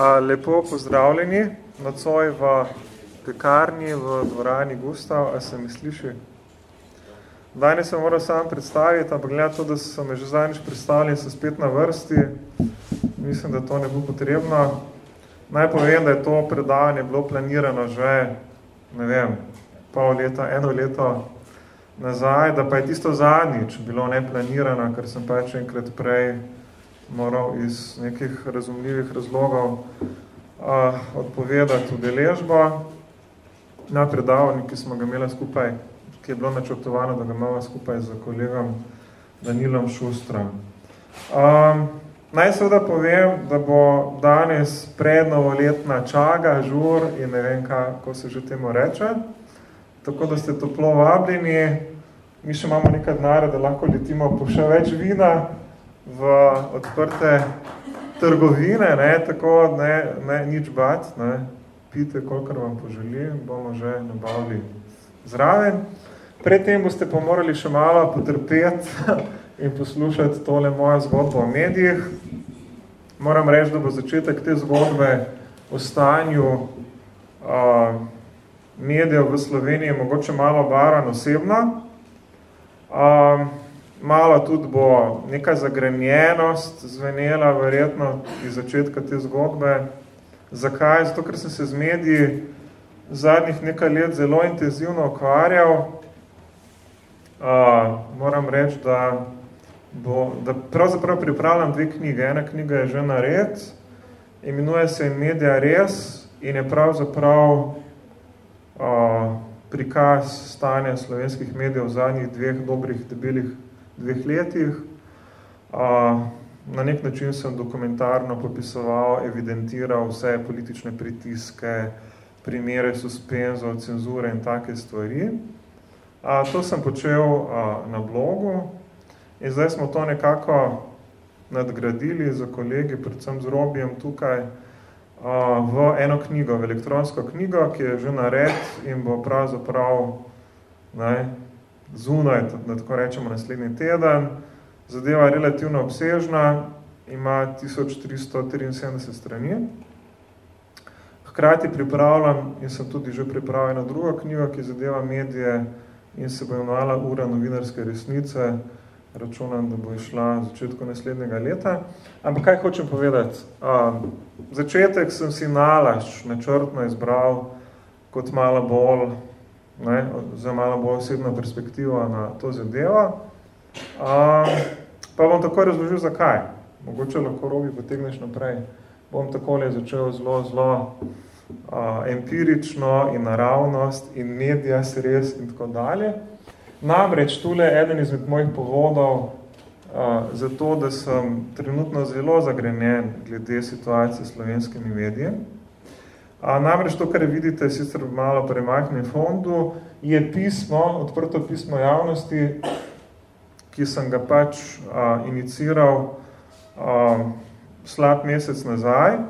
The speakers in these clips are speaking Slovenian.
Lepo pozdravljeni nocoj v pekarni v dvorani Gustav. A se mi sliši? Danes se moram sam predstaviti, ampak gleda to, da so me že zadnjič predstavljeni, so spet na vrsti. Mislim, da to ne bo potrebno. Naj povem, da je to predavanje bilo planirano že, ne vem, pol leta, eno leto nazaj, da pa je tisto zadnjič bilo neplanirano, ker sem pač enkrat prej moral iz nekih razumljivih razlogov uh, odpovedati udeležbo na predavanju, ki smo ga imeli skupaj, ki je bilo načrtovano, da ga imamo skupaj z kolegom Danilom Šustrom. Um, naj seveda povem, da bo danes prednovoletna čaga, žur in ne vem, kako se že temu reče, tako da ste toplo vabljeni. Mi še imamo nekaj denarja, da lahko letimo po še več vina, v odprte trgovine, ne, tako ne, ne nič bat, ne, pite, kolikor vam poželi, bomo že nabavili zraven. Predtem boste pa morali še malo potrpeti in poslušati tole moja zgodba o medijih. Moram reči, da bo začetek te zgodbe o stanju uh, medijev v Sloveniji mogoče malo baran osebno. Uh, malo tudi bo neka zagrenjenost zvenela verjetno iz začetka te zgodbe. Zakaj? Zato, ker sem se z mediji zadnjih nekaj let zelo intenzivno ukvarjal. Uh, moram reči, da, bo, da pravzaprav pripravljam dve knjige. Ena knjiga je že nared, imenuje se Media Res in je pravzaprav uh, prikaz stanja slovenskih medijev v zadnjih dveh dobrih, debelih dveh letih. Na nek način sem dokumentarno popisoval, evidentiral vse politične pritiske, primere suspenzov, cenzure in take stvari. To sem počel na blogu in zdaj smo to nekako nadgradili za kolegi, predvsem z Robijem tukaj, v eno knjigo, v elektronsko knjigo, ki je že nared in bo pravzaprav ne, zunaj, da tako rečemo, naslednji teden. Zadeva je relativno obsežna, ima 1373 strani. Hkrati pripravljam in sem tudi že pripravil na drugo knjigo, ki zadeva medije in se bo imenovala Ura novinarske resnice. Računam, da bo išla v začetku naslednjega leta. Ampak kaj hočem povedati? Um, začetek sem si nalaž načrtno izbral kot malo bolj ne, za malo bolj osebno perspektivo na to zadevo. Um, pa bom tako razložil, zakaj. Mogoče lahko robi potegneš naprej. Bom takole začel zelo, zelo uh, empirično in naravnost in medija res in tako dalje. Namreč tule eden izmed mojih povodov uh, za to, da sem trenutno zelo zagrenjen glede situacije s slovenskimi mediji. A, namreč to, kar vidite, sicer v malo premahnem fondu, je pismo, odprto pismo javnosti, ki sem ga pač a, iniciral a, slab mesec nazaj.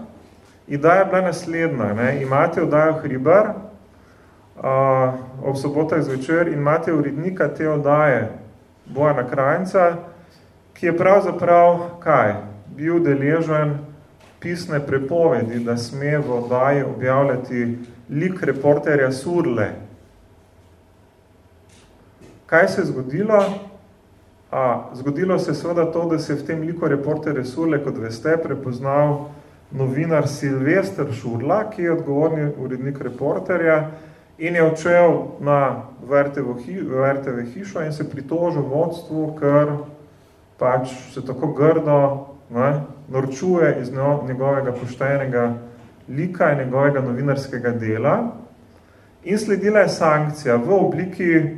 Ideja je bila naslednja. Ne? Imate oddajo Hribar a, ob sobotah zvečer in imate urednika te oddaje Bojana Krajnca, ki je pravzaprav kaj? Bil deležen pisne prepovedi, da sme v oddaji objavljati lik reporterja Surle. Kaj se je zgodilo? A, zgodilo se je seveda to, da se je v tem liku reporterja Surle, kot veste, prepoznal novinar Silvester Šurla, ki je odgovorni urednik reporterja in je odšel na VRTV hišo in se pritožil vodstvu, ker pač se tako grdo ne, norčuje iz njegovega poštenega lika in njegovega novinarskega dela in sledila je sankcija v obliki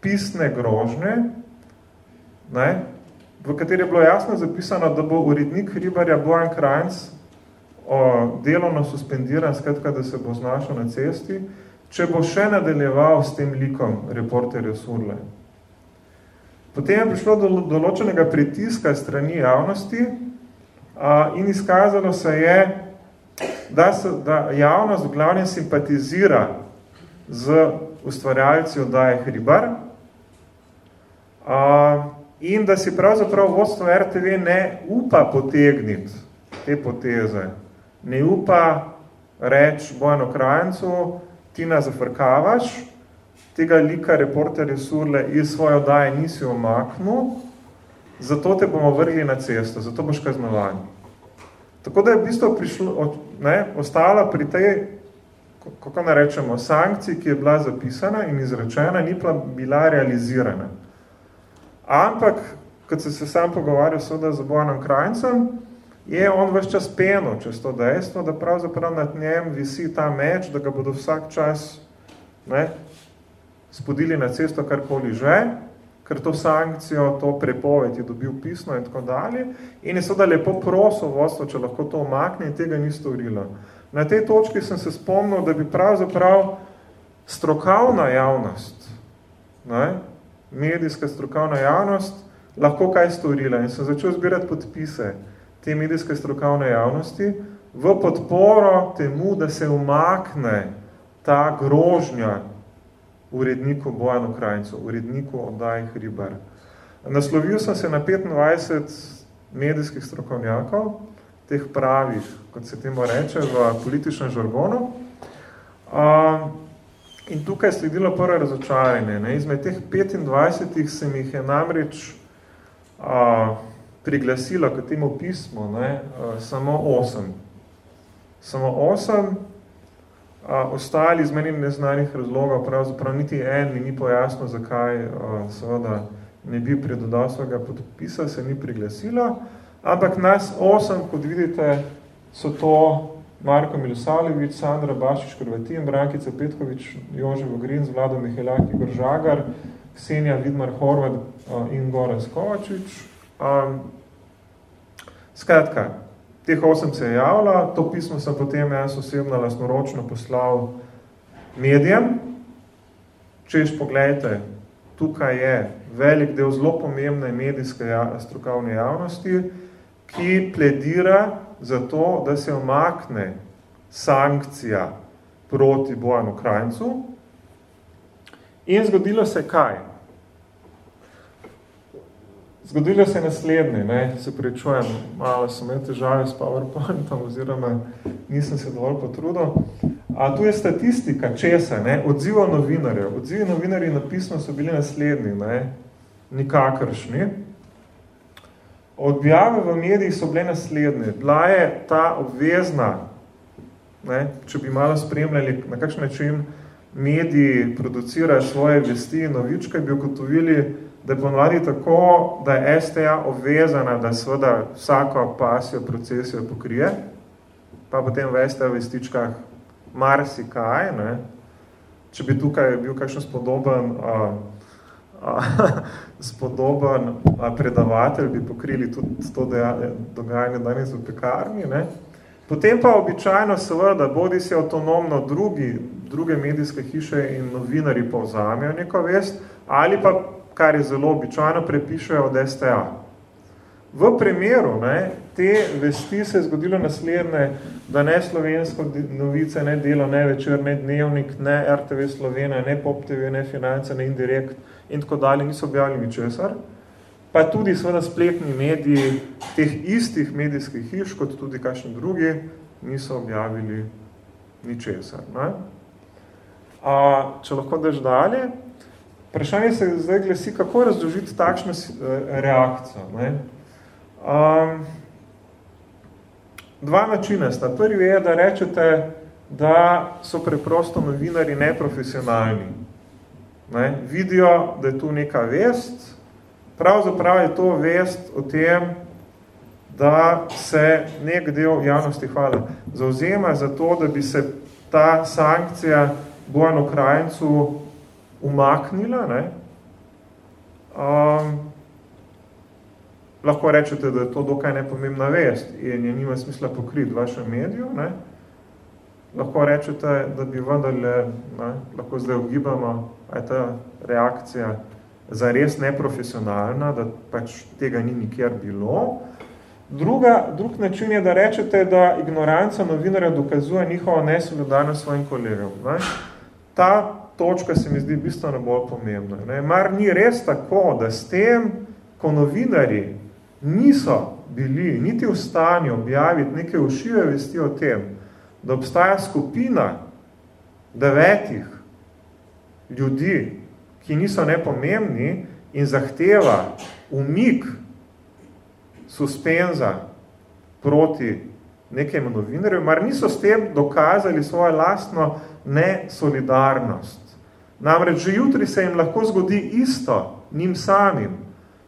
pisne grožnje, ne, v kateri je bilo jasno zapisano, da bo urednik Hribarja Bojan Krajnc delovno suspendiran, skratka, da se bo znašel na cesti, če bo še nadaljeval s tem likom reporterja Surle. Potem je prišlo do določenega pritiska strani javnosti uh, in izkazalo se je, da, se, da javnost v glavnem simpatizira z ustvarjalci oddaje Hribar uh, in da si pravzaprav vodstvo RTV ne upa potegniti te poteze. Ne upa reči Bojano Krajancu, ti nas zafrkavaš, tega lika reporterja Surle iz svoje odaje nisi omaknil, zato te bomo vrgli na cesto, zato boš kaznovan. Tako da je v bistvu prišlo, ne, ostala pri tej, kako ne rečemo, sankciji, ki je bila zapisana in izrečena, ni bila realizirana. Ampak, kot se se sam pogovarjal seveda z Bojanom Krajncem, je on vse čas penil čez to dejstvo, da pravzaprav nad njem visi ta meč, da ga bodo vsak čas ne, spodili na cesto karkoli že, ker to sankcijo, to prepoved je dobil pisno in tako dalje. In je seveda lepo prosil vodstvo, če lahko to omakne in tega ni storilo. Na tej točki sem se spomnil, da bi pravzaprav strokovna javnost, ne, medijska strokovna javnost, lahko kaj storila. In sem začel zbirati podpise te medijske strokovne javnosti v podporo temu, da se umakne ta grožnja uredniku Bojanu Krajncu, uredniku oddaji Hribar. Naslovil sem se na 25 medijskih strokovnjakov, teh pravih, kot se temu reče, v političnem žargonu. Uh, in tukaj je sledilo prvo razočaranje. Ne? Izmed teh 25 sem jih je namreč uh, priglasilo k temu pismu ne? Uh, samo 8. Samo 8 A, ostali iz meni neznanih razlogov, pravzaprav niti en mi ni pojasno, zakaj a, seveda ne bi predodal svojega podpisa, se ni priglasilo, ampak nas osem, kot vidite, so to Marko Milosavljevič, Sandra Bašič, Krvatin, Brankica Petkovič, Jože Vogrin, Vlado Mihelak, Igor Žagar, Ksenija Vidmar Horvat a, in Goran Skovačič. A, skratka, Teh osem se je javila, to pismo sem potem jaz osebno lastnoročno poslal medijem. Češ, pogledajte, tukaj je velik del zelo pomembne medijske ja, strokovne javnosti, ki pledira za to, da se omakne sankcija proti Bojanu Krajncu. In zgodilo se kaj? Zgodilo se je naslednje, ne, se prečujem, malo sem imel težave s PowerPointom oziroma nisem se dovolj potrudil. A tu je statistika česa, ne, odziva novinarjev. Odzivi novinarji napisno so bili naslednji, ne, nikakršni. Objave v medijih so bile naslednje. Bila je ta obvezna, ne, če bi malo spremljali, na kakšen način mediji producirajo svoje vesti in novičke, bi ugotovili, da je ponovadi tako, da je STA obvezana, da seveda vsako pasijo procesijo pokrije, pa potem v STA vestičkah marsi kaj, ne? če bi tukaj bil kakšen spodoben, a, a, spodoben a, predavatelj, bi pokrili tudi to dogajanje danes v pekarni. Ne? Potem pa običajno seveda bodi se avtonomno drugi, druge medijske hiše in novinari povzamejo neko vest, ali pa kar je zelo običajno, prepišejo od STA. V primeru ne, te vesti se je zgodilo naslednje, da ne slovensko novice, ne delo, ne večer, ne dnevnik, ne RTV Slovenija, ne Pop TV, ne Finance, ne Indirekt in tako dalje niso objavili ničesar. Pa tudi seveda spletni mediji teh istih medijskih hiš, kot tudi kakšni drugi, niso objavili ničesar. Ne. A, če lahko daš dalje, Vprašanje se zdaj glasi, kako razložiti takšno eh, reakcijo. Ne? Um, dva načina sta. Prvi je, da rečete, da so preprosto novinari neprofesionalni. Ne? Vidijo, da je tu neka vest, pravzaprav je to vest o tem, da se nek del javnosti hvala zauzema za to, da bi se ta sankcija Bojanu Krajncu umaknila. Ne? Um, lahko rečete, da je to dokaj nepomembna vest in je nima smisla pokriti vašem mediju. Ne? Lahko rečete, da bi vendarle, ne, lahko zdaj ugibamo, a je ta reakcija zares neprofesionalna, da pač tega ni nikjer bilo. Druga, drug način je, da rečete, da ignoranca novinarja dokazuje njihovo nesolidarnost svojim kolegom. Ne? Ta točka se mi zdi bistveno bolj pomembna. Ne? Mar ni res tako, da s tem, ko novinari niso bili niti v stanju objaviti neke ušive vesti o tem, da obstaja skupina devetih ljudi, ki niso nepomembni in zahteva umik suspenza proti nekemu novinarju, mar niso s tem dokazali svojo lastno nesolidarnost. Namreč že jutri se jim lahko zgodi isto njim samim,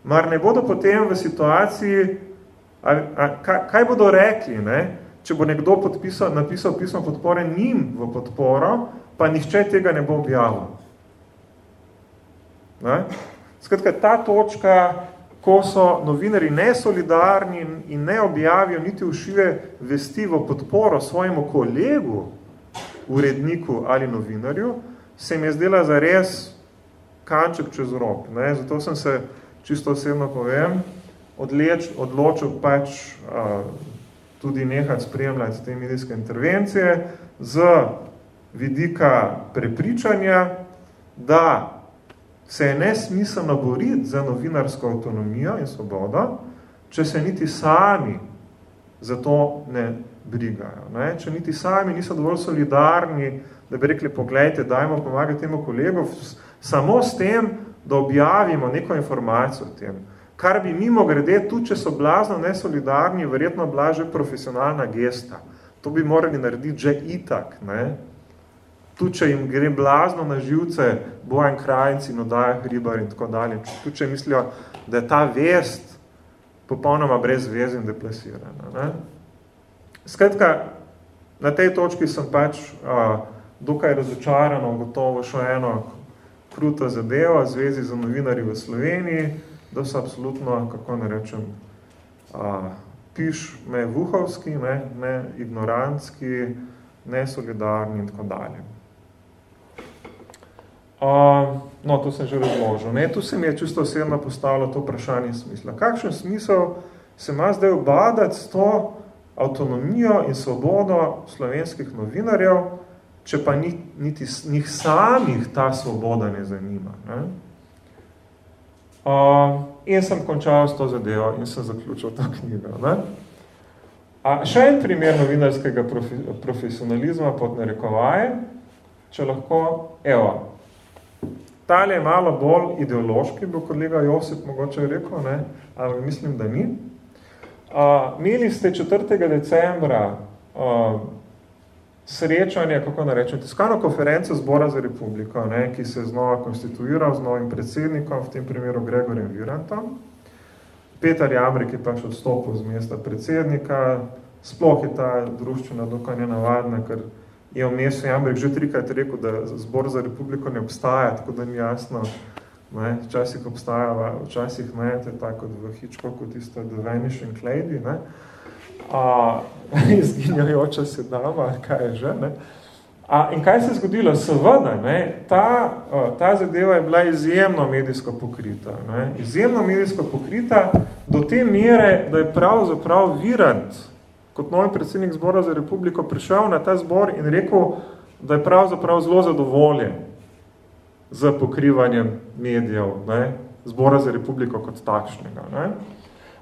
mar ne bodo potem v situaciji, a, a, kaj, kaj bodo rekli, ne? če bo nekdo podpisal, napisal pismo podpore njim v podporo, pa nihče tega ne bo objavil. Ne? Skratka, ta točka, ko so novinari nesolidarni in ne objavijo niti ušive vesti v podporo svojemu kolegu, uredniku ali novinarju, se mi je zdela za res kanček čez rob. Ne? Zato sem se, čisto osebno povem, odleč, odločil pač a, tudi nehati spremljati te medijske intervencije z vidika prepričanja, da se je nesmiselno boriti za novinarsko avtonomijo in svobodo, če se niti sami za to ne brigajo. Ne? Če niti sami niso dovolj solidarni, da bi rekli, pogledajte, dajmo pomagati temu kolegu, samo s tem, da objavimo neko informacijo o tem, kar bi mimo grede, tudi če so blazno nesolidarni, verjetno bila že profesionalna gesta. To bi morali narediti že itak. Ne? tudi če jim gre blazno na živce, Bojan Krajnci, Nodaja Hribar in tako dalje, tudi če mislijo, da je ta vest popolnoma brez veze in deplasirana. Ne? Skratka, na tej točki sem pač a, dokaj razočarano gotovo še eno kruto zadevo v zvezi z novinarji v Sloveniji, da so absolutno, kako ne rečem, a, piš me vuhovski, ne, ne ignorantski, nesolidarni in tako dalje. Uh, no, to sem že razložil. Ne? Tu se mi je čisto osebno postavilo to vprašanje smisla. Kakšen smisel se ima zdaj obadati s to avtonomijo in svobodo slovenskih novinarjev, če pa ni, niti njih samih ta svoboda ne zanima. Ne? Uh, in sem končal s to zadevo in sem zaključil to knjigo. Ne? A še en primer novinarskega profi, profesionalizma pod narekovaje, če lahko, evo, Tale je malo bolj ideološki, bo kolega Josip mogoče rekel, ne? ali mislim, da ni. Uh, imeli ste 4. decembra uh, srečanje, kako narečem, tiskano konferenco Zbora za republiko, ne? ki se je znova konstituiral z novim predsednikom, v tem primeru Gregorjem Virantom. Petar Jamrik je pač odstopil z mesta predsednika, sploh je ta druščina dokaj nenavadna, ker je vmes Jambrek že trikrat rekel, da zbor za republiko ne obstaja, tako da ni jasno, ne, včasih obstaja, včasih ne, to je tako v Hitchcocku tisto The Vanishing Lady, ne, a, izginjajoča se dama, kaj je že, ne. A, in kaj se je zgodilo? Seveda, ne, ta, ta zadeva je bila izjemno medijsko pokrita. Ne, izjemno medijsko pokrita do te mere, da je pravzaprav Virant, kot novi predsednik zbora za republiko prišel na ta zbor in rekel, da je pravzaprav zelo zadovoljen z pokrivanjem medijev, ne, zbora za republiko kot takšnega. Ne.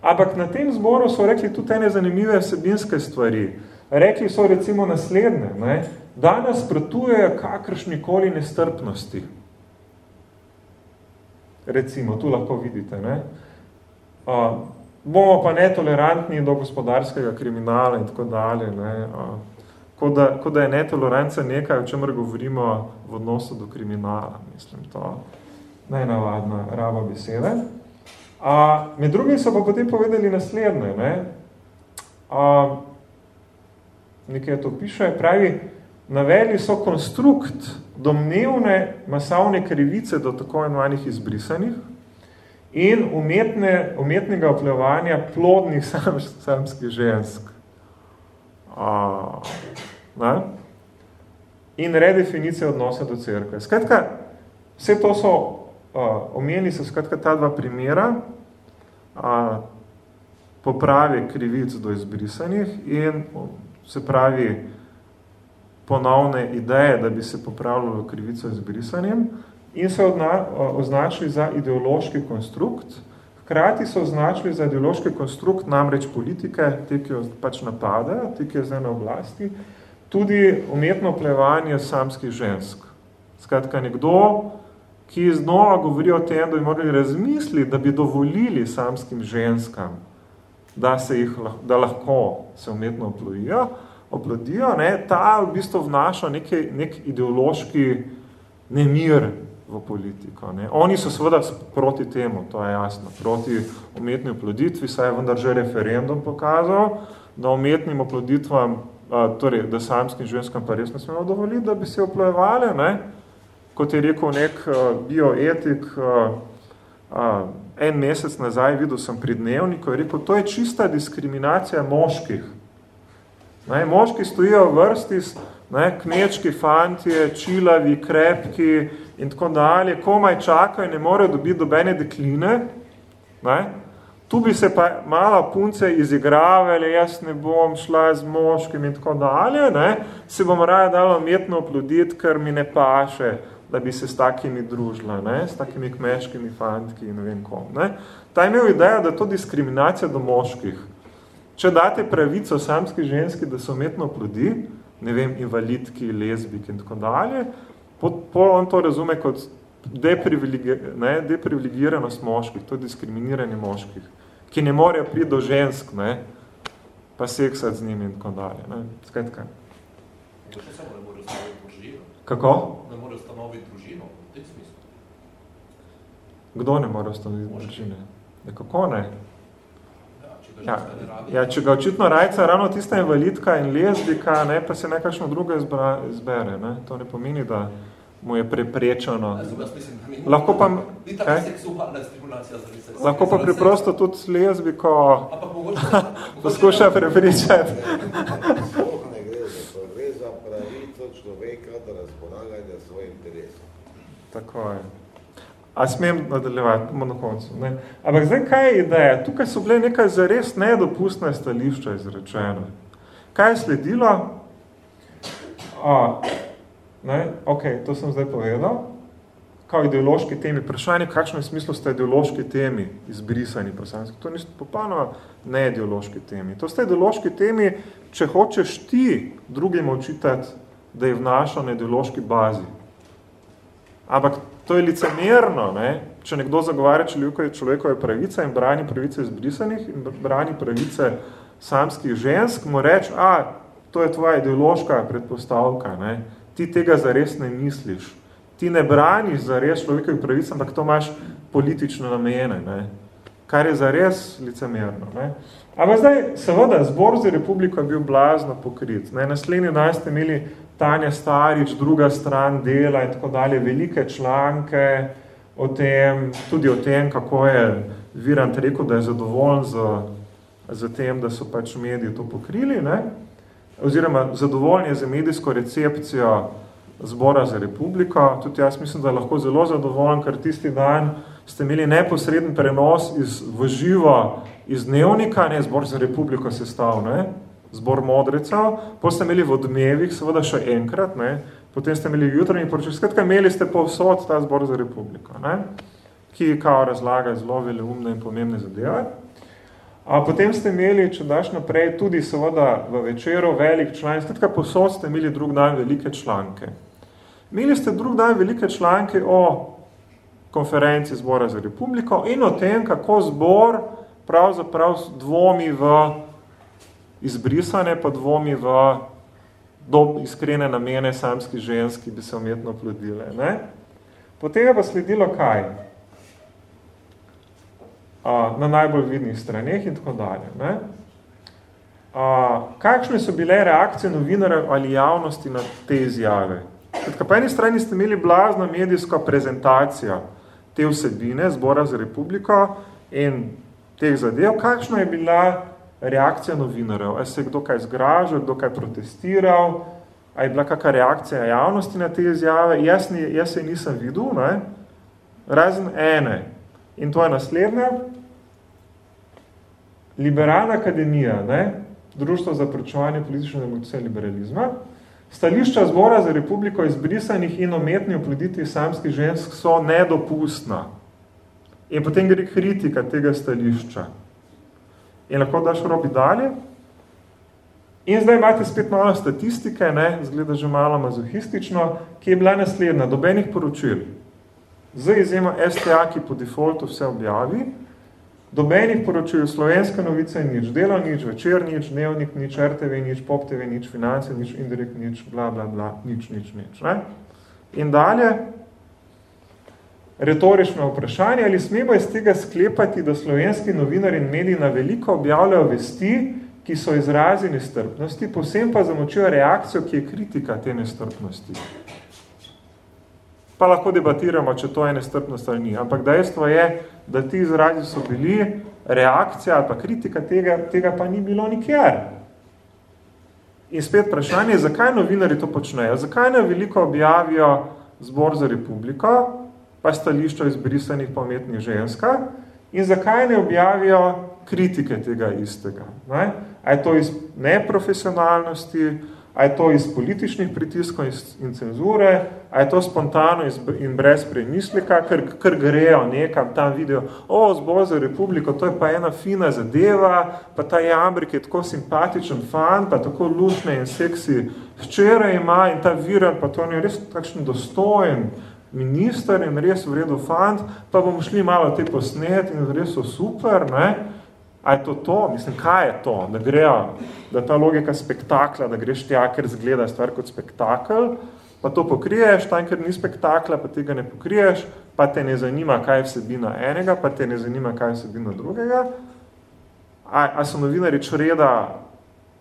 Ampak na tem zboru so rekli tudi ene zanimive vsebinske stvari. Rekli so recimo naslednje, ne, da nas pretujejo kakršnikoli nestrpnosti. Recimo, tu lahko vidite. Ne. Uh, bomo pa netolerantni do gospodarskega kriminala in tako dalje. Ne. Kot da, ko da je netoleranca nekaj, o čemer govorimo v odnosu do kriminala. Mislim, to najnavadna raba besede. A, med drugim so pa potem povedali naslednje. Ne. A, nekaj to piše, pravi, naveli so konstrukt domnevne masovne krivice do tako imenovanih izbrisanih, in umetne, umetnega oplevanja plodnih sam, samskih žensk. A, ne? In redefinicija odnosa do cerkve. Skratka, vse to so, omenili so skratka ta dva primera, a, popravi krivic do izbrisanih in se pravi ponovne ideje, da bi se popravljalo krivico izbrisanjem, in so odna, označili za ideološki konstrukt, Hkrati so označili za ideološki konstrukt namreč politike, te, ki jo pač napadajo, te, ki je zdaj na oblasti, tudi umetno plevanje samskih žensk. Skratka, nekdo, ki znova govori o tem, da bi morali razmisliti, da bi dovolili samskim ženskam, da, se jih, da lahko se umetno oplodijo, oplodijo ne, ta v bistvu vnaša nekaj, nek ideološki nemir v politiko. Ne. Oni so seveda proti temu, to je jasno, proti umetni oploditvi, saj je vendar že referendum pokazal, da umetnim oploditvam, torej, da samskim ženskam pa res ne smemo dovoliti, da bi se oplojevali, ne. Kot je rekel nek bioetik, en mesec nazaj videl sem pri dnevniku, je rekel, to je čista diskriminacija moških. Ne, moški stojijo v vrsti, ne, kmečki fantje, čilavi, krepki, in tako dalje, komaj čakajo ne morejo dobiti dobene dekline, ne? tu bi se pa mala punce izigravali, jaz ne bom šla z moškim in tako dalje, ne? se bom raje dala umetno oploditi, ker mi ne paše, da bi se s takimi družila, ne? s takimi kmeškimi fantki in ne vem kom. Ne? Ta je imel idejo, da je to diskriminacija do moških. Če date pravico samski ženski, da se umetno oplodi, ne vem, invalidki, lezbiki in tako dalje, Pol on to razume kot ne, deprivilegiranost moških, to je diskriminiranje moških, ki ne morejo priti do žensk, ne, pa seksati z njimi in tako dalje. Ne. Skratka. Kako? Ne more ustanoviti družino, v tem smislu. Kdo ne more ustanoviti družine? Ja, kako ne? Ja, ja, če ga očitno rajca ravno tista invalidka in lezbika, ne, pa se nekakšno drugo izbere. Ne. To ne pomeni, da mu je preprečeno. Lahko pa, kaj? Lahko pa preprosto tudi lezbiko poskuša prepričati. Tako je. A smem nadaljevati, bomo na koncu. Ne? Ampak zdaj, kaj je ideja? Tukaj so bile nekaj zares nedopustne stališča izrečene. Kaj je sledilo? A, ne? Ok, to sem zdaj povedal. Kao ideološki temi. Vprašanje, kakšno je smislu sta ideološki temi izbrisani posamski. To niso popolnoma ne ideološki temi. To sta ideološki temi, če hočeš ti drugim očitati, da je vnašal na ideološki bazi. Ampak To je licemerno, ne? če nekdo zagovarja človekove, človekove pravice in brani pravice izbrisanih in brani pravice samskih žensk, mu reči, a, to je tvoja ideološka predpostavka, ne? ti tega zares ne misliš. Ti ne braniš zares človekovih pravic, ampak to imaš politično namene, ne? Kar je zares licemerno. Ne? Ampak zdaj, seveda, zbor za republiko je bil blazno pokrit. Ne? Naslednji dan ste imeli Tanja Starič, druga stran dela in tako dalje, velike članke o tem, tudi o tem, kako je Virant rekel, da je zadovoljen z, z tem, da so pač mediji to pokrili, ne? oziroma zadovoljen je za medijsko recepcijo zbora za republiko. Tudi jaz mislim, da je lahko zelo zadovoljen, ker tisti dan ste imeli neposreden prenos iz, v živo iz dnevnika, ne, zbor za republiko sestav, ne? zbor modrecev, potem ste imeli v odmevih, seveda še enkrat, ne, potem ste imeli jutranji poročil, skratka, imeli ste povsod ta zbor za republiko, ne, ki kao razlaga zelo veleumne in pomembne zadeve. A potem ste imeli, če daš naprej, tudi seveda v večeru velik član, skratka, povsod ste imeli drug dan velike članke. Imeli ste drug dan velike članke o konferenci zbora za republiko in o tem, kako zbor pravzaprav dvomi v izbrisane pa dvomi v dob iskrene namene samskih žensk, ki bi se umetno plodile. Ne? Potem je pa sledilo kaj? A, na najbolj vidnih straneh in tako dalje. Ne? A, kakšne so bile reakcije novinarjev ali javnosti na te izjave? Kratka, po eni strani ste imeli blazno medijsko prezentacijo te vsebine zbora za republiko in teh zadev. Kakšna je bila reakcija novinarjev? Ali se je kdo kaj zgražal, kdo kaj protestiral? Ali je bila kakšna reakcija javnosti na te izjave? Jaz, ni, jaz se nisem videl, ne? razen ene. In to je naslednja. Liberalna akademija, ne? Društvo za prečovanje politične demokracije liberalizma, stališča zbora za republiko izbrisanih in umetni oploditvi samskih žensk so nedopustna. In potem gre kritika tega stališča. In lahko daš robi dalje. In zdaj imate spet malo statistike, ne, zgleda že malo mazohistično, ki je bila naslednja, dobenih poročil. Z izjemo STA, ki po defaultu vse objavi, dobenih poročil, slovenska novica nič, delo nič, večer nič, dnevnik nič, RTV nič, pop TV nič, finance nič, indirekt nič, bla, bla, bla, nič, nič, nič. Ne? In dalje, retorično vprašanje, ali smemo iz tega sklepati, da slovenski novinari in mediji na veliko objavljajo vesti, ki so izrazi nestrpnosti, posem pa zamočijo reakcijo, ki je kritika te nestrpnosti. Pa lahko debatiramo, če to je nestrpnost ali ni. Ampak dejstvo je, da ti izrazi so bili, reakcija ali pa kritika tega, tega pa ni bilo nikjer. In spet vprašanje, zakaj novinari to počnejo? Zakaj ne veliko objavijo zbor za republiko, pa stališčo izbrisanih pametnih ženska, in zakaj ne objavijo kritike tega istega? Ne? A je to iz neprofesionalnosti, a je to iz političnih pritiskov in cenzure, a je to spontano in brez premislika, ker, ker grejo nekam tam video, o, zbor za republiko, to je pa ena fina zadeva, pa ta Jambrik je tako simpatičen fan, pa tako lušne in seksi. Včeraj ima in ta Viran, pa to je res takšen dostojen minister in res v redu fant, pa bomo šli malo te posnet in res so super, ne? A je to to? Mislim, kaj je to? Da grejo, da ta logika spektakla, da greš tja, ker zgleda stvar kot spektakl, pa to pokriješ, tam, ker ni spektakla, pa tega ne pokriješ, pa te ne zanima, kaj je vsebina enega, pa te ne zanima, kaj je vsebina drugega. A, a so novinari čreda,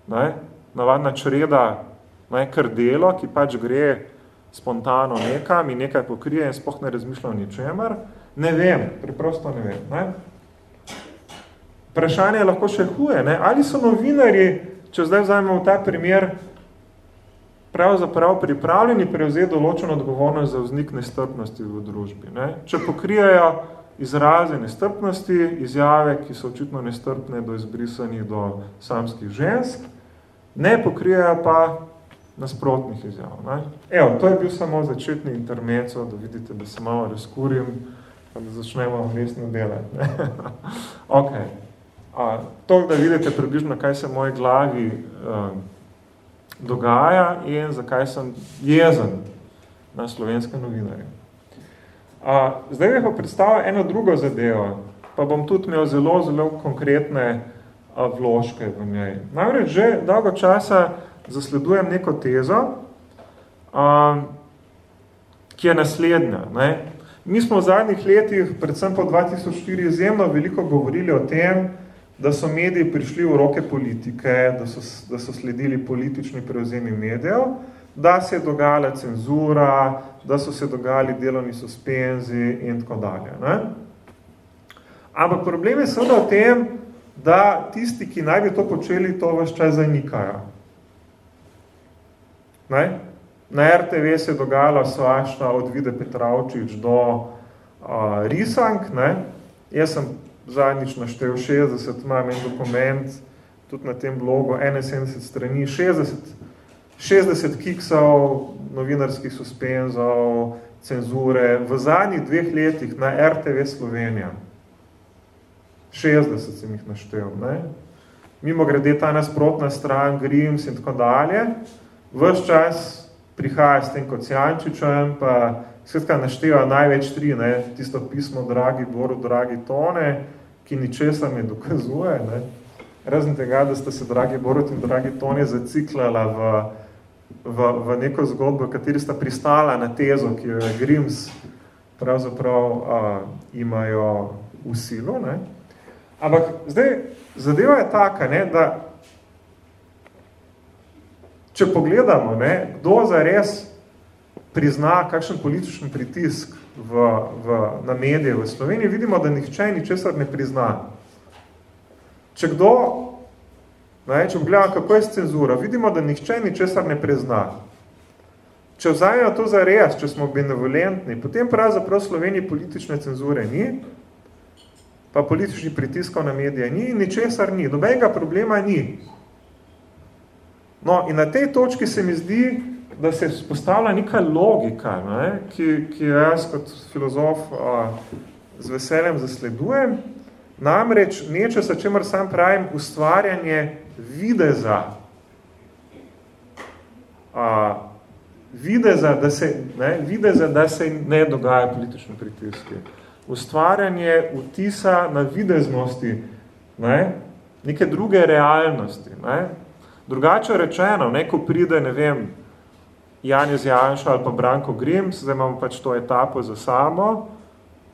ne? navadna čreda, ne? kar delo, ki pač gre spontano nekam in nekaj pokrije in spoh ne razmišlja o ničemer? Ne vem, preprosto ne vem. Ne? Vprašanje je lahko še huje. Ne? Ali so novinarji, če zdaj vzajemo v ta primer, pravzaprav pripravljeni prevzeti določeno odgovornost za vznik nestrpnosti v družbi. Ne? Če pokrijajo izraze nestrpnosti, izjave, ki so očitno nestrpne do izbrisanih do samskih žensk, ne pokrijajo pa nasprotnih izjav. Ne? Evo, to je bil samo začetni intermeco, da vidite, da se malo razkurim, pa da začnemo resno delati. Ok. A, to, da vidite približno, kaj se v moji glavi uh, dogaja in zakaj sem jezen na slovenske novinarje. A, zdaj bih pa predstavil eno drugo zadevo, pa bom tudi imel zelo, zelo konkretne a, vložke v njej. Namreč že dolgo časa zasledujem neko tezo, a, ki je naslednja. Ne? Mi smo v zadnjih letih, predvsem po 2004, izjemno veliko govorili o tem, da so mediji prišli v roke politike, da so, da so sledili politični prevzemi medijev, da se je dogajala cenzura, da so se dogajali delovni suspenzi in tako dalje. Ne? Ampak problem je seveda v tem, da tisti, ki naj bi to počeli, to vaš čas zanikajo. Ne? Na RTV se je dogajala svašta od Vide Petravčič do uh, Risank. Ne? Jaz sem zadnjič naštel 60, imam en dokument, tudi na tem blogu, 71 strani, 60, 60 kiksov, novinarskih suspenzov, cenzure, v zadnjih dveh letih na RTV Slovenija. 60 sem jih naštel. Ne? Mimo grede ta nasprotna stran, Grims in tako dalje, vse čas prihaja s tem kocijančičem, pa skratka našteva največ tri, ne, tisto pismo Dragi Boru, Dragi Tone, ki ničesar ne dokazuje, ne, razen tega, da sta se Dragi Borut in Dragi Tone zaciklala v, v, v neko zgodbo, kateri sta pristala na tezo, ki jo je Grims pravzaprav a, imajo v silu. Ne. Ampak zdaj, zadeva je taka, ne, da če pogledamo, ne, kdo zares prizna kakšen političen pritisk v, v, na medije v Sloveniji, vidimo, da nihče ničesar ne prizna. Če kdo, ne, če gledamo, kako je s cenzura, vidimo, da nihče ničesar ne prizna. Če vzajemo to za res, če smo benevolentni, potem pravzaprav v Sloveniji politične cenzure ni, pa političnih pritiskov na medije ni, ničesar ni, dobenega problema ni. No, in na tej točki se mi zdi, da se spostavlja neka logika, ne, ki, ki jaz kot filozof a, z veseljem zasledujem, namreč nečesa, čemer sam pravim, ustvarjanje videza, a, videza, da se, ne, videza, da se ne dogaja politične pritiske. Ustvarjanje vtisa na videznosti ne, neke druge realnosti. Ne. Drugače rečeno, ne, ko pride, ne vem, Janez Janša ali pa Branko Grims, zdaj imamo pač to etapo za samo,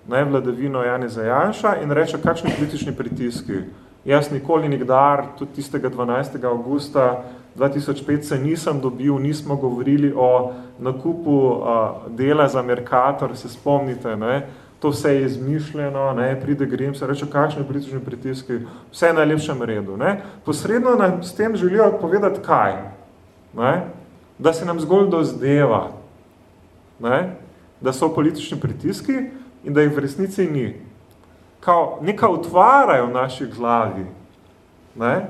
ne, vladavino Janeza Janša in reče, kakšni politični pritiski. Jaz nikoli nikdar, tudi tistega 12. augusta 2005 se nisem dobil, nismo govorili o nakupu a, dela za Mercator, se spomnite, ne, to vse je izmišljeno, ne, pride Grims, reče, kakšni politični pritiski, vse na najlepšem redu. Ne. Posredno nam s tem želijo povedati kaj? Ne, da se nam zgolj dozdeva, ne, da so politični pritiski in da jih v resnici ni. Kao, neka utvarajo v naši glavi, ne,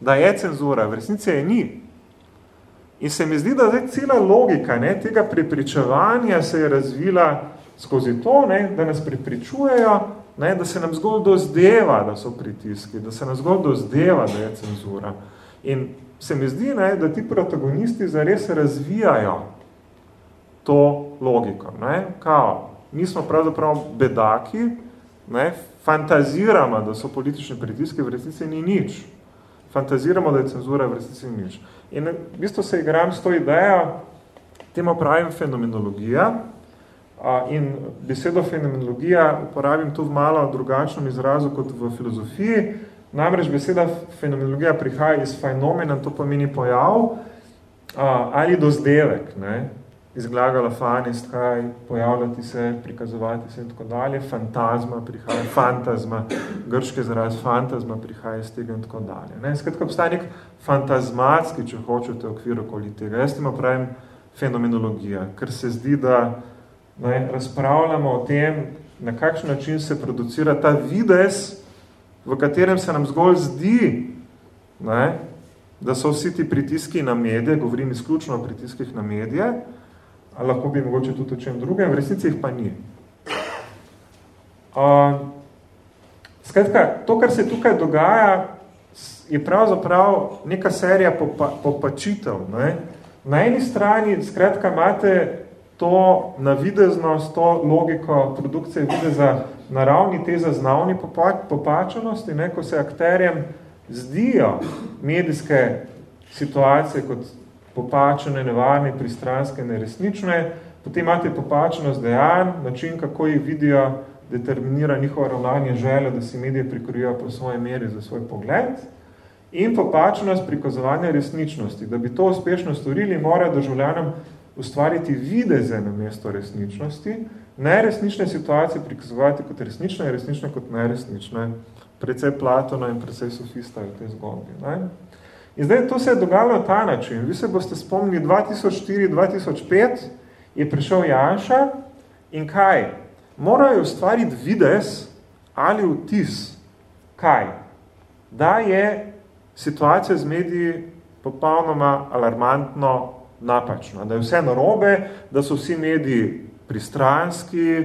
da je cenzura, v resnici je ni. In se mi zdi, da zdaj cela logika ne, tega prepričevanja se je razvila skozi to, ne, da nas prepričujejo, ne, da se nam zgolj dozdeva, da so pritiski, da se nam zgolj dozdeva, da je cenzura. In se mi zdi, ne, da ti protagonisti zares razvijajo to logiko. Ne? Kao, mi smo pravzaprav bedaki, ne? fantaziramo, da so politični pritiski, v resnici ni nič. Fantaziramo, da je cenzura, v resnici ni nič. In v bistvu se igram s to idejo, temu pravim fenomenologija, in besedo fenomenologija uporabim tu v malo drugačnem izrazu kot v filozofiji, Namreč beseda fenomenologija prihaja iz fenomena, to pomeni pojav ali dozdevek, ne? izglagala fanist, kaj pojavljati se, prikazovati se in tako dalje, fantazma prihaja, fantazma, grški zaraz fantazma prihaja iz tega in tako dalje. Ne? Skratka, obstaja nek fantazmatski, če hočete, v okviru okoli tega. Jaz temu pravim fenomenologija, ker se zdi, da ne, razpravljamo o tem, na kakšen način se producira ta videz, v katerem se nam zgolj zdi, ne, da so vsi ti pritiski na medije, govorim izključno o pritiskih na medije, ali lahko bi mogoče tudi o čem drugem, v resnici jih pa ni. Uh, skratka, to, kar se tukaj dogaja, je pravzaprav neka serija popa, popačitev. Ne? Na eni strani, skratka, imate to navideznost, to logiko produkcije videza na ravni te zaznavni popačenosti, ne, ko se akterjem zdijo medijske situacije kot popačene, nevarne, pristranske, neresnične, potem imate popačenost dejanj, način, kako jih vidijo, determinira njihovo ravnanje želje, da si medije prikorijo po svoje meri za svoj pogled, in popačenost prikazovanja resničnosti. Da bi to uspešno storili, mora državljanom ustvariti videze na mesto resničnosti, neresnične situacije prikazovati kot resnične in resnične kot neresnične, precej Platona in precej sofista v tej zgodbi. Ne? In zdaj to se je dogajalo na ta način. Vi se boste spomnili, 2004-2005 je prišel Janša in kaj? Morajo ustvariti videz ali vtis. Kaj? Da je situacija z mediji popolnoma alarmantno napačna, da je vse narobe, da so vsi mediji pristranski,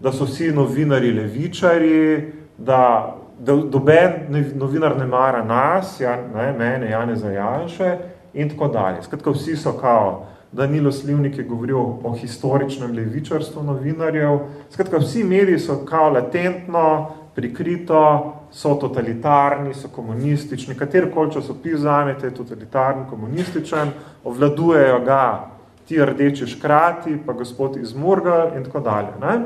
da so vsi novinari levičari, da, doben novinar ne mara nas, ja, ne, mene, Jane Zajanše in tako dalje. Skratka, vsi so kao, Danilo Slivnik je govoril o historičnem levičarstvu novinarjev. Skratka, vsi mediji so kao latentno, prikrito, so totalitarni, so komunistični, katerikoli časopis vzamete, je totalitarni, komunističen, ovladujejo ga ti rdeči škrati, pa gospod iz Murga in tako dalje. Ne?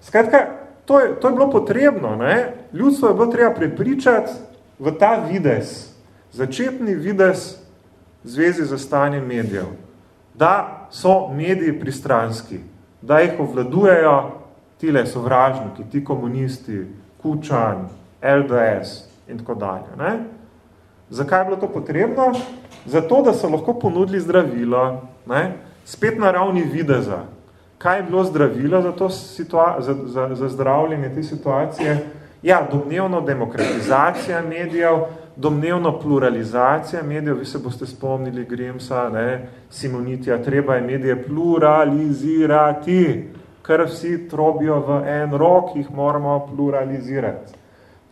Skratka, to je, to je bilo potrebno. Ne? Ljudstvo je bilo treba prepričati v ta videz, začetni videz zvezi za stanje medijev, da so mediji pristranski, da jih ovladujejo tile sovražniki, ti komunisti, Kučan, LDS in tako dalje. Ne? Zakaj je bilo to potrebno? Zato, da so lahko ponudili zdravilo, ne? spet na ravni videza. Kaj je bilo zdravilo za, to za, za, za zdravljenje te situacije? Ja, domnevno demokratizacija medijev, domnevno pluralizacija medijev, vi se boste spomnili Grimsa, ne, Simonitija, treba je medije pluralizirati. ker vsi trobijo v en rok, jih moramo pluralizirati.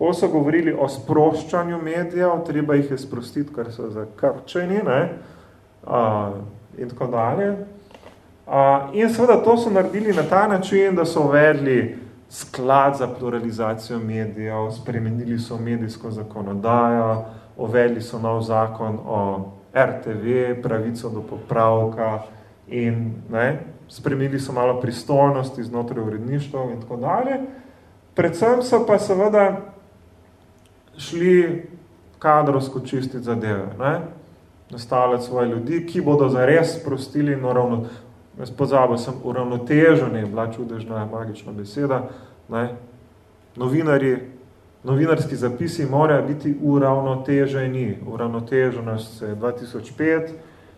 Pol so govorili o sproščanju medijev, treba jih je sprostiti, ker so zakrčeni, ne? Uh, in tako dalje. Uh, in seveda to so naredili na ta način, da so uvedli sklad za pluralizacijo medijev, spremenili so medijsko zakonodajo, uvedli so nov zakon o RTV, pravico do popravka in ne, spremenili so malo pristojnosti znotraj uredništva in tako dalje. Predvsem so pa seveda šli kadrovsko čistiti zadeve, ne? nastavljati svoje ljudi, ki bodo zares sprostili in uravno, jaz pozabil sem, uravnoteženi, bila čudežna magična beseda, ne? novinari, novinarski zapisi morajo biti uravnoteženi. Uravnoteženost se 2005,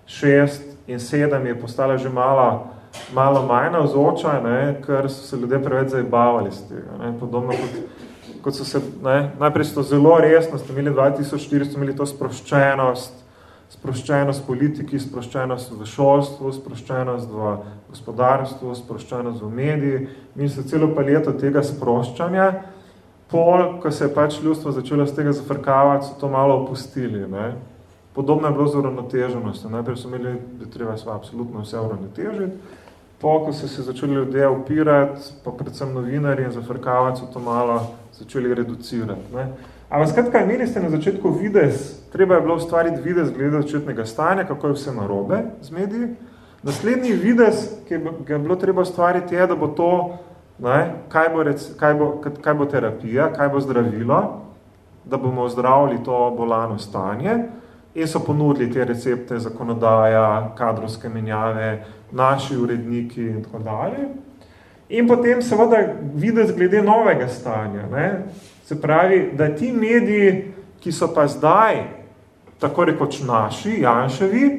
6 in 7 je postala že malo, malo manj navzoča, ne? ker so se ljudje preveč zajbavali z tega. Ne? Podobno kot, kot so se, ne? najprej so zelo resno, ste imeli 2004, ste imeli to sproščenost, sproščenost politiki, sproščenost v šolstvu, sproščenost v gospodarstvu, sproščenost v mediji. Mi se celo paleto tega sproščanja, pol, ko se je pač ljudstvo začelo z tega zafrkavati, so to malo opustili. Ne? Podobno je bilo z uravnoteženosti. Najprej so imeli, da treba sva absolutno vse uravnotežiti. Po, ko so se začeli ljudje upirati, pa predvsem novinari in zafrkavati, so to malo začeli reducirati. Ne? Ampak skratka, imeli ste na začetku videz, treba je bilo ustvariti videz glede začetnega stanja, kako je vse narobe z mediji. Naslednji videz, ki je bilo treba ustvariti, je, da bo to, ne, kaj, bo rec, kaj, bo, kaj bo terapija, kaj bo zdravilo, da bomo ozdravili to bolano stanje in so ponudili te recepte, zakonodaja, kadrovske menjave, naši uredniki in tako dalje. In potem seveda videz glede novega stanja. Ne. Se pravi, da ti mediji, ki so pa zdaj, tako rekoč naši, Janševi,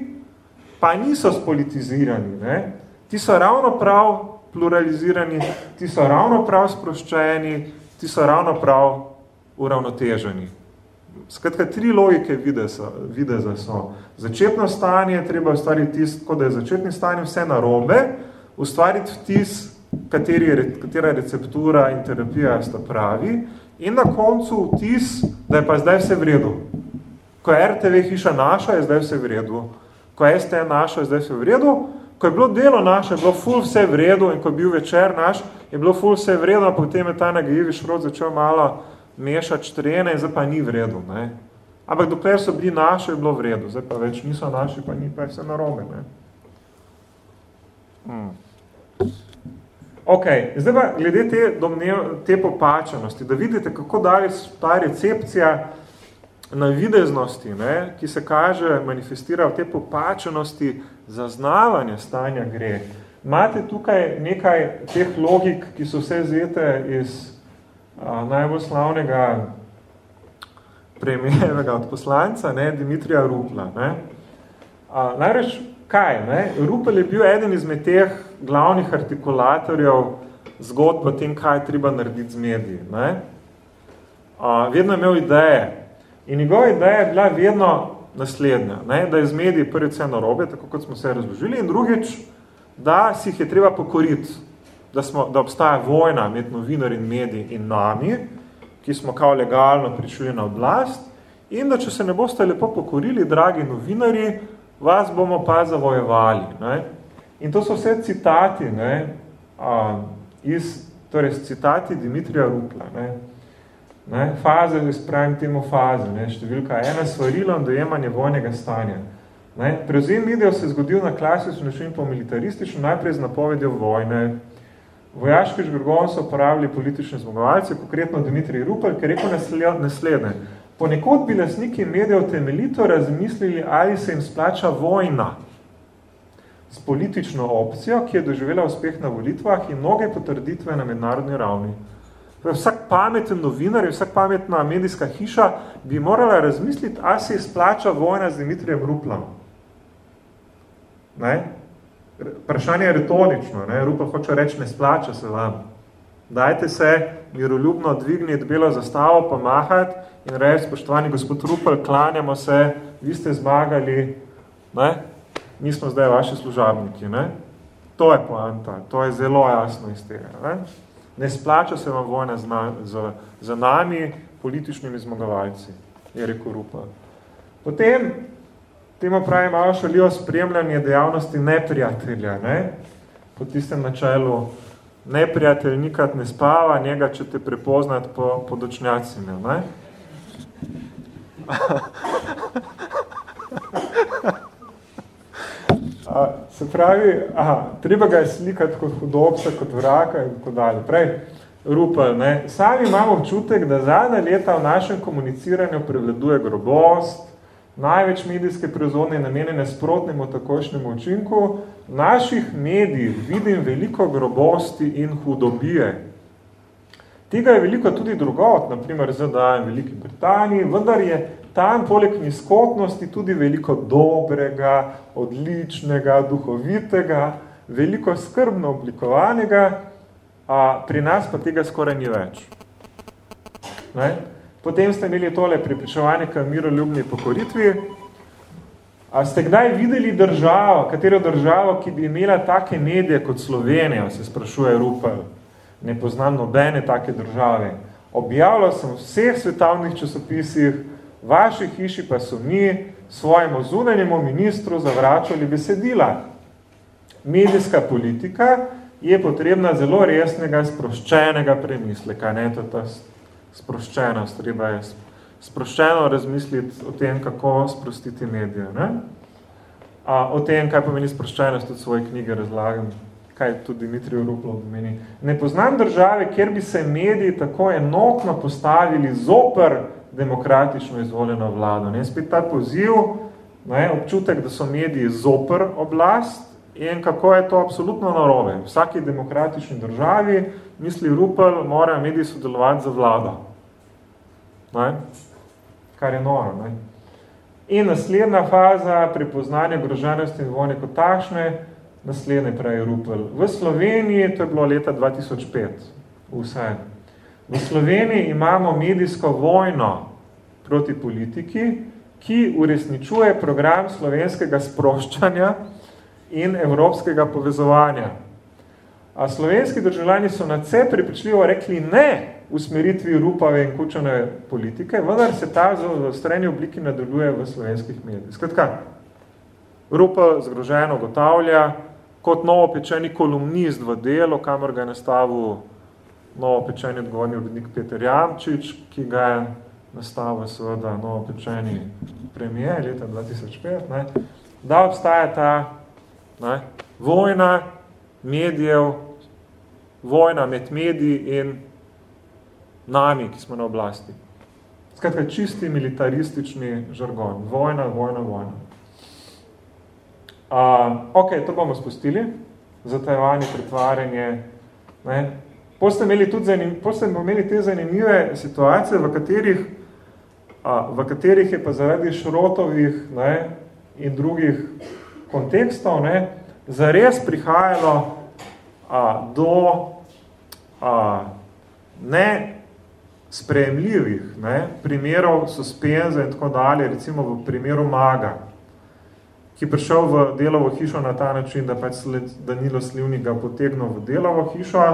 pa niso spolitizirani. Ne? Ti so ravno prav pluralizirani, ti so ravno prav sproščeni, ti so ravno prav uravnoteženi. Skratka, tri logike videza, videza so. Začetno stanje treba ustvariti tist, kot da je začetni stanje vse narobe, ustvariti vtis, kateri, katera receptura in terapija sta pravi, in na koncu vtis, da je pa zdaj vse v redu. Ko je RTV hiša naša, je zdaj vse v redu. Ko je STN naša, je zdaj vse v redu. Ko je bilo delo naše, je bilo ful vse v redu in ko je bil večer naš, je bilo ful vse v redu, potem je ta nagajivi šrot začel malo mešati štrene in zdaj pa ni v redu. Ne? Ampak dokler so bili naše, je bilo v redu. Zdaj pa več niso naši, pa ni pa vse narobe. Ne? Hmm. Ok, zdaj pa glede te, domnev, te popačenosti, da vidite, kako dalje ta recepcija na videznosti, ne, ki se kaže, manifestira v te popačenosti zaznavanja stanja gre. Imate tukaj nekaj teh logik, ki so vse zete iz a, najbolj slavnega premijevega odposlanca, ne, Dimitrija Rupla. Ne. A, najreč, kaj? Ne? Rupel je bil eden izmed teh glavnih artikulatorjev zgodb o tem, kaj je treba narediti z mediji. Ne? A, vedno je imel ideje. In njegova ideja je bila vedno naslednja, ne? da je z mediji prvi vse narobe, tako kot smo se razložili, in drugič, da si jih je treba pokoriti, da, smo, da obstaja vojna med novinar in mediji in nami, ki smo kao legalno prišli na oblast, in da če se ne boste lepo pokorili, dragi novinari, vas bomo pa zavojevali. Ne? In to so vse citati ne? A, iz, torej citati Dimitrija Rupla. Ne? Ne? Faze, jaz pravim temu faze, ne? številka ena svarilom dojemanje vojnega stanja. Ne? Prevzem medijev se je zgodil na klasično način po militaristično, najprej z napovedjo vojne. Vojaški žvrgon so uporabili politične zmagovalce, konkretno Dimitrij Rupel, ki je rekel naslednje. Ponekod bi lasniki medijev temeljito razmislili, ali se jim splača vojna s politično opcijo, ki je doživela uspeh na volitvah in mnoge potrditve na mednarodni ravni. Vsak pameten novinar in vsak pametna medijska hiša bi morala razmisliti, ali se splača vojna z Dimitrijem Ruplom. Ne? Vprašanje je retorično. Ne? Rupel hoče reči, ne splača se vam. Dajte se miroljubno dvigniti belo zastavo, pomahati in reči, spoštovani gospod Rupel, klanjamo se, vi ste zmagali, ne? mi smo zdaj vaši služabniki. Ne? To je poanta, to je zelo jasno iz tega. Ne, ne splača se vam vojna z, z, z nami, političnimi zmagovalci, je rekel Rupa. Potem, temu pravi malo šalijo spremljanje dejavnosti neprijatelja, ne? po tistem načelu, neprijatelj nikrat ne spava, njega če te prepoznati po, po dočnjacime. Ne? A, se pravi, aha, treba ga je slikati kot hudobca, kot vraka in tako dalje. Prej, Rupel, ne, sami imamo občutek, da zadnje leta v našem komuniciranju prevladuje grobost, največ medijske proizvodne namenjene sprotnemu takošnjemu učinku. V naših medijih vidim veliko grobosti in hudobije. Tega je veliko tudi drugot, naprimer ZDA in Veliki Britaniji, vendar je tam poleg nizkotnosti tudi veliko dobrega, odličnega, duhovitega, veliko skrbno oblikovanega, a pri nas pa tega skoraj ni več. Ne? Potem ste imeli tole pripričevanje k miroljubni pokoritvi. A ste kdaj videli državo, katero državo, ki bi imela take medije kot Slovenija, se sprašuje Rupel. Ne poznam nobene take države. Objavljal sem v vseh svetovnih časopisih, vaši hiši pa so mi svojemu zunanjemu ministru zavračali besedila. Medijska politika je potrebna zelo resnega, sproščenega premisleka. Ne, to je ta sproščenost, treba je sproščeno razmisliti o tem, kako sprostiti medije. Ne? A, o tem, kaj pomeni sproščenost, tudi svoje knjige razlagam, kaj tudi Dimitrij Ruplov pomeni. Ne poznam države, kjer bi se mediji tako enotno postavili zoper demokratično izvoljeno vlado. Ne? Spet ta poziv, ne, občutek, da so mediji zoper oblast in kako je to absolutno narobe. V vsaki demokratični državi, misli Rupel, morajo mediji sodelovati za vlado. Ne? Kar je noro. Ne? In naslednja faza prepoznanja groženosti in vojne kot takšne, naslednje pravi Rupel. V Sloveniji, to je bilo leta 2005, vse, V Sloveniji imamo medijsko vojno proti politiki, ki uresničuje program slovenskega sproščanja in evropskega povezovanja. A slovenski državljani so na vse pripričljivo rekli ne v smeritvi rupave in kučane politike, vendar se ta v streni obliki nadaljuje v slovenskih medijih. Skratka, rupa zgroženo gotavlja kot novopečeni kolumnist v delu, kamor ga je nastavil novopečeni odgovorni urednik Peter Jamčič, ki ga je nastavil seveda novopečeni premijer leta 2005, ne, da obstaja ta ne, vojna medijev, vojna med mediji in nami, ki smo na oblasti. Skratka, čisti militaristični žargon. Vojna, vojna, vojna. Uh, ok, to bomo spustili. Zatajevanje, pretvarjanje, ne, Potem imeli tudi zanim, potem imeli te zanimive situacije, v katerih, a, v katerih je pa zaradi šrotovih ne, in drugih kontekstov ne, zares prihajalo a, do a, ne sprejemljivih ne, primerov suspenze in tako dalje, recimo v primeru Maga, ki prišel v delovo hišo na ta način, da pač Danilo Slivnik ga potegnil v delovo hišo,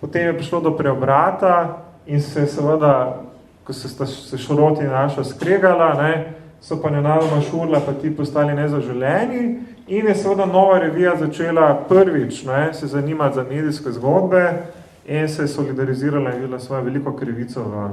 Potem je prišlo do preobrata in se seveda, ko se sta se šroti naša skregala, ne, so pa nenadoma šurla pa ti postali nezaželeni in je seveda nova revija začela prvič ne, se zanimati za medijske zgodbe in se je solidarizirala in videla svojo veliko krivico v,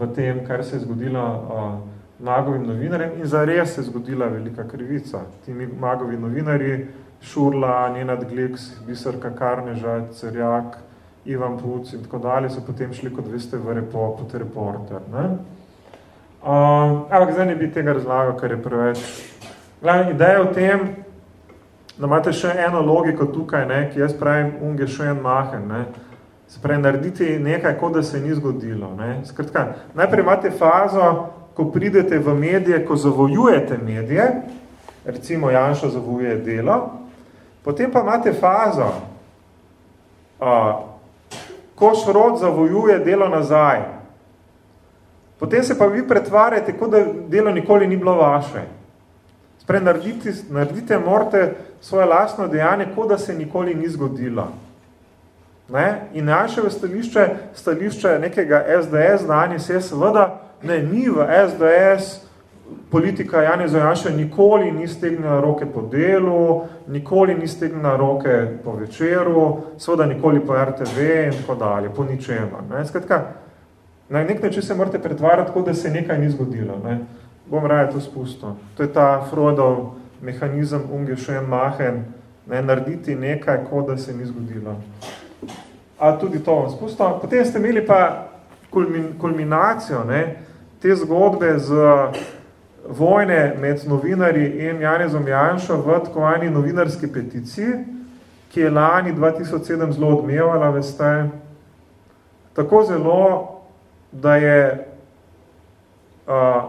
v tem, kar se je zgodilo uh, magovim novinarjem in zares se je zgodila velika krivica. Ti magovi novinarji, Šurla, Nenad Gliks, Biserka Karneža, Cerjak, Ivan Puc in tako dalje, so potem šli, kot veste, v repo, kot reporter. Ne? Um, ampak zdaj ne bi tega razlagal, ker je preveč. Glavna ideja v tem, da imate še eno logiko tukaj, ne, ki jaz pravim unge še en mahen, ne, se pravi narediti nekaj, kot da se ni zgodilo. Ne. Skratka, najprej imate fazo, ko pridete v medije, ko zavojujete medije, recimo Janša zavojuje delo, potem pa imate fazo, uh, ko šrod zavojuje delo nazaj. Potem se pa vi pretvarjate, kot da delo nikoli ni bilo vaše. Sprej, narediti, naredite morate svoje lastno dejanje, kot da se nikoli ni zgodilo. Ne? In naše stališče, stališče nekega SDS danes je seveda, ne, ni v SDS politika Jane Zojanša nikoli ni stegnila roke po delu, nikoli ni stegnila roke po večeru, seveda nikoli po RTV in tako dalje, po ničema. Ne? Skratka, na nek način se morate pretvarati, kot da se nekaj ni zgodilo. Ne? Bom raje to spustil. To je ta Freudov mehanizem ungešen machen, ne? narediti nekaj, kot da se ni zgodilo. A tudi to bom spustil. Potem ste imeli pa kulmin, kulminacijo ne? Te zgodbe z vojne med novinarji in Janezom Janšo v tkovani novinarski peticiji, ki je lani 2007 zelo odmevala, veste, tako zelo, da je a,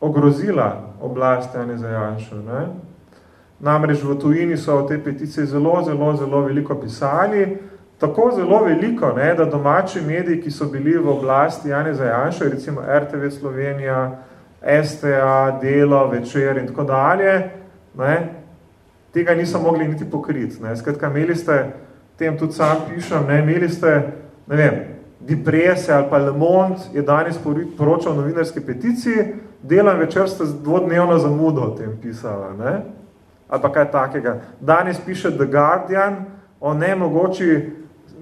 ogrozila oblast Janeza Janšo. Ne? Namreč v tujini so v tej peticiji zelo, zelo, zelo veliko pisali, tako zelo veliko, ne, da domači mediji, ki so bili v oblasti Janeza Janšo, recimo RTV Slovenija, STA, delo, večer in tako dalje, ne, tega niso mogli niti pokriti. Ne. Skratka, imeli ste, tem tudi sam pišem, ne, imeli ste, ne vem, Deprese ali pa Le Monde je danes poročal o novinarski peticiji, delam večer ste dvodnevno zamudo o tem pisala, ne, ali pa kaj takega. Danes piše The Guardian o nemogoči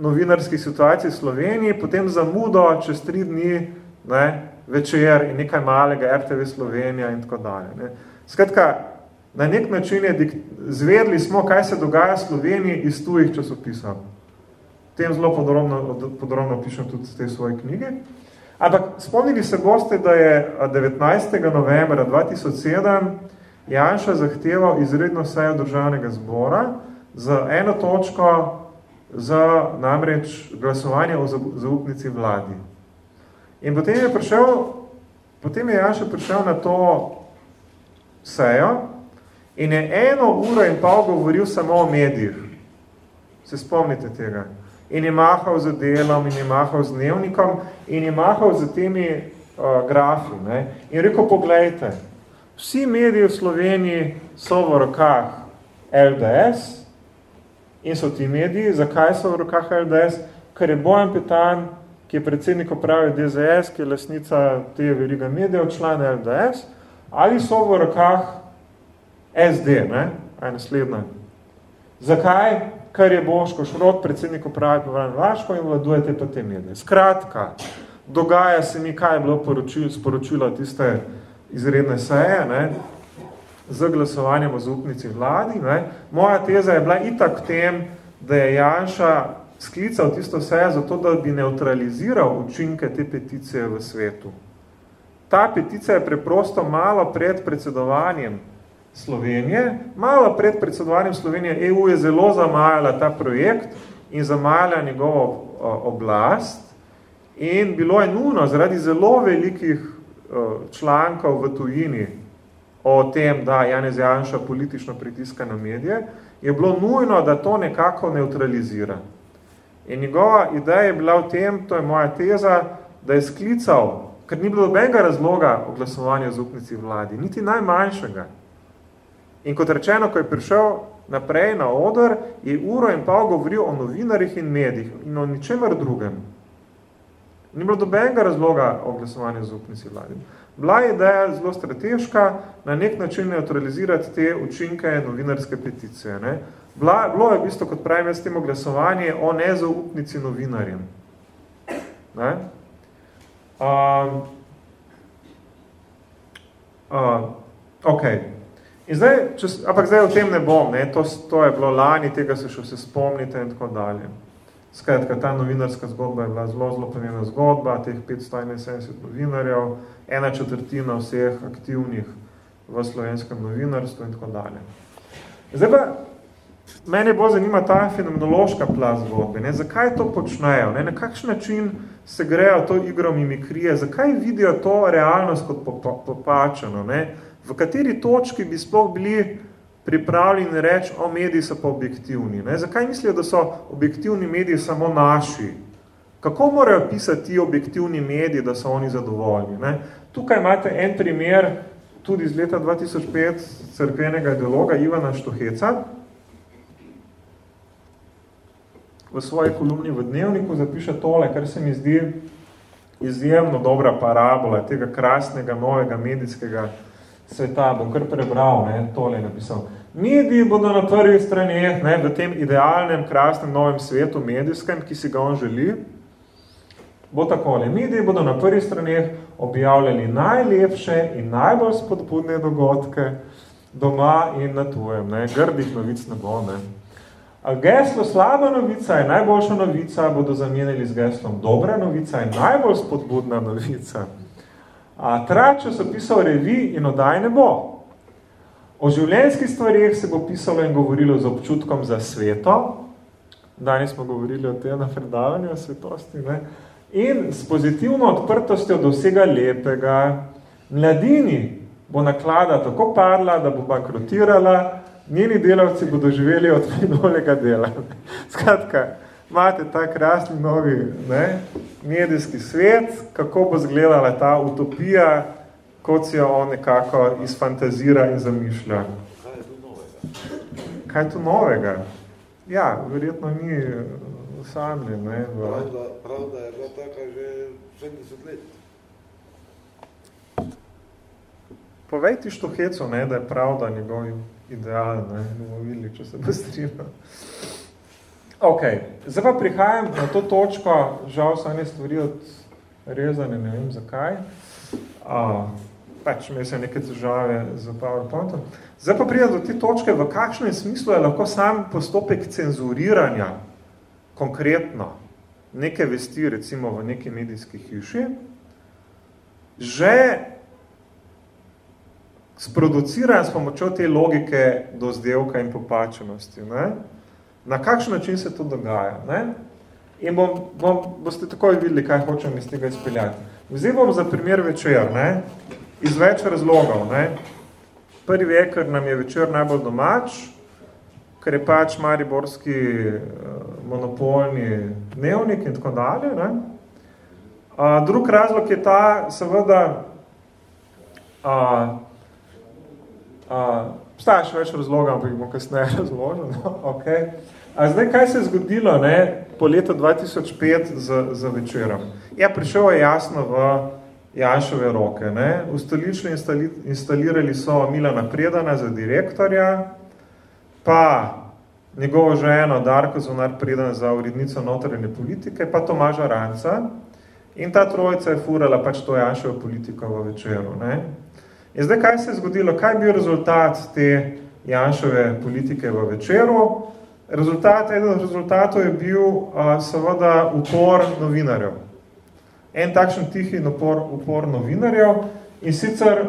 novinarski situaciji v Sloveniji, potem zamudo čez tri dni, ne, večer in nekaj malega RTV Slovenija in tako dalje. Ne. Skratka, na nek način je zvedli smo, kaj se dogaja v Sloveniji iz tujih časopisov. Tem zelo podrobno, podrobno pišem tudi v tej svoji knjigi. Ampak spomnili se boste, da je 19. novembra 2007 Janša zahteval izredno sejo državnega zbora z eno točko za namreč glasovanje o zaupnici vladi. In potem je prišel, potem je Janša prišel na to sejo in je eno uro in pol govoril samo o medijih. Se spomnite tega? In je mahal z delom, in je mahal z dnevnikom, in je mahal z temi uh, grafi. Ne? In rekel, poglejte, vsi mediji v Sloveniji so v rokah LDS in so ti mediji. Zakaj so v rokah LDS? Ker je Bojan Petan ki je predsednik uprave DZS, ki je lasnica te veriga medijev, član LDS, ali so v rokah SD, ne? Aj naslednja. Zakaj? Ker je Boško Šrot, predsednik uprave Povrane Vaško in vladujete pa te medije. Skratka, dogaja se mi, kaj je bilo poročilo, sporočilo tiste izredne seje, ne? Z glasovanjem o zaupnici vladi. Ne? Moja teza je bila itak tem, da je Janša sklical tisto sejo zato, da bi neutraliziral učinke te peticije v svetu. Ta peticija je preprosto malo pred predsedovanjem Slovenije, malo pred predsedovanjem Slovenije EU je zelo zamajala ta projekt in zamajala njegovo oblast in bilo je nujno zaradi zelo velikih člankov v tujini o tem, da Janez Janša politično pritiska na medije, je bilo nujno, da to nekako neutralizira. In njegova ideja je bila v tem, to je moja teza, da je sklical, ker ni bilo dobenega razloga o glasovanju zaupnici vladi, niti najmanjšega. In kot rečeno, ko je prišel naprej na odr, je uro in pol govoril o novinarjih in medijih in o ničemer drugem. Ni bilo dobenega razloga o glasovanju zaupnici vladi. Bila je ideja zelo strateška, na nek način neutralizirati te učinke novinarske peticije. Ne? Bila, bilo je v bistvu, kot pravim, jaz temo glasovanje o nezaupnici novinarjem. Ne? Um, uh, ok. In zdaj, če, ampak zdaj o tem ne bom, ne? To, to je bilo lani, tega se še vse spomnite in tako dalje. Skratka, ta novinarska zgodba je bila zelo, zelo pomembna zgodba, teh 571 novinarjev, ena četrtina vseh aktivnih v slovenskem novinarstvu in tako dalje. Zdaj pa, Mene bo zanima ta fenomenološka plas zgodbe. Ne? Zakaj to počnejo? Ne? Na kakšen način se grejo to igro mimikrije? Zakaj vidijo to realnost kot popačeno? Ne? V kateri točki bi sploh bili pripravljeni reči, o mediji so pa objektivni? Ne? Zakaj mislijo, da so objektivni mediji samo naši? Kako morajo pisati ti objektivni mediji, da so oni zadovoljni? Ne? Tukaj imate en primer tudi iz leta 2005 crkvenega ideologa Ivana Štoheca, v svoji kolumni v dnevniku zapiše tole, kar se mi zdi izjemno dobra parabola tega krasnega novega medijskega sveta. Bom kar prebral, ne, tole napisal. Mediji bodo na prvi strani ne, v tem idealnem, krasnem novem svetu medijskem, ki si ga on želi, bo takole. Mediji bodo na prvi strani objavljali najlepše in najbolj spodbudne dogodke doma in na tujem. Ne. Grdih novic ne bo. Ne. A geslo slaba novica je najboljša novica, bodo zamenjali z geslom dobra novica je najbolj spodbudna novica. A trač so pisal revi in odaj ne bo. O življenjskih stvarih se bo pisalo in govorilo z občutkom za sveto. Danes smo govorili o tem na predavanju o svetosti. Ne? In s pozitivno odprtostjo do vsega lepega. Mladini bo naklada tako parla, da bo bankrotirala, njeni delavci bodo živeli od minulega dela. Skratka, imate ta krasni novi ne, medijski svet, kako bo zgledala ta utopija, kot si jo on nekako izfantazira in zamišlja. Kaj je tu novega? Kaj je tu novega? Ja, verjetno ni usamljen. Ne, v... Pravda, pravda je bila taka že 70 let. Povej ti Štohecu, ne, da je pravda njegov ideal, ne, ne bomo videli, če se postrima. Ok, zdaj pa prihajam na to točko, žal so ene stvari odrezane, ne vem zakaj. Uh, pač imel sem neke težave z PowerPointom. Zdaj pa pridem do te točke, v kakšnem smislu je lahko sam postopek cenzuriranja konkretno neke vesti, recimo v neki medijski hiši, že sproduciran s pomočjo te logike do zdevka in popačenosti. Ne? Na kakšen način se to dogaja? Ne? In bom, bom, boste takoj videli, kaj hočem iz tega izpeljati. Vzaj bom za primer večer, ne? iz več razlogov. Ne? Prvi je, ker nam je večer najbolj domač, ker je pač mariborski uh, monopolni dnevnik in tako dalje. Ne? Uh, drug razlog je ta, seveda, uh, Obstaja še več razloga, ampak jih bom kasneje razložil. No? Okay. A zdaj, kaj se je zgodilo ne, po letu 2005 z, z večerom? Ja, prišel je jasno v Janšove roke. Ne. V stolični instali, instalirali so Milana Predana za direktorja, pa njegovo ženo Darko Zvonar Predan za urednico notranje politike, pa Tomaža Ranca. In ta trojica je furala pač to Janšovo politiko v večeru. Ne. In zdaj, kaj se je zgodilo? Kaj je bil rezultat te Janšove politike v večeru? Rezultat, eden od rezultatov je bil uh, seveda upor novinarjev. En takšen tihi upor, upor novinarjev in sicer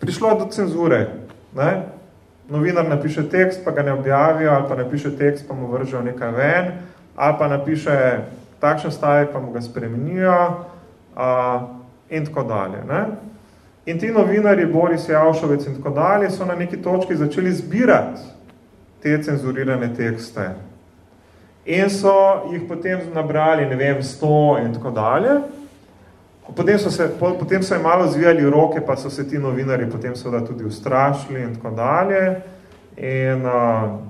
prišlo do cenzure. Ne? Novinar napiše tekst, pa ga ne objavijo, ali pa napiše tekst, pa mu vržejo nekaj ven, ali pa napiše takšen stavek, pa mu ga spremenijo uh, in tako dalje. Ne? In ti novinari, Boris Javšovec in tako dalje, so na neki točki začeli zbirati te cenzurirane tekste. In so jih potem nabrali, ne vem, sto in tako dalje. Potem so, se, potem so jim malo zvijali roke, pa so se ti novinari potem seveda tudi ustrašili in tako dalje. In, uh,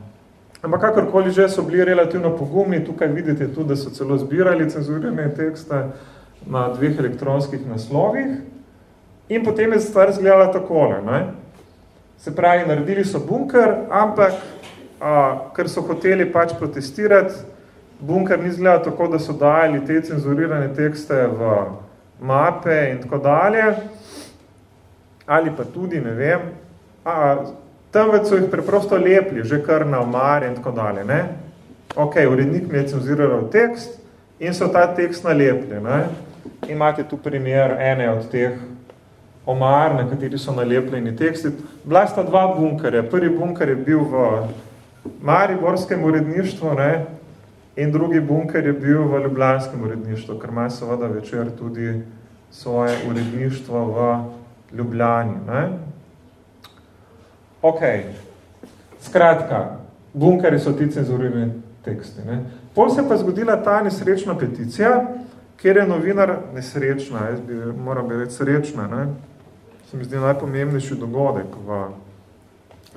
ampak kakorkoli že so bili relativno pogumni, tukaj vidite tudi, da so celo zbirali cenzurirane tekste na dveh elektronskih naslovih. In potem je stvar izgledala takole. Ne? Se pravi, naredili so bunker, ampak a, ker so hoteli pač protestirati, bunker ni izgledal tako, da so dajali te cenzurirane tekste v mape in tako dalje, ali pa tudi, ne vem, a, temveč so jih preprosto lepli, že kar na omar in tako dalje. Ne? Ok, urednik mi je cenzuriral tekst in so ta tekst nalepli. Ne? Imate tu primer ene od teh omar, na kateri so nalepljeni teksti. Bila sta dva bunkerja. Prvi bunker je bil v Mariborskem uredništvu ne? In drugi bunker je bil v Ljubljanskem uredništvu, ker ima seveda večer tudi svoje uredništvo v Ljubljani. Ne? Ok, skratka, bunkeri so ti cenzurirani teksti. Ne? Pol se pa zgodila ta nesrečna peticija, kjer je novinar nesrečna, jaz bi, moram bi reči srečna, ne? se mi zdi najpomembnejši dogodek v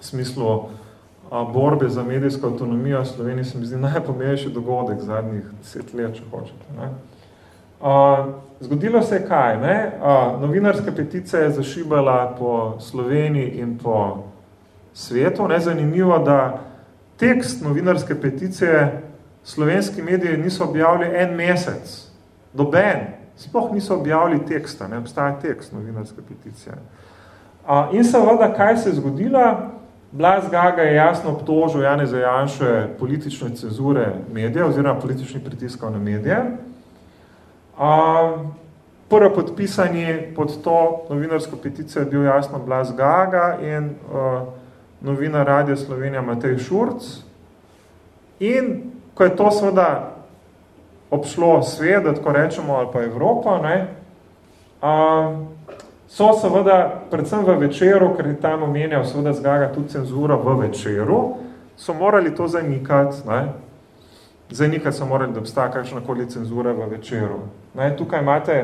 smislu a, borbe za medijsko avtonomijo v Sloveniji, se mi zdi najpomembnejši dogodek zadnjih deset let, če hočete. Ne? A, zgodilo se je kaj? Ne? A, novinarska petica je zašibala po Sloveniji in po svetu. Ne? Zanimivo, da tekst novinarske peticije slovenski mediji niso objavili en mesec. Doben. Sploh niso objavili teksta. Ne? Obstaja tekst novinarske peticije. A, in seveda, kaj se je zgodilo? Blas Gaga je jasno obtožil Jane Zajanše politične cenzure medija oziroma političnih pritiskov na medije. Prvo podpisanje pod to novinarsko peticijo je bil jasno Blas Gaga in uh, novinar Radio Slovenija Matej Šurc. In ko je to seveda obšlo svet, da tako rečemo, ali pa Evropo, ne, uh, so seveda, predvsem v večeru, ker je tam omenjal seveda zgaga tudi cenzura v večeru, so morali to zanikati, ne, zanikati so morali, da obstaja kakšnakoli cenzura v večeru. Ne, tukaj imate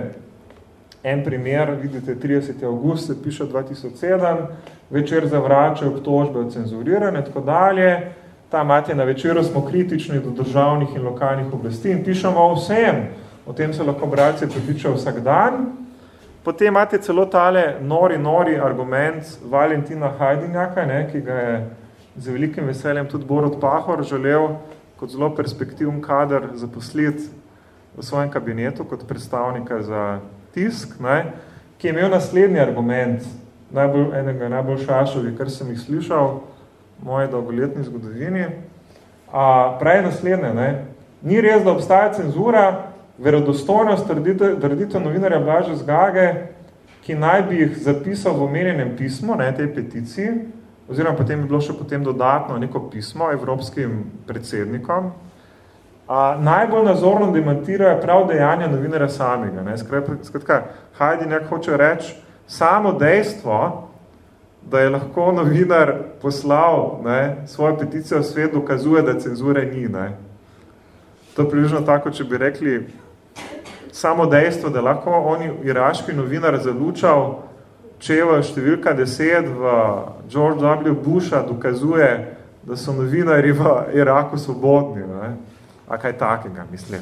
en primer, vidite, 30. august se piše 2007, večer zavračajo obtožbe o cenzurirane, tako dalje, tam imate na večeru smo kritični do državnih in lokalnih oblasti in pišemo o vsem, o tem se lahko bralci pripičajo vsak dan, potem imate celo tale nori, nori argument Valentina Hajdinjaka, ne, ki ga je z velikim veseljem tudi Borod Pahor želel kot zelo perspektivn kader zaposliti v svojem kabinetu kot predstavnika za tisk, ne, ki je imel naslednji argument, najbolj, enega najbolj šašovi, kar sem jih slišal v moji dolgoletni zgodovini. A, pravi naslednje, ne, ni res, da obstaja cenzura, verodostojnost trditev novinarja Blaža Zgage, ki naj bi jih zapisal v omenjenem pismu, ne, tej peticiji, oziroma potem bi bilo še potem dodatno neko pismo evropskim predsednikom, a, najbolj nazorno demantirajo prav dejanja novinarja samega. Ne. Skratka, Hajdi nek hoče reči, samo dejstvo, da je lahko novinar poslal ne, svojo peticijo v svet, dokazuje, da cenzure ni. Ne. To je približno tako, če bi rekli, samo dejstvo, da lahko oni iraški novinar zalučal čeva številka 10 v George W. Busha dokazuje, da so novinari v Iraku svobodni. Ne? A kaj takega, mislim.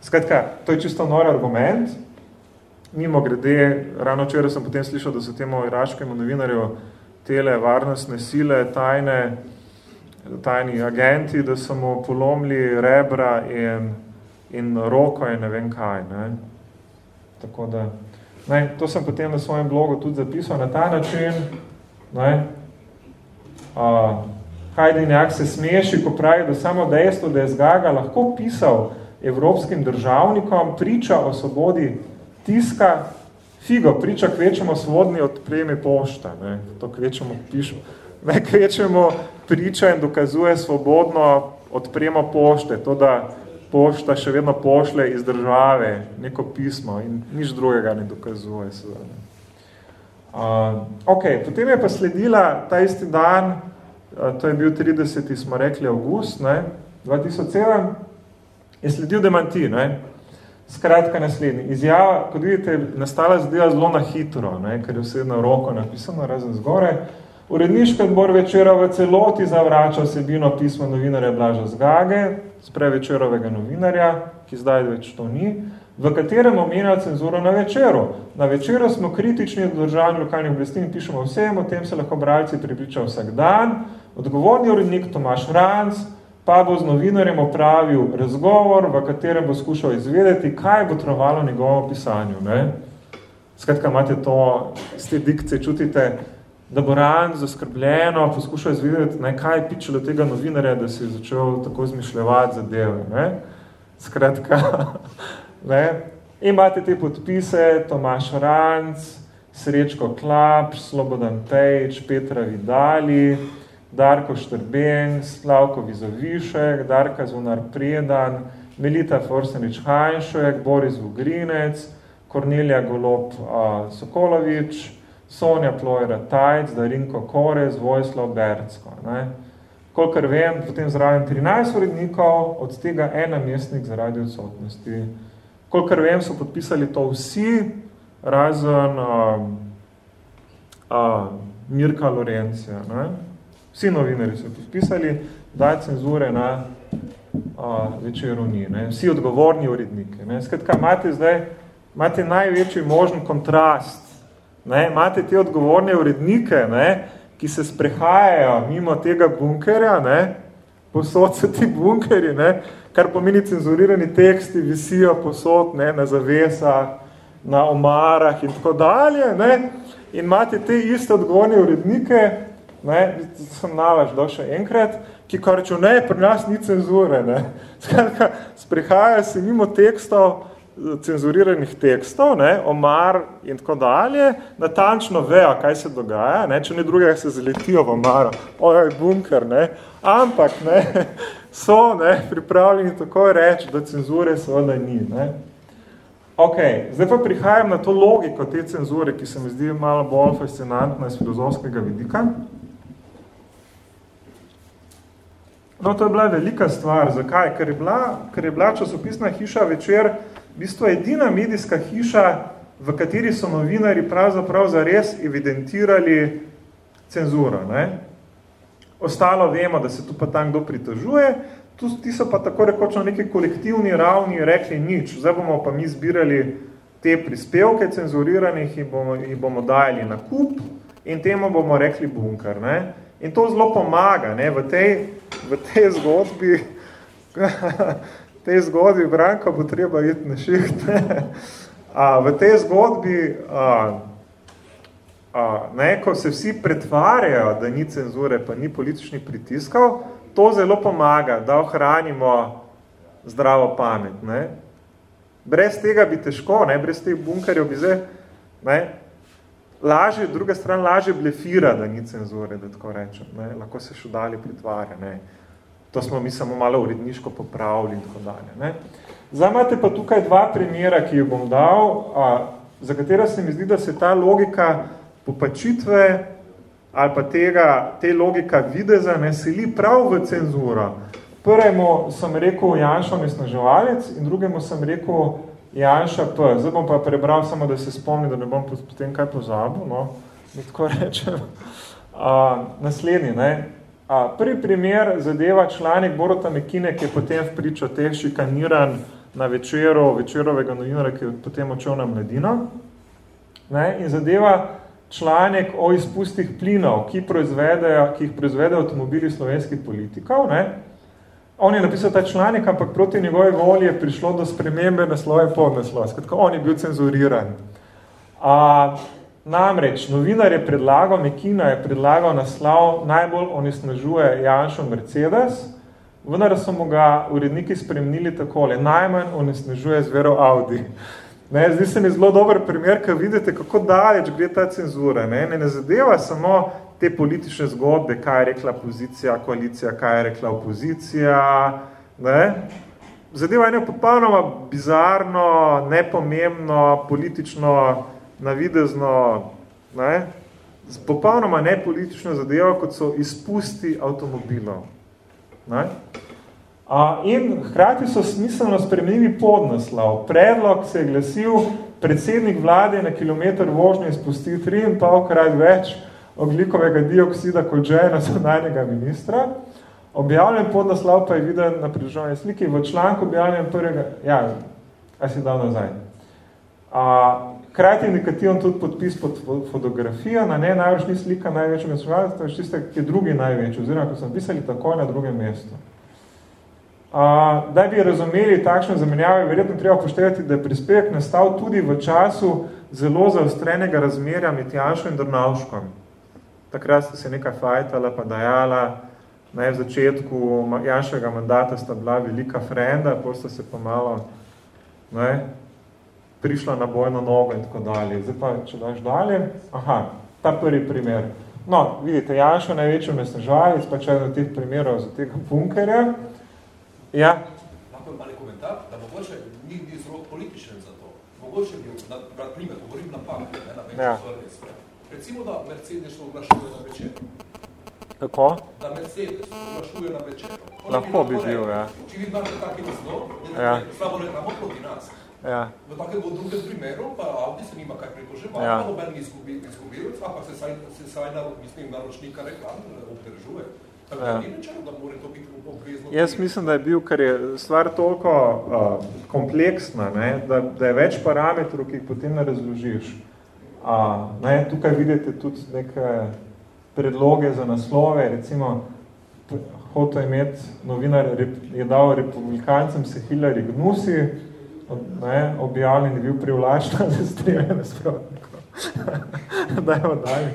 Skratka, to je čisto nor argument. Mimo grede, ravno včeraj sem potem slišal, da so temu iraškemu novinarju tele varnostne sile, tajne, tajni agenti, da so mu polomili rebra in, in roko in ne vem kaj. Ne? Tako da, ne, to sem potem na svojem blogu tudi zapisal na ta način. Ne? Uh, Hajdinjak se smeši, ko pravi, da samo dejstvo, da je zgaga lahko pisal evropskim državnikom, priča o svobodi tiska, figo, priča kvečemo svobodni odpremi pošta, ne, to kvečemo pišemo, ne, kvečemo priča in dokazuje svobodno odpremo pošte, to, da pošta še vedno pošle iz države neko pismo in nič drugega ne dokazuje. Seveda. Uh, ok, potem je pa sledila ta isti dan, to je bil 30. smo rekli avgust, ne, 2007, je sledil demanti, ne, skratka naslednji. Izjava, kot vidite, nastala zadeva zelo na hitro, ne, ker je vse na roko napisano, razen zgore. Uredniški odbor večera v celoti zavrača vsebino pisma novinarja Blaža Zgage, sprej večerovega novinarja, ki zdaj več to ni, v katerem omenja cenzuro na večeru. Na večeru smo kritični do državnih lokalnih oblasti in pišemo vsem, o tem se lahko bralci pripričajo vsak dan, Odgovorni urednik Tomaš Franc pa bo z novinarjem opravil razgovor, v katerem bo skušal izvedeti, kaj bo trovalo njegovo pisanju. Ne? Skratka, imate to, z te dikcije čutite, da bo ran zaskrbljeno poskušal izvedeti, ne, kaj je pičelo tega novinarja, da si je začel tako izmišljevati zadeve. Ne? Skratka, ne? imate te podpise, Tomaš Ranc, Srečko Klapš, Slobodan Pejč, Petra Vidali, Darko Štrben, Slavko Vizovišek, Darka Zvonar Predan, Melita Forsenič Hajnšek, Boris Vugrinec, Kornelija Golob a, Sokolovič, Sonja Plojera Tajc, Darinko Korez, Vojslav Bercko. Ne. Kolikor vem, potem zraven 13 urednikov, od tega ena mestnik zaradi odsotnosti. Kolikor vem, so podpisali to vsi, razen um, uh, Mirka Lorencija. Ne? Vsi novinari so podpisali, da cenzure na uh, večeru ni. Ne? Vsi odgovorni uredniki. Ne? Skratka, imate zdaj imate največji možen kontrast. Ne? Imate te odgovorne urednike, ne? ki se sprehajajo mimo tega bunkerja, ne? posod so ti bunkeri, ne? kar pomeni cenzurirani teksti, visijo posod ne? na zavesah, na omarah in tako dalje. Ne? In imate te iste odgovorne urednike, ne? sem nalaž do še enkrat, ki ko rečo, ne, pri nas ni cenzure. Ne? Skratka, sprehaja se mimo tekstov, cenzuriranih tekstov, ne, omar in tako dalje, natančno vejo, kaj se dogaja, ne, če ne drugega se zaletijo v omaro, ojoj, bunker, ne, ampak ne, so ne, pripravljeni tako reči, da cenzure seveda ni. Ne. Ok, zdaj pa prihajam na to logiko te cenzure, ki se mi zdi malo bolj fascinantna iz filozofskega vidika. No, to je bila velika stvar. Zakaj? Ker je bila, ker je bila časopisna hiša večer v bistvu edina medijska hiša, v kateri so novinari pravzaprav zares evidentirali cenzuro. Ne? Ostalo vemo, da se tu pa tam kdo pritožuje, tu, ti so pa tako rekoč na neki kolektivni ravni rekli nič, zdaj bomo pa mi zbirali te prispevke cenzuriranih in bomo, in bomo dajali na kup in temu bomo rekli bunker. Ne? In to zelo pomaga ne? V, tej, v tej zgodbi tej zgodbi, Branko, bo treba iti na šiht. a, v tej zgodbi, a, a, ne, ko se vsi pretvarjajo, da ni cenzure, pa ni političnih pritiskov, to zelo pomaga, da ohranimo zdravo pamet. Ne. Brez tega bi težko, ne, brez teh bunkerjev bi zdaj, ne, lažje, druga stran lažje blefira, da ni cenzure, da tako rečem. Ne. Lahko se še dalje pretvarja. Ne. To smo mi samo malo uredniško popravili in tako dalje. Ne? Zdaj imate pa tukaj dva primera, ki jih bom dal, a, za katera se mi zdi, da se ta logika popačitve ali pa tega, te logika videza ne seli prav v cenzuro. Prvemu sem rekel Janša nesnaževalec in drugemu sem rekel Janša P. Zdaj bom pa prebral samo, da se spomnim, da ne bom potem kaj pozabil, no, tako rečem. A, naslednji, ne, A, prvi primer zadeva članek Borota Mekine, ki je potem v pričo teh šikaniran na večero, večerovega novinara, ki je potem očel na mladino. Ne, in zadeva članek o izpustih plinov, ki, ki jih proizvedejo avtomobili slovenskih politikov. Ne. On je napisal ta članek, ampak proti njegovi volji je prišlo do spremembe naslova in podnaslova. Skratka, on je bil cenzuriran. A, Namreč, novinar je predlagal, Mekina je predlagal naslov najbolj onesnažuje Janšo Mercedes, vendar so mu ga uredniki spremnili takole, najmanj onesnažuje zvero Audi. Ne, zdi se mi zelo dober primer, ker vidite, kako daleč gre ta cenzura. Ne, ne, ne zadeva samo te politične zgodbe, kaj je rekla pozicija, koalicija, kaj je rekla opozicija. Ne. Zadeva je popolnoma bizarno, nepomembno, politično navidezno, ne, popolnoma nepolitično zadevo, kot so izpusti avtomobilov. Ne. A, in hkrati so smiselno spremenili podnaslov. Predlog se je glasil, predsednik vlade na kilometr vožnje izpusti 3,5 krat več oglikovega dioksida kot žena zonajnega ministra. Objavljen podnaslov pa je viden na pridružovanje sliki v članku objavljen prvega, ja, a si dal nazaj. A, Hkrati je nekativen tudi podpis pod fotografijo, na ne največ ni slika največjega menstrualca, to je tiste, ki je drugi največji, oziroma ko sem pisali takoj na drugem mestu. Uh, da bi razumeli takšne zamenjave, verjetno treba poštevati, da je prispevek nastal tudi v času zelo zaostrenega razmerja med Janšo in Drnavškom. Takrat sta se nekaj fajtala, pa dajala, naj v začetku Janšega mandata sta bila velika frenda, potem sta se pa malo, ne, prišla na bojno nogo in tako dalje. Zdaj pa, če daš dalje, aha, ta prvi primer. No, vidite, Janšo največjo mesnežalec, pa če na teh primerov za tega bunkerja. Ja. Lahko je mali komentar, da mogoče ni, ni zelo političen za to. Mogoče bi, na, brat primer, govorim na pamet, ne, na ja. Recimo, da Mercedes oglašuje na večer. Kako? Da Mercedes oglašuje na večer. Lahko bi bil, ja. Če vi imate taki naslov, je ja. slabo reklamo proti nas. Ja. V takem drugem primeru pa Audi se nima kaj pritoževati, Ja. noben ni izgubil, izgubil, ampak se saj, se saj na, mislim, naročnika reklam obdržuje. Tako Ja. ni rečeno, da mora to biti obvezno. Jaz mislim, da je bil, ker je stvar toliko uh, kompleksna, ne, da, da je več parametrov, ki jih potem ne razložiš. Uh, ne, tukaj vidite tudi neke predloge za naslove, recimo hotel imeti novinar, je dal republikancem se Hillary Gnusi, ne, objavljen je bil privlačna za streljanje nasprotnikov. Dajmo dalje.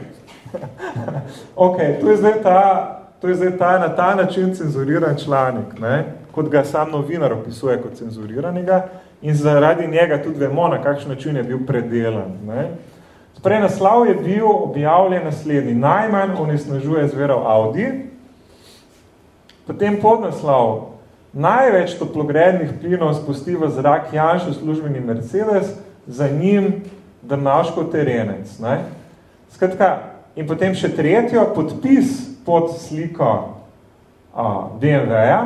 ok, to je zdaj ta, to je zdaj ta, na ta način cenzuriran članek, ne? kot ga sam novinar opisuje kot cenzuriranega in zaradi njega tudi vemo, na kakšen način je bil predelan. Ne? Sprej naslov je bil objavljen naslednji. Najmanj onesnažuje zverov Audi, potem podnaslov. Največ toplogrednih plinov spusti v zrak Janšo službeni Mercedes, za njim Drnavško terenec. Ne? Skratka, in potem še tretjo, podpis pod sliko a, BMW-ja,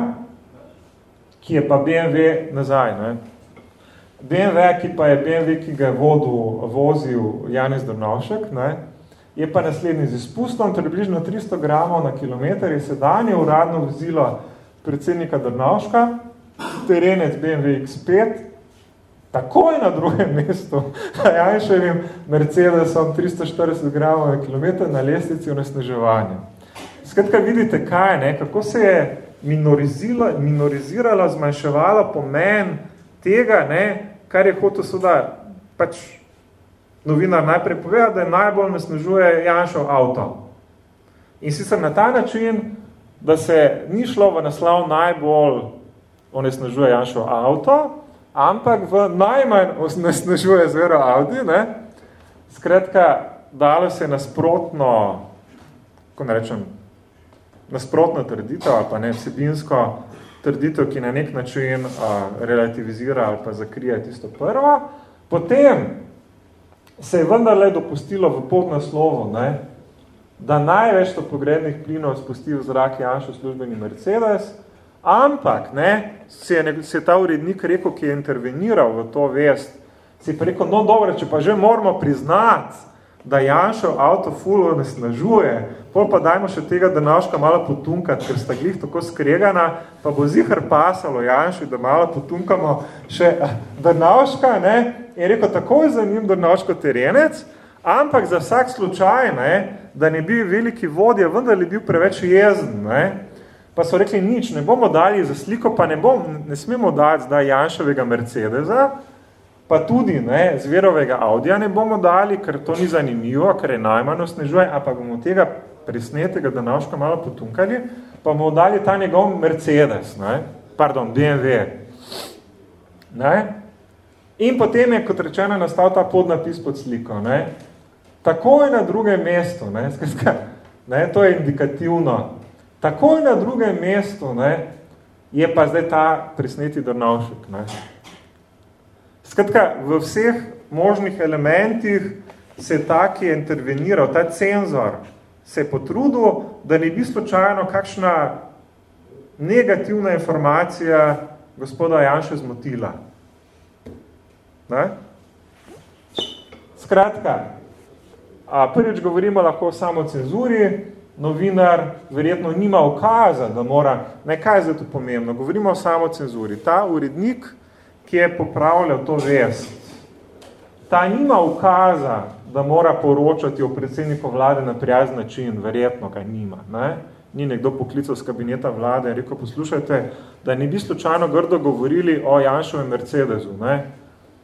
ki je pa BMW nazaj. Ne? BMW, ki pa je BMW, ki ga je vodu, vozil Janez Drnovšek, ne? je pa naslednji z izpustom, približno 300 gramov na kilometr, je sedanje uradno vozilo predsednika Drnovška, terenec BMW X5, takoj na drugem mestu, Janševim Mercedesom 340 gramov na kilometr na lestvici onesnaževanja. Skratka, vidite kaj, ne? kako se je minorizirala, minorizirala, zmanjševala pomen tega, ne? kar je hotel seveda pač novinar najprej povedal, da je najbolj nasnežuje Janšov avto. In sicer na ta način, da se ni šlo v naslov najbolj onesnažuje Janšov avto, ampak v najmanj onesnažuje zvero Audi, ne? Skratka, dalo se nasprotno, ko ne rečem, nasprotno trditev ali pa ne vsebinsko trditev, ki na nek način uh, relativizira ali pa zakrije tisto prvo. Potem se je vendarle dopustilo v podnaslovu, ne, da največ toplogrednih plinov spusti v zrak Janšo službeni Mercedes, ampak ne, se, je, se je ta urednik rekel, ki je interveniral v to vest, si je pa rekel, no dobro, če pa že moramo priznati, da Janšov avto ful onesnažuje, pol pa dajmo še tega današka malo potunkati, ker sta glih tako skregana, pa bo zihar pasalo Janšu, da malo potunkamo še današka, ne, in rekel, takoj za njim današko terenec, ampak za vsak slučaj, ne, da ne bi veliki vodja, vendar je bil preveč jezen, ne, pa so rekli, nič, ne bomo dali za sliko, pa ne, bom, ne smemo dati zdaj Janševega Mercedesa, pa tudi ne, zverovega Audija ne bomo dali, ker to ni zanimivo, ker je najmanj osnežuje, ampak bomo tega presnetega današka malo potunkali, pa bomo dali ta njegov Mercedes, ne, pardon, BMW. Ne. In potem je, kot rečeno, nastal ta podnapis pod sliko. Ne. Takoj na drugem mestu, ne, skratka, ne, to je indikativno, takoj na drugem mestu ne, je pa zdaj ta presneti drnovšek. Ne. Skratka, v vseh možnih elementih se ta, ki je interveniral, ta cenzor, se je potrudil, da ne bi slučajno kakšna negativna informacija gospoda Janša zmotila. Ne? Skratka, a prvič govorimo lahko samo o cenzuri, novinar verjetno nima ukaza, da mora, ne kaj je zdaj to pomembno, govorimo o samo cenzuri. Ta urednik, ki je popravljal to vest, ta nima ukaza, da mora poročati o predsedniku vlade na prijazen način, verjetno ga nima. Ne? Ni nekdo poklical z kabineta vlade in rekel, poslušajte, da ne bi slučajno grdo govorili o Janšovem Mercedesu. Ne?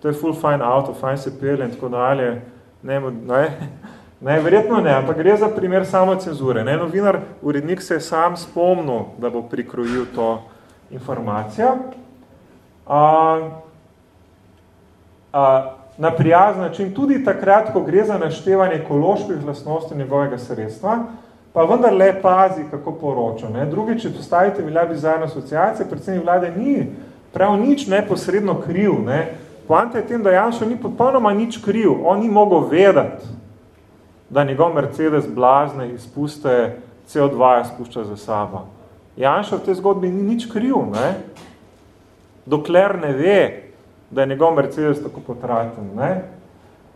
To je full fine auto, fine se pelje in tako dalje. Ne, ne, ne, verjetno ne, ampak gre za primer samo cenzure. Ne? Novinar, urednik se je sam spomnil, da bo prikrojil to informacijo. A, a, na prijazen način, tudi takrat, ko gre za naštevanje ekoloških lastnosti njegovega sredstva, pa vendar le pazi, kako poroča. Ne? Drugič, če postavite velja bizarno asociacije, predsednik vlade ni prav nič neposredno kriv. Ne? Poanta je tem, da Janšo ni popolnoma nič kriv. On ni mogel vedeti, da njegov Mercedes blazne izpuste CO2 spušča za sabo. Janšo v tej zgodbi ni nič kriv. Ne? Dokler ne ve, da je njegov Mercedes tako potraten. Ne?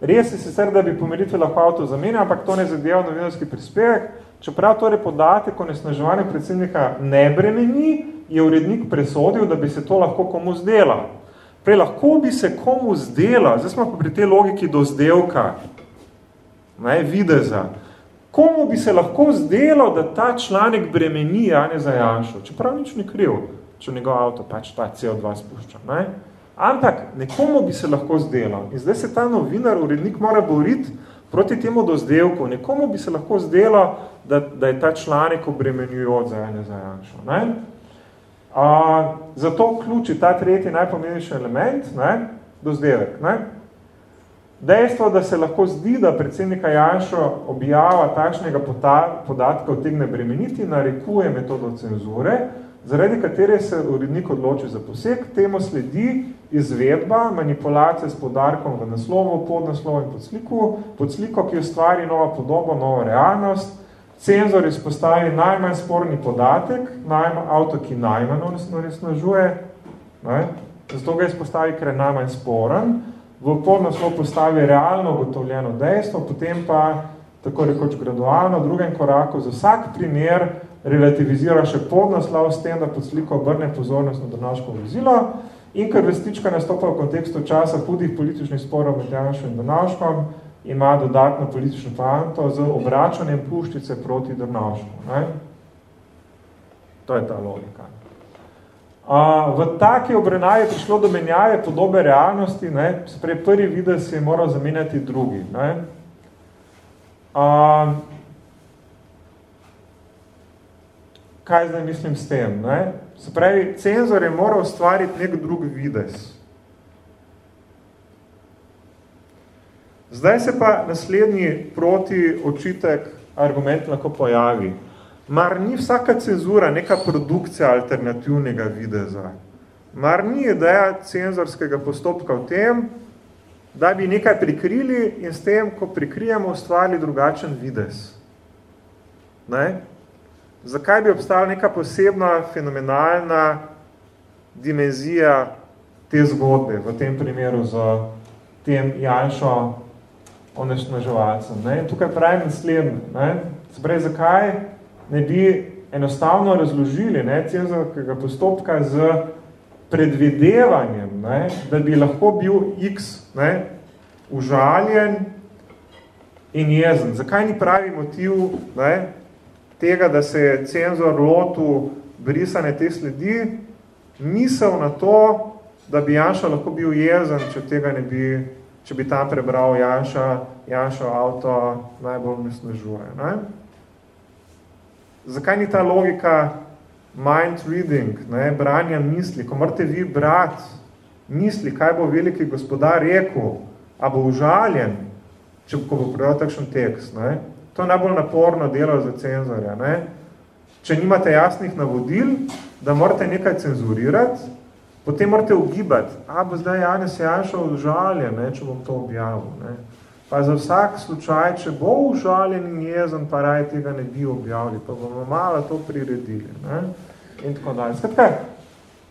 Res je sicer, da bi pomeritve lahko avto zamenjal, ampak to ne zadeva novinarski prispevek. Čeprav torej podatek o nesnaževanju predsednika ne bremeni, je urednik presodil, da bi se to lahko komu zdela. Prej lahko bi se komu zdela, zdaj smo pa pri tej logiki do zdelka, ne, videza. Komu bi se lahko zdelo, da ta članek bremeni Jane za Janšo, čeprav nič ni kriv, če njegov avto pač ta CO2 spušča. Ne? Ampak nekomu bi se lahko zdelo. In zdaj se ta novinar, urednik mora boriti proti temu dozdelku. Nekomu bi se lahko zdelo, da, da je ta članek obremenjujoč za ene za Janšo. Ne? A, zato vključi ta tretji najpomembnejši element, ne? dozdelek. Ne? Dejstvo, da se lahko zdi, da predsednika Janšo objava takšnega podatka otegne bremeniti, narekuje metodo cenzure, zaradi katere se urednik odloči za poseg, temu sledi izvedba, manipulacija s podarkom v naslovu, pod naslovu in pod sliku, pod sliko, ki ustvari nova podoba, nova realnost, cenzor izpostavi najmanj sporni podatek, najmanj, avto, ki najmanj onesnažuje, ne? zato ga izpostavi, ker je najmanj sporen, v podnaslov postavi realno ugotovljeno dejstvo, potem pa tako rekoč gradualno, v drugem koraku za vsak primer relativizira še podnaslov s tem, da pod sliko obrne pozornost na Donaško vozilo in ker vestička nastopa v kontekstu časa hudih političnih sporov med Janšo in Donaškom, ima dodatno politično fanto z obračanjem puščice proti Drnavšku. Ne? To je ta logika. V taki obrenaji je prišlo do menjave podobe realnosti, ne? se prej prvi videz je moral zamenjati drugi. Ne? A, kaj zdaj mislim s tem? Ne? Se pravi, cenzor je moral ustvariti nek drug videz. Zdaj se pa naslednji proti očitek argument lahko pojavi. Mar ni vsaka cenzura neka produkcija alternativnega videza? Mar ni ideja cenzorskega postopka v tem, da bi nekaj prikrili in s tem, ko prikrijemo, ustvarili drugačen videz? Ne? Zakaj bi obstala neka posebna, fenomenalna dimenzija te zgodbe, v tem primeru z tem Janšo onesnaževalcem? Tukaj pravim naslednje. Ne? Sprej, zakaj ne bi enostavno razložili ne, cenzorskega postopka z predvidevanjem, ne, da bi lahko bil X ne, užaljen in jezen. Zakaj ni pravi motiv ne, tega, da se je cenzor lotu brisane te sledi, misel na to, da bi Janša lahko bil jezen, če tega ne bi, če bi tam prebral Janša, Janša avto najbolj nesnažuje. Ne? Zakaj ni ta logika mind reading, ne, branja misli, ko morate vi brati misli, kaj bo veliki gospodar rekel, a bo užaljen, če ko bo prebral takšen tekst. Ne. To je najbolj naporno delo za cenzorja. Ne. Če nimate jasnih navodil, da morate nekaj cenzurirati, potem morate ugibati, a bo zdaj Janes Janšov užaljen, ne, če bom to objavil. Ne pa za vsak slučaj, če bo užaljen in jezen, pa raj tega ne bi objavili, pa bomo malo to priredili. Ne? In tako dalje. Skratka,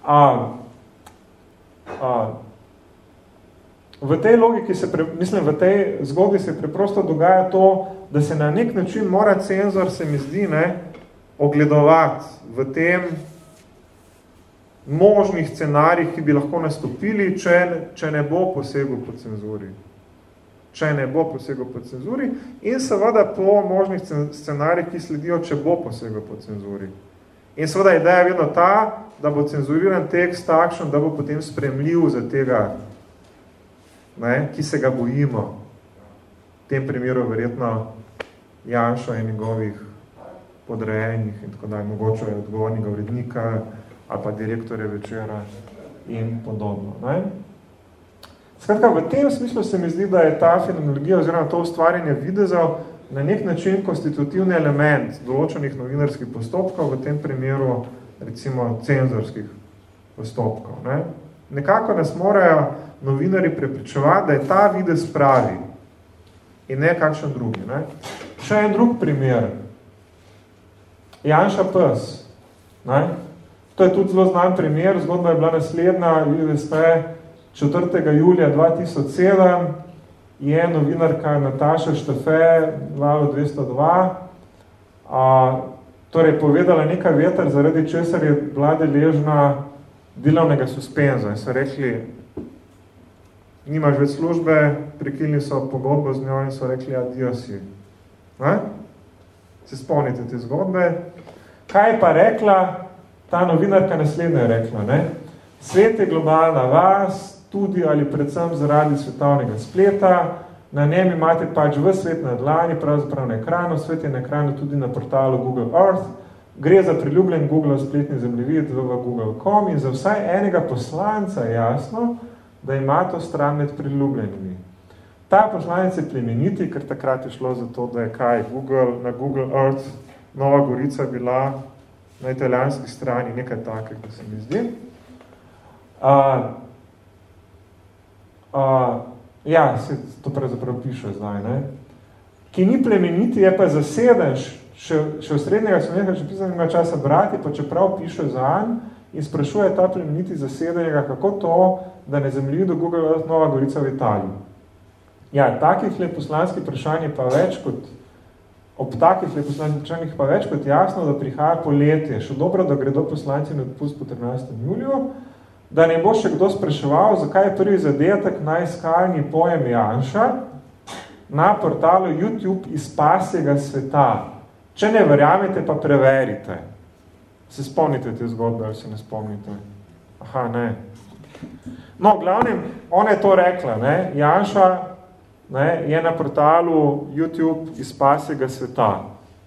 a, a, v tej logiki se, pre, mislim, v tej zgodbi se preprosto dogaja to, da se na nek način mora cenzor, se mi zdi, ne, ogledovati v tem možnih scenarijih, ki bi lahko nastopili, če, če ne bo posegel po cenzuri če ne bo posegel po cenzuri in seveda po možnih scenarijih, ki sledijo, če bo posegel po cenzuri. In seveda ideja je vedno ta, da bo cenzuriran tekst takšen, da bo potem spremljiv za tega, ne, ki se ga bojimo. V tem primeru verjetno Janša in njegovih podrejenih in tako da mogoče je odgovornega urednika ali pa direktorja večera in podobno. Ne. Skratka, v tem smislu se mi zdi, da je ta fenomenologija oziroma to ustvarjanje videzov na nek način konstitutivni element določenih novinarskih postopkov, v tem primeru recimo cenzorskih postopkov. Ne? Nekako nas morajo novinari prepričevati, da je ta videz pravi in ne kakšen drugi. Ne? Še en drug primer. Janša Pes. Ne? To je tudi zelo znan primer, zgodba je bila naslednja, videli ste, 4. julija 2007 je novinarka Nataša Štefe, valo 202, a, torej povedala nekaj veter, zaradi česar je bila deležna delovnega suspenza. In so rekli, nimaš več službe, prekilni so pogodbo z njo in so rekli, adijo si. Ne? Se spomnite te zgodbe. Kaj pa rekla, ta novinarka naslednja je rekla, ne? Svet je globalna vas, tudi ali predvsem zaradi svetovnega spleta. Na njem imate pač v svet na dlani, pravzaprav na ekranu, svet je na ekranu tudi na portalu Google Earth. Gre za priljubljen Google spletni zemljevid v Google.com in za vsaj enega poslanca jasno, da ima to stran med priljubljenimi. Ta poslanec je plemeniti, ker takrat je šlo za to, da je kaj Google, na Google Earth Nova Gorica bila na italijanski strani nekaj takega, se mi zdi. Uh, uh, ja, se to pravzaprav piše zdaj, ne? ki ni plemeniti, je pa zaseden, še, še v srednjega pisam, ima časa brati, pa čeprav piše zanj in sprašuje ta plemeniti zasedenega, kako to, da ne zemlji do Google Nova Gorica v Italiji. Ja, takih le poslanskih vprašanj pa več kot, ob takih le poslanskih vprašanjih pa več kot jasno, da prihaja poletje. Še dobro, da gredo poslanci na odpust po 13. juliju, da ne bo še kdo spraševal, zakaj je prvi zadetek na iskalni pojem Janša na portalu YouTube iz pasjega sveta. Če ne verjamete, pa preverite. Se spomnite te zgodbe, ali se ne spomnite? Aha, ne. No, glavnem, ona je to rekla, ne? Janša ne, je na portalu YouTube iz pasjega sveta.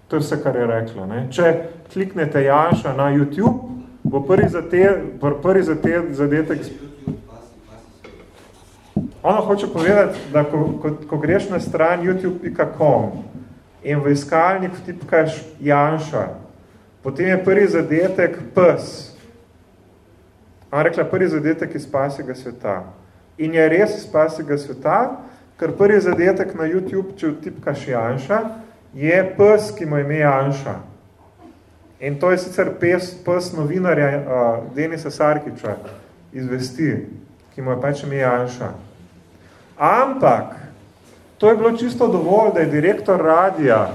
To je vse, kar je rekla. Ne? Če kliknete Janša na YouTube, bo prvi, za te, prvi za te zadetek... Ona hoče povedati, da ko, ko, ko greš na stran youtube.com in v iskalnik vtipkaš Janša, potem je prvi zadetek pes. Ona rekla, prvi zadetek iz pasjega sveta. In je res iz pasjega sveta, ker prvi zadetek na YouTube, če vtipkaš Janša, je pes, ki mu ime Janša. In to je sicer pes, pes novinarja uh, Denisa Sarkiča iz Vesti, ki mu je pač ime Janša. Ampak, to je bilo čisto dovolj, da je direktor radija,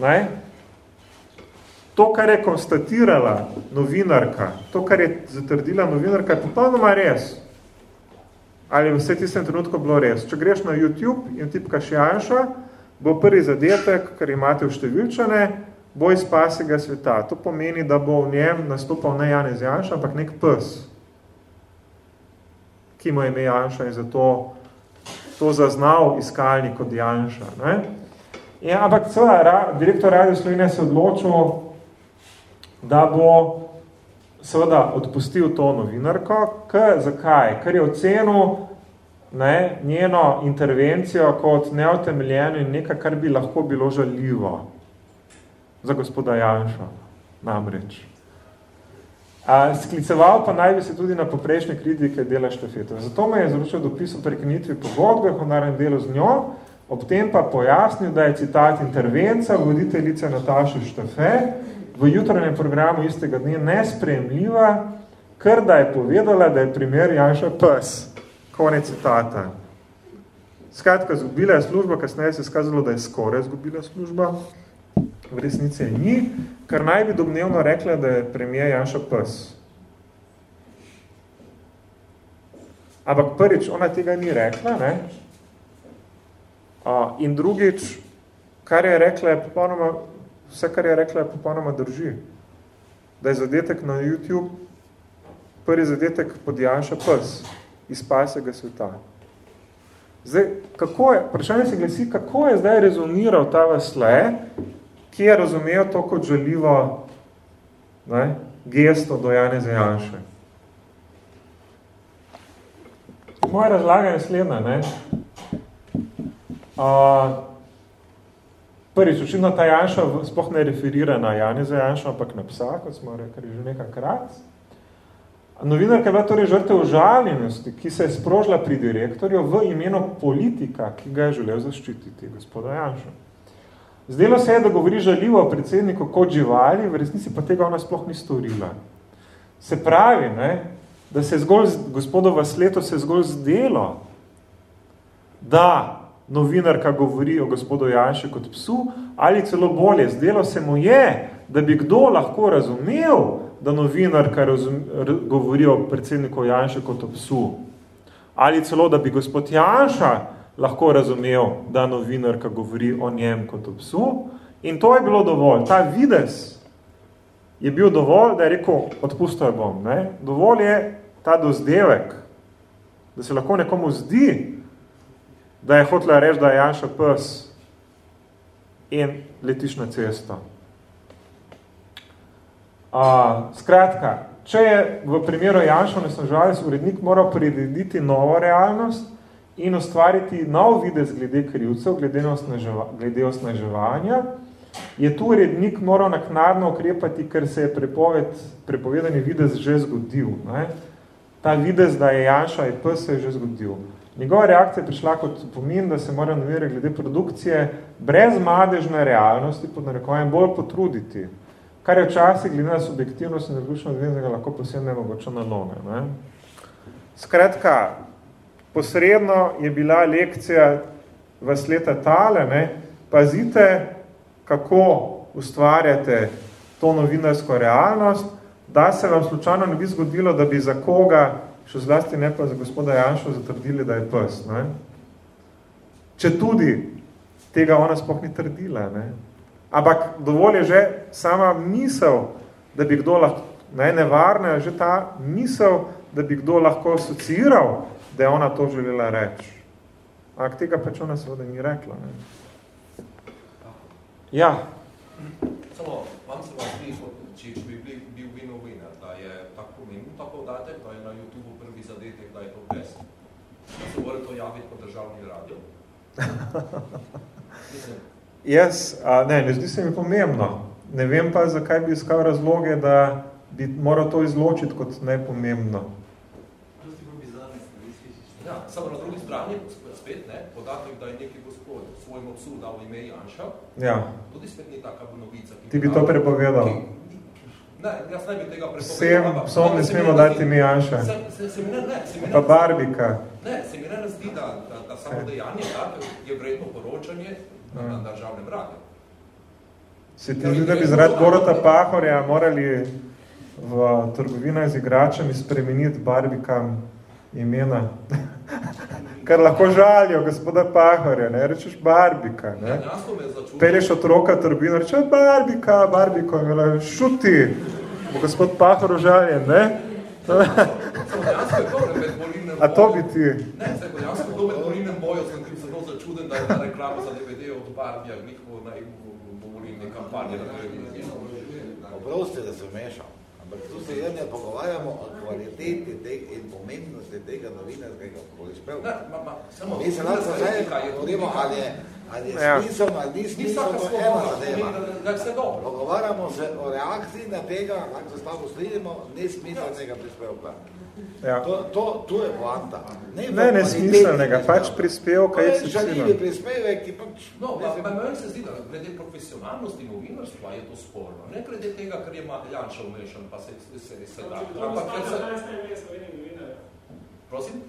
ne, to, kar je konstatirala novinarka, to, kar je zatrdila novinarka, je popolnoma res. Ali vse tistem trenutku bilo res. Če greš na YouTube in tipkaš Janša, bo prvi zadetek, kar imate v številčane, bo iz pasega sveta. To pomeni, da bo v njem nastopal ne Janez Janša, ampak nek pes, ki ima ime Janša in zato to zaznal iskalnik od Janša. Ne? Ja, ampak seveda, ra, direktor Radio Slovenije se odločil, da bo seveda odpustil to novinarko. K, zakaj? Ker je ocenil ne, njeno intervencijo kot neotemeljeno in nekaj, kar bi lahko bilo žaljivo za gospoda Janša, namreč. A, skliceval pa naj bi se tudi na poprejšnje kritike dela štafetov. Zato me je zručil dopis o prekinitvi pogodbe, honorarnem delu z njo, ob tem pa pojasnil, da je citat intervenca voditeljice Nataše Štafe v jutranjem programu istega dne nesprejemljiva, ker da je povedala, da je primer Janša pes. Konec citata. Skratka, zgubila je služba, kasneje se je skazalo, da je skoraj zgubila služba, v resnici ni, kar naj bi domnevno rekla, da je premijer Janša pes. Ampak prvič, ona tega ni rekla, ne? A, in drugič, kar je rekla, je popolnoma, vse, kar je rekla, je popolnoma drži. Da je zadetek na YouTube, prvi zadetek pod Janša pes iz pasega sveta. Zdaj, kako je, vprašanje se glasi, kako je zdaj rezoniral ta vasle, ki je razumel to kot želivo ne, gesto do Janeza Janše. Moja razlaga je sledna. Ne. Uh, prvič, očitno ta Janša sploh ne referira na Janeza Janša, ampak na psa, kot smo rekli že nekakrat. Novinarka je bila torej žrtev užaljenosti, ki se je sprožila pri direktorju v imenu politika, ki ga je želel zaščititi, gospoda Janša. Zdelo se je, da govori žaljivo o predsedniku kot živali, v resnici pa tega ona sploh ni storila. Se pravi, ne, da se je zgolj, gospodova sleto se je zgolj zdelo, da novinarka govori o gospodu Janši kot psu, ali celo bolje, zdelo se mu je, da bi kdo lahko razumel, da novinarka razum, govori o predsedniku Janši kot o psu. Ali celo, da bi gospod Janša lahko razumel, da novinarka govori o njem kot o psu. In to je bilo dovolj. Ta vides je bil dovolj, da je rekel, odpustil bom. Ne? Dovolj je ta dozdevek, da se lahko nekomu zdi, da je hotela reči, da je Janša pes in letiš na cesto. Uh, skratka, če je v primeru Janša nesnaževalec urednik moral prirediti novo realnost in ustvariti nov videz glede krivcev, glede, osnaževa, glede osnaževanja, je tu urednik moral naknadno ukrepati, ker se je prepoved, prepovedani videz že zgodil. Ne? Ta videz, da je Janša je pes, se je že zgodil. Njegova reakcija je prišla kot pomin, da se mora novire glede produkcije brez madežne realnosti pod narekovajem bolj potruditi, kar je včasih glede na subjektivnost in zaključno odveznega lahko posebno nemogoče na lone. Ne? Skratka, posredno je bila lekcija vas leta tale, ne? pazite, kako ustvarjate to novinarsko realnost, da se vam slučajno ne bi zgodilo, da bi za koga še zlasti ne pa za gospoda Janšo zatrdili, da je pes. Ne? Če tudi tega ona sploh ni trdila. Ne? Ampak dovolj je že sama misel, da bi kdo lahko, ne, nevarna je že ta misel, da bi kdo lahko asociiral, da je ona to želela reči. Ampak tega pač ona seveda ni rekla. Ne? Ja. Samo, vam se vas ni, če bi bil, bil win-winner, da je tako pomembno ta podatek, da je na YouTube prvi zadetek, da je to best, da se mora to javiti po državni radio. Jaz, a, ne, ne zdi se mi pomembno. Ne vem pa, zakaj bi iskal razloge, da bi moral to izločiti kot nepomembno. Ja, samo na drugi strani, spet, ne, podatek, da je neki gospod svojemu psu dal ime Janša, ja. tudi spet ni taka novica. Ti bi to prepovedal? Ki, ne, jaz ne bi tega prepovedal. Vsem psom ne smemo dati ime Janša. Se, se, se mi ne, ne, se mi ne, pa Barbika. Ne, se mi ne zdi, da, da, da samo dejanje tak je vredno poročanje na, na državnem radiju. Se ti zdi, da bi zaradi Borota Pahorja morali v trgovinah z igračami spremeniti Barbikam imena? Kar lahko žalijo gospoda Pahorja, ne? Rečeš Barbika, ne? Ja, Pelješ otroka trgovino, rečeš Barbika, Barbiko, imela šuti, bo gospod Pahor užaljen, ne? A to bi ti? Ne, se dejansko to med volilnem boju sem ti zelo začuden, da je ta reklama za DVD od Barbija, njihovo na volilne kampanje na televiziji. Oprosti, da se mešam. Ampak tu se jedne pogovarjamo o kvaliteti te, in pomembnosti tega novinarskega prispevka. Mi se nas zdaj govorimo, ali je, ali je ja. smisel, ali ni smisel, to je ena zadeva. Pogovarjamo se o reakciji na tega, kako se stavno sledimo, nesmiselnega prispevka. Ja. To, to, to je poanta. Ne, ne, ne smiselnega, pač prispevka je se žaljivi prispevek, ki pač... No, pa meni se zdi, da glede profesionalnosti novinarstva je to sporno. Ne glede tega, ker je Janša umešan, pa se, se, se, se da. Ampak, ker se... Prosim?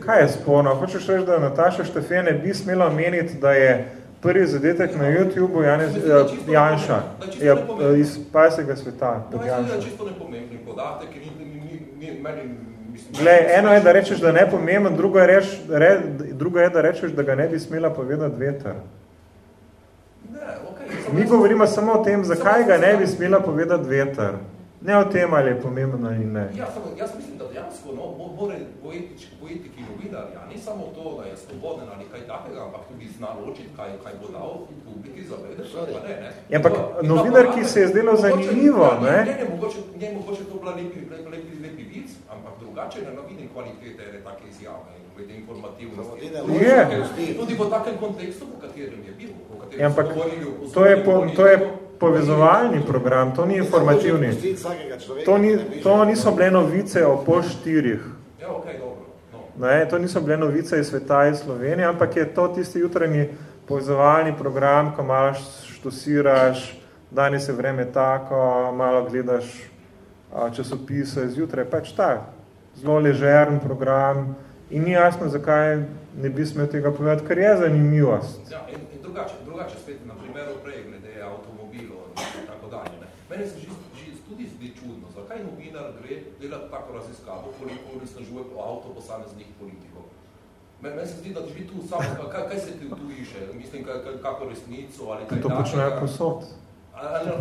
Kaj je sporno? Hočeš reči, da Nataša Štefene bi smela meniti, da je prvi zadetek na YouTube-u Janez, uh, Janša, ja, uh, iz pasega sveta. No, Janša. je čisto nepomembni podatek, ni, ni, ni, ni meni Glej, eno je, da rečeš, da ne pomemben, drugo je, reš, re, drugo je, da rečeš, da ga ne bi smela povedati veter. Ne, okay, Mi govorimo samo o tem, zakaj ga ne bi smela povedati veter. Ne o tem, ali je pomembno ali ne. Ja, samo, jaz mislim, da dejansko no, mora poetički, poetiki novinar, ja, ni samo to, da je svoboden ali kaj takega, ampak tudi zna ločiti, kaj, kaj bo dal publiki zavedeš, pa ne, ne. Ja, ampak novinar, ki se je zdelo zanimivo, ja, ne? Ne, ne, mogoče, ne, mogoče to bila lepi, lepi, lepi, lepi vic, ampak drugače ne vidim kvalitete ene take izjave in glede informativnosti. Je. Tudi po takem kontekstu, po katerem je bil, po katerem ja, ampak to je, po, to je povezovalni program, to ni informativni. To, ni, to niso bile novice o pol štirih. Ja. No. Ne, to niso bile novice iz sveta iz Slovenije, ampak je to tisti jutranji povezovalni program, ko malo štosiraš, danes je vreme tako, malo gledaš časopisa zjutraj, pač ta zelo ležern program in ni jasno, zakaj ne bi smel tega povedati, ker je zanimivost. Ja, in, in drugače, drugače spet, na primeru prej, glede Mene se že, že tudi zdi čudno, zakaj novinar gre delati tako raziskavo, koliko resnažuje po avto posameznih politikov. Meni se zdi, da živi tu samo, kaj, kaj se ti tu iše? Mislim, kako resnico ali kaj To počnejo posod. Ali na,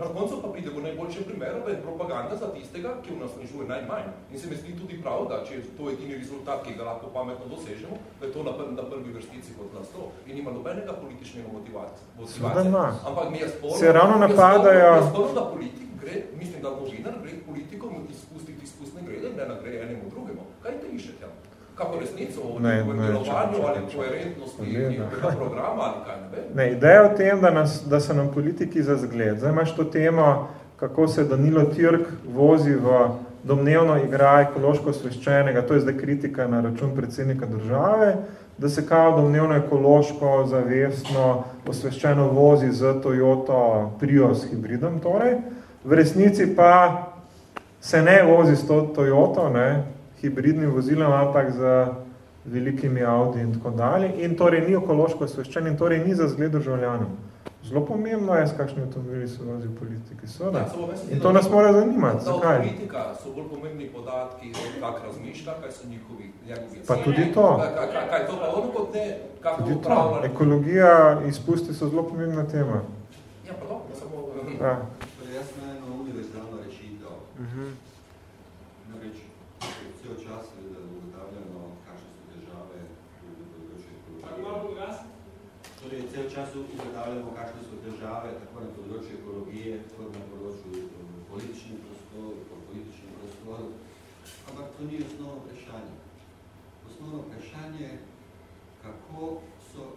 na koncu pa pride v najboljšem primeru, da je propaganda za tistega, ki v nas nižuje najmanj. In se mi zdi tudi prav, da če je to edini rezultat, ki ga lahko pametno dosežemo, da je to na, prvi, na prvi vrstici kot nas to. In ima nobenega političnega motivacije. Ampak mi je sporno, se ravno napadajo. Je sporno, da politik gre, mislim, da novinar gre politikom izpustiti izpustne grede, ne nagre enemu drugemu. Kaj te išete? Kako resnico o ne, delovanju ali koherentnosti njihovega programa ali kaj ne Ne, ideja o tem, da, nas, da se nam politiki za zgled. Zdaj imaš to temo, kako se Danilo Tirk vozi v domnevno igra ekološko osveščenega, to je zdaj kritika na račun predsednika države, da se kao domnevno ekološko, zavestno, osveščeno vozi z Toyota Prius hibridom, torej. V resnici pa se ne vozi s to Toyota, ne, hibridnim vozilom, ampak z velikimi Audi in tako dalje. In torej ni ekološko osveščen in torej ni za zgled državljanov. Zelo pomembno je, s kakšni avtomobili se vozi v politiki. Ja, in to nas mora zanimati. Da, Zakaj? politika so bolj pomembni podatki, kak razmišlja, kaj so njihovi, njihovi Pa tudi to. Kaj, kaj, kaj to pa ono kot ne, kako tudi to. Ekologija, izpusti so zelo pomembna tema. Ja, pa dobro, samo... Ja. Jaz sem eno univerzalno rešitev. Uh mhm. -huh. Torej, cel čas ugotavljamo, kakšne so države, tako na področju ekologije, tako na področju eh, političnih prostorov, po političnem prostoru. Ampak to ni osnovno vprašanje. Osnovno vprašanje je, kako so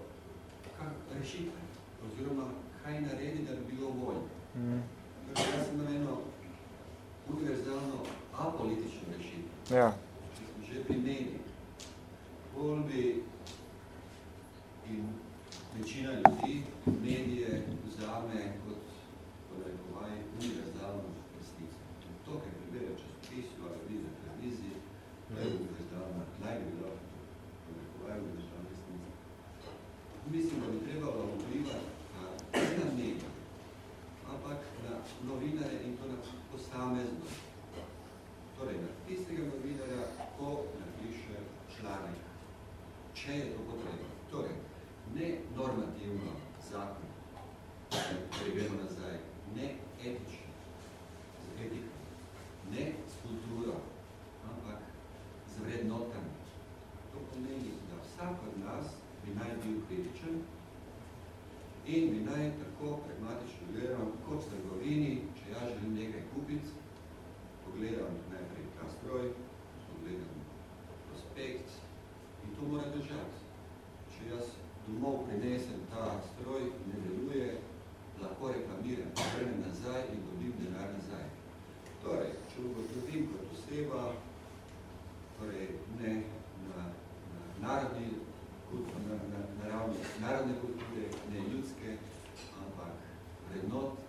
kak, rešitve, oziroma kaj naredi, da bi bilo bolj. Mm. Torej, jaz sem na eno univerzalno apolitično rešitev. Ja. Že pri meni. Bolj bi večina ljudi medije vzame kot porekovaj univerzalno resnico. To, kar prebere časopisu ali vidi na televiziji, je univerzalna, naj bi bilo porekovaj univerzalna resnica. Mislim, da bi trebalo vplivati na medije, ampak na novinare in to na posamezno. Torej, na tistega novinarja, ko napiše članek, če je to potrebno. Ne normativno zakon, če gremo nazaj, ne etično, z etiko, ne s kulturo, ampak z vrednotami. To pomeni, da vsak od nas bi naj bil kritičen in bi naj tako pragmatično gledal, kot v trgovini, če ja želim nekaj kupiti, pogledam najprej ta stroj, pogledam prospekt in to mora držati. Če jaz domov prinesem ta stroj, ne deluje, lahko reklamiram, vrnem nazaj in dobim denar nazaj. Torej, če ugotovim kot oseba, torej ne na, na narodni, na, na, na ravni narodne kulture, ne ljudske, ampak vrednot,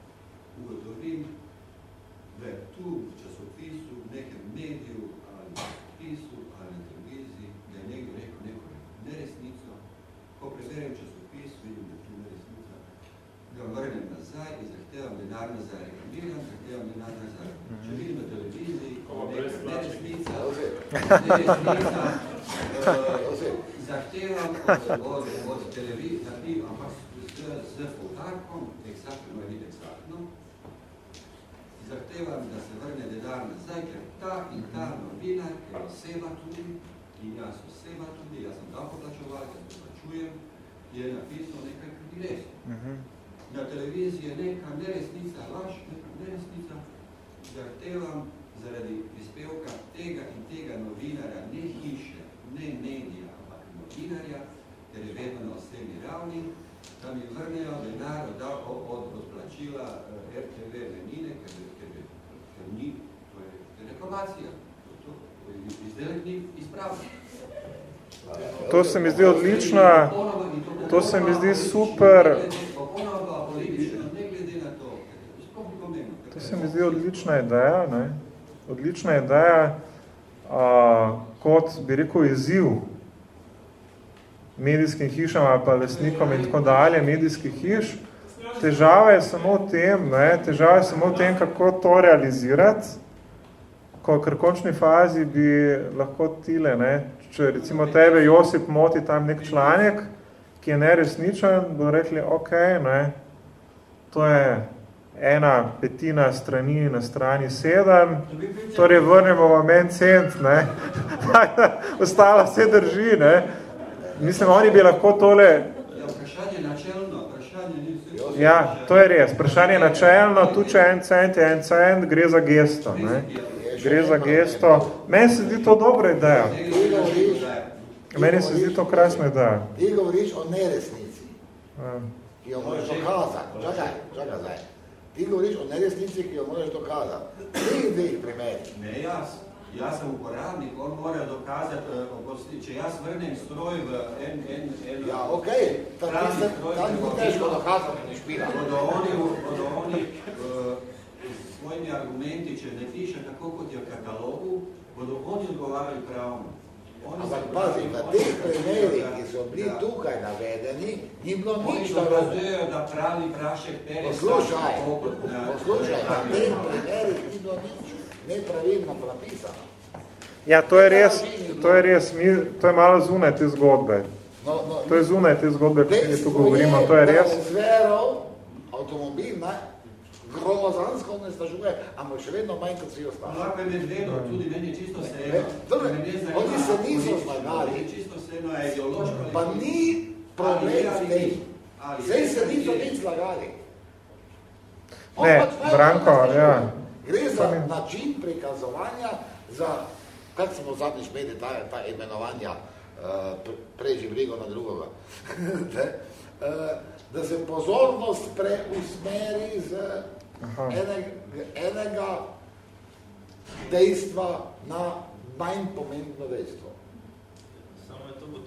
ugotovim, da je tu v časopisu, v nekem mediju ali v časopisu ali na televiziji, da je nekdo rekel neko neresnico, ko preberem časopis, vidim, da tu je resnica, ga vrnem nazaj in zahtevam denar nazaj, reklamiram, zahtevam denar nazaj. Če Mhm. vidim na televiziji, ne resnica, ne resnica, uh, zahtevam od, od, televizije, ampak z, z poudarkom, eksaktno biti eksaktno, zahtevam, da se vrne denar nazaj, ker ta in ta novinar, ker oseba tudi, in jaz oseba tudi, jaz sem davkoplačevalec, jaz plačujem, je napisal nekaj, kar ni res. Uh Mhm. -huh. Na televiziji je neka neresnica, laž, neka neresnica, zahtevam zaradi prispevka tega in tega novinarja, ne hiše, ne medija, ampak novinarja, ker je vedno na osebni ravni, da mi vrnejo denar od, od, od odplačila uh, RTV menine, ker, ker, ker ni, to je, to je reklamacija, to, to, to je izdelek ni izpravljen. To se mi zdi odlična, to se mi zdi super. Popolnoma politično, ne glede na to, se mi zdi odlična ideja, ne? odlična ideja a, kot, bi rekel, izziv medijskim hišam ali pa lesnikom in tako dalje, medijskih hiš. Težava je samo v tem, ne? težava je samo v tem, kako to realizirati, ko v končni fazi bi lahko tile, ne? če recimo tebe Josip moti tam nek članek, ki je neresničen, bodo rekli, ok, ne? to je ena petina strani na strani sedem, torej vrnemo vam en cent, ne? ostala se drži, ne? Mislim, oni bi lahko tole... Ja, vprašanje načelno, vprašanje ni. Ja, to je res. Vprašanje načelno, tu če en cent je en cent, gre za gesto, ne? Gre za gesto. Meni se zdi to dobra ideja. Meni se zdi to krasna ideja. Ti govoriš o neresnici, ki jo moraš dokazati. Čakaj, čakaj zdaj. Ti govoriš o neresnici, ki jo moraš dokazati. Ti dveh primeri. Ne, jaz. Jaz sem uporabnik, on mora dokazati, če jaz vrnem stroj v en... en, en ja, okay. tam ni težko dokazati, ni špila. Bodo oni, bodo oni uh, s svojimi argumenti, če ne piše tako, kot je v katalogu, bodo oni odgovarjali pravno. Ampak pazi, na teh primerih, ki so bili ja. tukaj navedeni, ni bilo nič da razdejo, da pravi prašek pere... Poslušaj, poslušaj, na teh primerih ni bilo nič nepravilno napisano. Ja, to je res, to je res, mi, to je malo zunaj te zgodbe. No, no, to je zunaj te zgodbe, ki je tu govorimo, to je res. Zverov, avtomobil, ne, gromozansko ne stažuje, ampak še vedno manj, kot si ostali. Lahko je medvedno, tudi meni je čisto vseeno. Oni se niso zlagali. Čisto vseeno je ideološko. Pa ni problem s tem. Zdaj se niso nič zlagali. Ne, Branko, ja. Gre za način prikazovanja, za, kak smo zadnjič imeli ta, ta imenovanja, uh, preži brigo na drugoga, uh, da se pozornost preusmeri z enega, enega dejstva na manj pomembno dejstvo.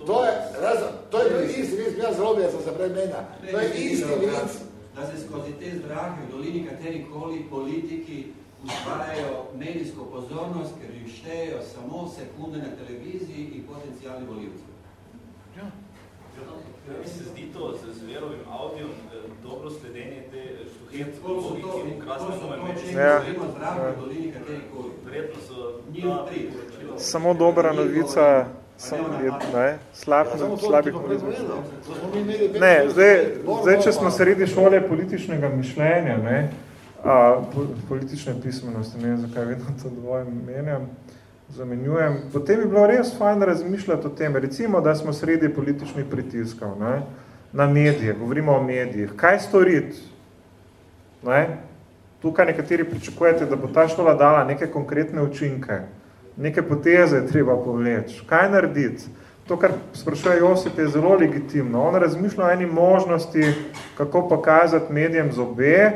To je, razen, to je bil isti vic, jaz zrobil, jaz sem se predmenja. To je isti vic. Da se skozi te zdrahe v dolini katerikoli politiki ustvarjajo medijsko pozornost, ker jim štejejo samo sekunde na televiziji in potencijalni voljivci. Ja. Ja, mi se zdi to z zverovim audijom eh, dobro sledenje te štuhence politiki in krasno so me meči. Ja. Verjetno so Samo dobra novica, Sam je, ne, slab, slabih Ne, zdaj, zdaj, če smo sredi šole političnega mišljenja, ne, a, politične pismenosti, ne vem, zakaj vedno to dvoje menjam, zamenjujem. Potem bi bilo res fajn razmišljati o tem, recimo, da smo sredi političnih pritiskov ne, na medije, govorimo o medijih. Kaj storiti? Ne? Tukaj nekateri pričakujete, da bo ta šola dala neke konkretne učinke, neke poteze treba povleči. Kaj narediti? To, kar sprašuje Josip, je zelo legitimno. On razmišlja o eni možnosti, kako pokazati medijem z obe,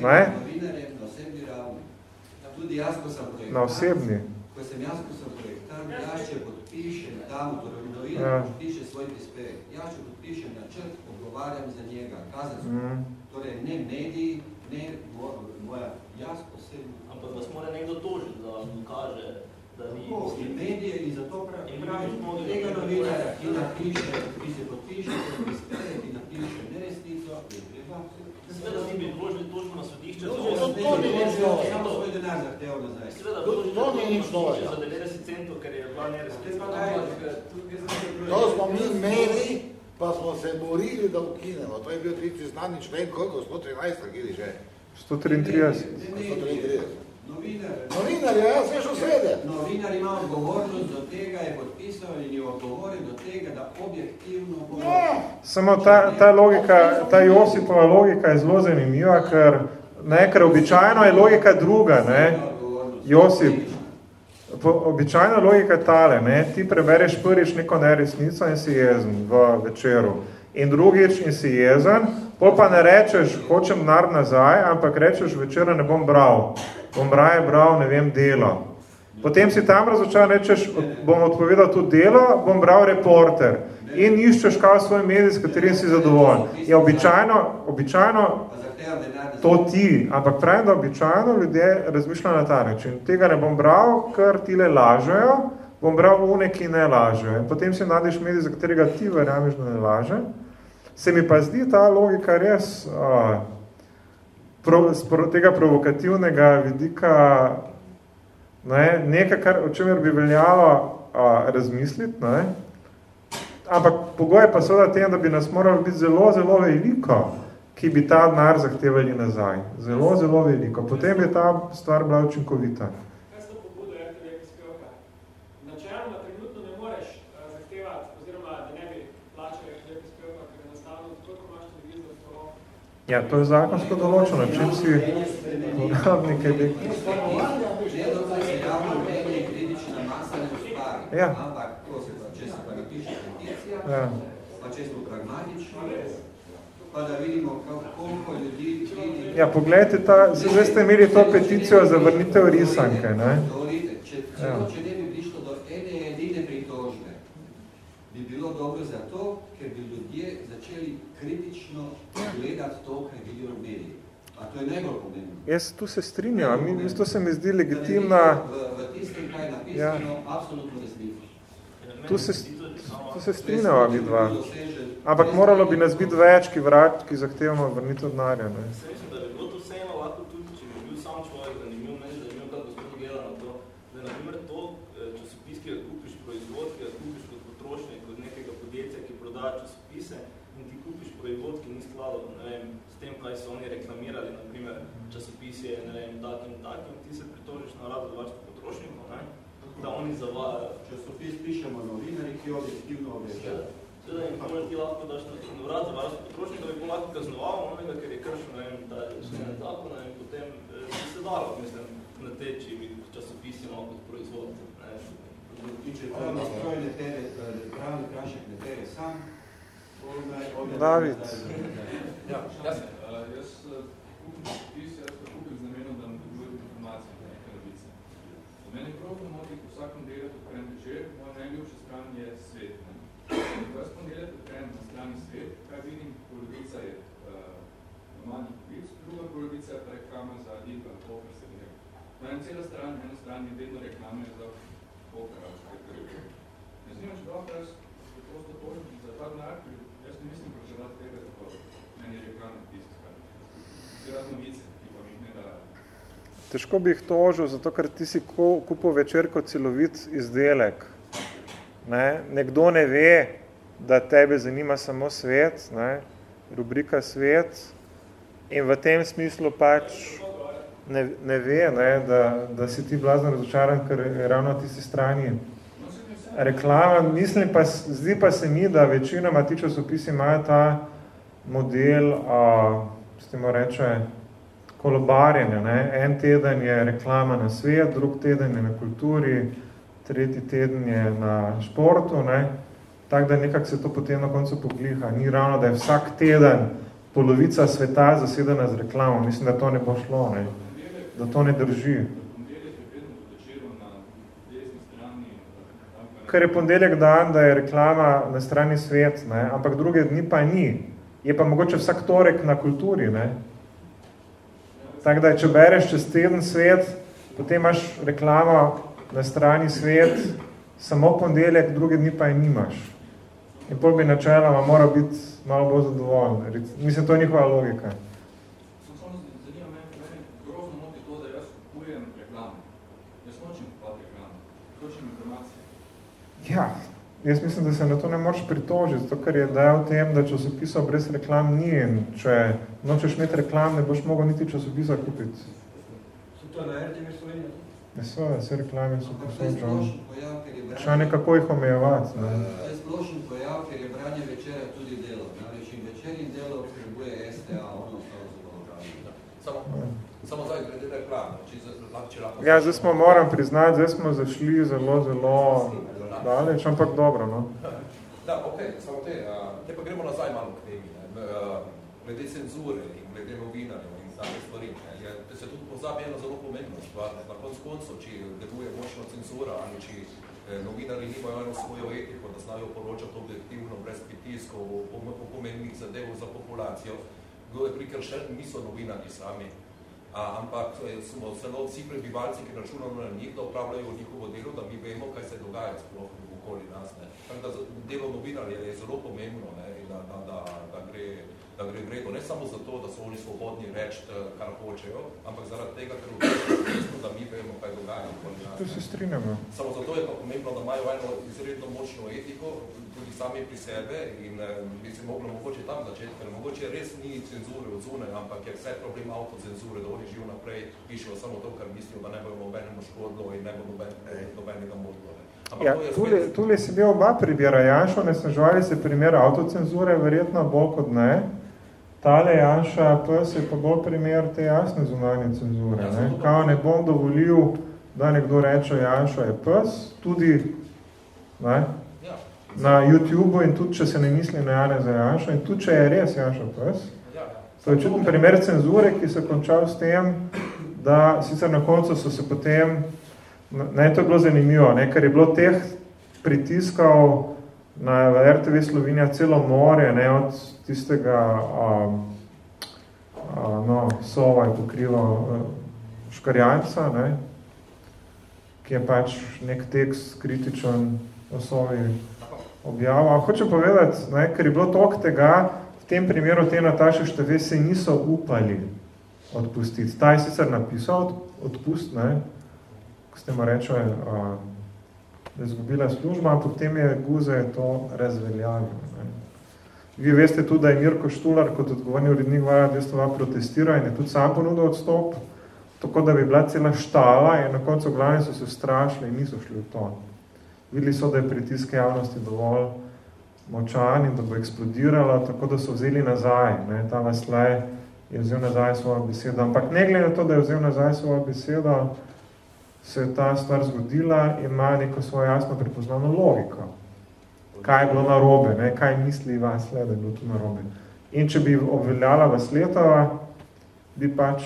Ne, novinarjem na osebni ravni. Tudi jaz, ko sem projektar, na osebni. Ko sem jaz, ko sem projektar, jaz če podpišem tam, torej novinar ja. podpiše svoj prispevek, jaz če podpišem načrt, odgovarjam za njega, kazensko. Mm. Torej ne mediji, ne moja, jaz osebno. Ampak vas mora nekdo tožiti, da vam kaže, da vi... Tako, in medije in zato pravi, pravi tega novinarja, ki napiše, ki se podpiše prispevek, ki napiše neresnico, je treba Sveda ti bi vložili tožbo na sodišče za To ni nič novo. Samo svoj denar zahteval nazaj. Sveda vložili tožbo za 90 centov, ker je bila neresnica. To smo mi imeli, pa smo se borili, da ukinemo. To je bil tisti znani člen, koliko? 113, kjer že? 133. 133. Novinar, Novinar, ja, vse še srede. Novinar ima odgovornost do tega, je podpisal in je odgovoril do tega, da objektivno bo... Ja. Samo ta, ta logika, ta Josipova logika je zelo zanimiva, ker, ne, ker običajno je logika druga, ne, Josip, po, običajna logika je tale, ne, ti prebereš prvič neko neresnico in si jezen v večeru. In drugič in si jezen, pol pa ne rečeš, hočem nar nazaj, ampak rečeš, večera ne bom bral, bom raje bral, ne vem, delo. Potem si tam razočaran, rečeš, bom odpovedal tudi delo, bom bral reporter. in iščeš kao svoj medij, s katerim si zadovoljen. Je običajno, običajno to ti, ampak pravim, da običajno ljudje razmišljajo na ta način. Tega ne bom bral, ker ti le lažejo, bom bral une, ki ne lažejo. In potem si nadiš medij, za katerega ti verjameš, da ne laže. Se mi pa zdi ta logika res uh, pro, pro, tega provokativnega vidika ne, nekaj, kar, o čemer bi veljalo uh, razmisliti, ne, ampak pogoj je pa seveda tem, da bi nas moralo biti zelo, zelo veliko, ki bi ta denar zahtevali nazaj. Zelo, zelo veliko. Potem je ta stvar bila učinkovita. Ja, to je zakonsko določeno, čim si uporabnik elektrike. Ja. Ampak, če se pa napiše peticija, ja. pa če smo pragmatični, pa da vidimo, koliko ljudi vidi... Ja, pogledajte, ta, zdaj ste imeli to peticijo za vrnitev risanke, ne? Če, če, ja. če ne bi prišlo do ene edine pritožbe, bi bilo dobro zato, ker bi ljudje začeli kritično gledati to, kar vidijo v mediji. A to je najbolj pomembno. Jaz tu se strinjam, mi, to se mi zdi legitimna... V, v tistem, kaj je napisano, ja. absolutno resnično. Tu se, tu se strinjava mi dva. Ampak moralo bi nas biti več, ki vrat, ki zahtevamo vrnitev denarja. Ne? Da oni zavajajo. Časopis pišemo novinari, ki objektivno obveščajo. Seveda in pomer ti lahko daš na urad za varstvo potrošnika, da bi bo lahko kaznoval onega, ker je kršil, ne vem, ta člen zakona in potem eh, bi se dalo, mislim, na te, če bi časopis imel kot proizvod. Tiče pravne strojne tere, pravne krašek ne tere sam, David. Ja, jaz, jaz kupim časopis, jaz pa kupim z namenom, da mi dobujem informacije na neke novice. Meni prav to moti, ko vsakom delu odprem večer, moja najljubša stran je svet. Ne? Ko jaz ponedeljek odprem na strani svet, kaj vidim, polovica je uh, normalnih novic, druga polovica je pa reklama za Lidl, poker se gre. Na en cela stran, ena stran je vedno reklame za poker, ali kaj kar je. Ne znam, če dobro, jaz prosto požem za ta denar, ne mislim pročevati tega, zato meni je reklama tiska. Razno vice, ki pa mi ne da težko bi jih tožil, zato ker ti si kupil večer kot celovit izdelek. Ne? Nekdo ne ve, da tebe zanima samo svet, ne? rubrika svet in v tem smislu pač ne, ne ve, ne? Da, da si ti blazno razočaran, ker je ravno tisti strani reklama. Mislim pa, zdi pa se mi, da večinoma ti časopisi imajo ta model, a, s temo reče, kolobarjenja. Ne? En teden je reklama na svet, drug teden je na kulturi, tretji teden je na športu. Ne? Tako da nekako se to potem na koncu pogliha. Ni ravno, da je vsak teden polovica sveta zasedena z reklamo. Mislim, da to ne bo šlo, ne? da to ne drži. Ker je pondeljek dan, da je reklama na strani svet, ne? ampak druge dni pa ni. Je pa mogoče vsak torek na kulturi. Ne? Tako da, če bereš čez teden svet, potem imaš reklamo na strani svet, samo pondeljek, druge dni pa je nimaš. In pol bi načeloma moral biti malo bolj zadovoljen. Mislim, to je njihova logika. Ja, jaz mislim, da se na to ne moreš pritožiti, zato ker je dejal tem, da časopisov brez reklam ni in če nočeš imeti reklam, ne boš mogel niti časopisa kupiti. So to na RTV Slovenija? Ne so, vse reklame so posodžene. Če nekako jih omejevati. Ne. To je splošen pojav, ker je branje večera tudi delo. Namreč in večer in delo potrebuje STA, ono zelo Samo, samo zdaj glede reklame. Če, če lahko ja, zdaj smo, moram priznati, zdaj smo zašli zelo, zelo daleč, ampak dobro, no. Da, ok, samo te, te pa gremo nazaj malo k temi, ne. Uh, glede cenzure in glede novinarjev in take stvari, ne. Je, se tudi pozabi eno zelo pomembno stvar, na konc koncu, či deluje močno cenzura ali či novinari nimajo eno svojo etiko, da znajo poročati objektivno, brez pritiskov, pomembnih zadev za populacijo. Kdo je prikršen, niso novinari sami, A, ampak smo celo vsi prebivalci, ki računamo na njih, da upravljajo njihovo delo, da mi vemo, kaj se dogaja sploh okoli nas. Ne. Tako da delo novinarja je zelo pomembno, ne, da, da, da, da gre da gre gredo ne samo zato, da so oni svobodni reči, eh, kar hočejo, ampak zaradi tega, ker v da mi vemo, kaj dogaja. To se strinjamo. Samo zato je pa pomembno, da imajo eno izredno močno etiko, tudi sami pri sebe in eh, bi se moglo mogoče tam začeti, ker mogoče res ni cenzure od zune, ampak je vse problem autocenzure, da oni živijo naprej, pišejo samo to, kar mislijo, da ne bojo nobenemu škodilo in ne bo noben, nobenega modlo. Ja, tule, tule si bil oba pribira Janšo, ne snažovali se primer autocenzure, verjetno bolj kot ne. Tale Janša PS je pa bolj primer te jasne zunanje cenzure. Ja, ne? Kao ne bom dovolil, da nekdo reče Janša je PS, tudi ne? Ja. na YouTube in tudi, če se ne misli na Jane za Janša in tudi, če je res Janša PS. Ja, to je čutno primer cenzure, ki se končal s tem, da sicer na koncu so se potem, ne, to je bilo zanimivo, ne? ker je bilo teh pritiskov na RTV Slovenija celo more, ne, od tistega um, uh, no, sova je pokrival uh, škarjanca, ne, ki je pač nek tekst kritičen o sovi objavil. Hočem povedati, ne, ker je bilo tok tega, v tem primeru te Nataše Števe se niso upali odpustiti. Ta je sicer napisal odpust, ne, ko ste mu rečali, uh, izgubila služba, ampak potem je Guze to razveljavil. Vi veste tudi, da je Mirko Štular kot odgovorni urednik Vaja Destova protestiral in je tudi sam ponudil odstop, tako da bi bila cela štala in na koncu glavne so se strašili in niso šli v to. Videli so, da je pritisk javnosti dovolj močan in da bo eksplodirala, tako da so vzeli nazaj. Ne, ta Vaslej je vzel nazaj svojo besedo. Ampak ne glede na to, da je vzel nazaj svojo besedo, se je ta stvar zgodila ima neko svojo jasno prepoznano logiko. Kaj je bilo narobe, ne? kaj misli vas le, da je bilo tu narobe. In če bi obveljala vas letova, bi pač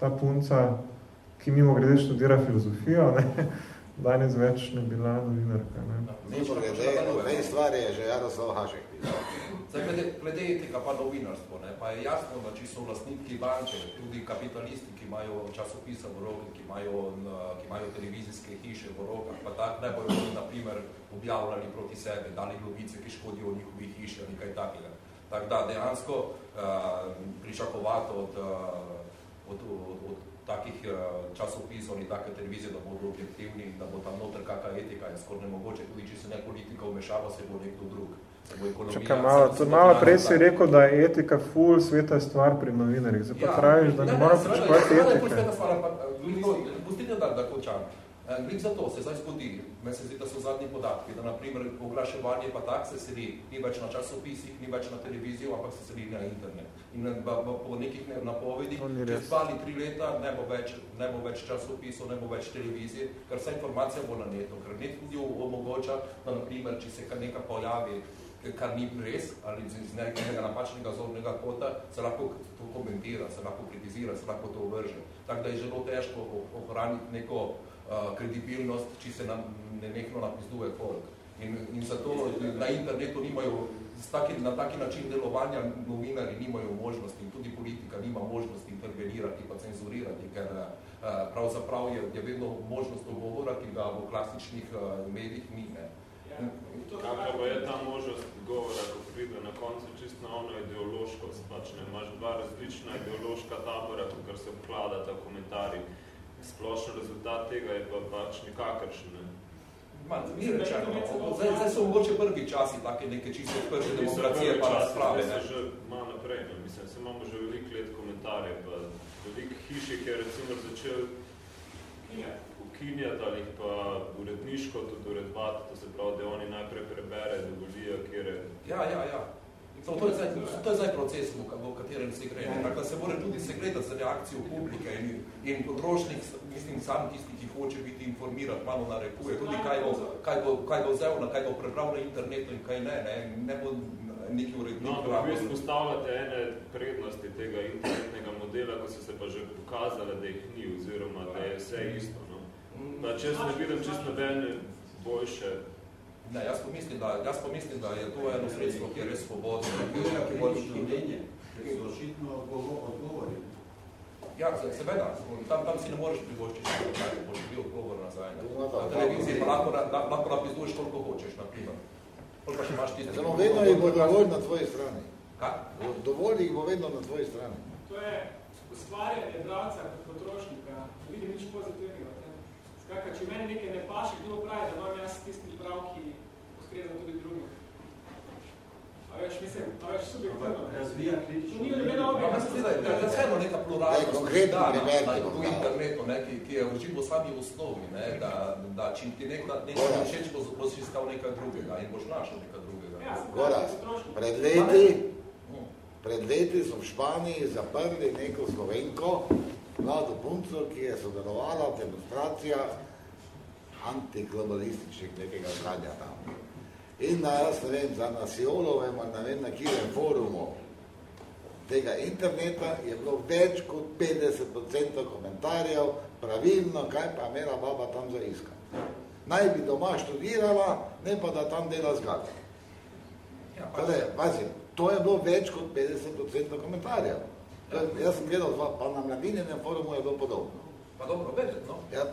ta punca, ki mimo grede študira filozofijo, ne? Danes več ne bila novinarka. Ne? Mimo grede, od tej stvari je že Jaroslav Hašek. Zdaj, glede, glede etika pa novinarstvo, ne? pa je jasno, da če so vlastniki banke, tudi kapitalisti, ki imajo časopisa v rokah, ki imajo, ki imajo televizijske hiše v rokah, pa tak ne bojo na primer objavljali proti sebi, dali globice, ki škodijo njihovih hiš ali kaj takega. Tako da dejansko uh, pričakovati od, uh, od, od, od takih uh, časopisov ali take televizije, da bodo objektivni, da bo tam noter kakva etika, je skoraj nemogoče, tudi če se ne politika vmešava, se bo nekdo drug. Čakaj, malo, to malo prej si rekel, da je etika ful sveta stvar pri novinarjih. Zdaj pa ja, praviš, da ne, ne mora pričakovati etike. Pustite, da, da končam. Glik za to se zdaj spodi, me se zdi, da so zadnji podatki, da naprimer oglaševanje pa tak se sedi, ni več na časopisih, ni več na televizijo, ampak se sedi na internet. In ba, po nekih napovedih, čez dva ali tri leta ne bo, več, ne bo več časopisov, ne bo več televizije, ker vsa informacija bo na netu. Ker net tudi omogoča, da naprimer, če se kar nekaj pojavi, kar ni res, ali iz nekega napačnega zornega kota, se lahko to komentira, se lahko kritizira, se lahko to uvrže. Tako da je zelo težko ohraniti neko uh, kredibilnost, če se nam nenehno napizduje folk. In, in zato na internetu nimajo, taki, na taki način delovanja novinari nimajo možnosti in tudi politika nima možnosti intervenirati pa cenzurirati, ker uh, pravzaprav je, je vedno možnost dogovora, ki ga v klasičnih uh, medijih ni. Ne. Kakva pa je ta možnost govora, ko pride na koncu čisto na ono ideološkost, pač ne, imaš dva različna ideološka tabora, kar se obkladata komentarji. Splošno rezultat tega je pa pač nikakršen. Ne. Ma, ni rečeno, zdaj, zdaj so mogoče prvi časi take neke čisto prve demokracije pa razprave. Ne, že malo naprej, ne. mislim, se imamo že veliko let komentarje, pa veliko hiši, ki je recimo začel ukinjati ali pa uredniško tudi uredbati, to se pravi, da oni najprej prebere, da volijo, kjer je... Ja, ja, ja. To, to, je zdaj, to je zdaj proces, v, katerem se gre. Tako se mora tudi se gledati za reakcijo publike in, in potrošnik, mislim, sam tisti, ki hoče biti informiran, malo narekuje, tudi kaj bo, kaj bo, kaj bo vzel, na kaj bo prebral na internetu in kaj ne, ne, ne bo neki urednik. No, vi spostavljate ene prednosti tega internetnega modela, ko so se pa že pokazale, da jih ni, oziroma da je vse isto. No? Da, če jaz ne vidim čist nobene boljše. Ne, jaz pomislim, da, jaz pomislim, da je to eno sredstvo, kjer je svobodno. Kjer je kritično mnenje, ker so očitno odgovori. Ja, seveda, tam, tam si ne moreš privoščiti, da boš bil odgovor nazaj. Na televiziji pa lahko, lahko napizduješ koliko hočeš, na primer. Koliko še imaš tisti? Samo vedno jih bo dovolj na tvoji strani. Kaj? Dovolj jih bo vedno na tvoji strani. To je ustvarjanje bralca kot potrošnika. Vidim nič pozitivnega. Skakaj, če meni nekaj ne paše, kdo pravi, da imam jaz tisti prav, ki ustreza tudi drugim. A veš, mislim, a veš, subjektivno. Razvija kritično. Ni. Ja, mislim, da je vseeno neka pluralnost primer, na, dal. internetu, ne, ki, ki je v sami osnovi, ne, da, da čim ti nek, nekaj všeč, boš, iskal nekaj drugega in boš našel nekaj drugega. Ja, se potrošnik. pred leti, Hm. pred leti so v Španiji zaprli neko Slovenko, mlado punco, ki je sodelovala v demonstracijah antiglobalističnih nekega zdanja tam. In na, jaz ne vem, za Nasijolovem, ali ne vem, na kjerem forumu tega interneta je bilo več kot 50% komentarjev pravilno, kaj pa imela baba tam za iskati. Naj bi doma študirala, ne pa da tam dela zgad. Ja, Kaj je, pazi, to je bilo več kot 50% komentarjev. To je, jaz sem gledal, dva, pa na mladinjenem forumu je bilo podobno. Pa dobro, vedeti, no. Ja,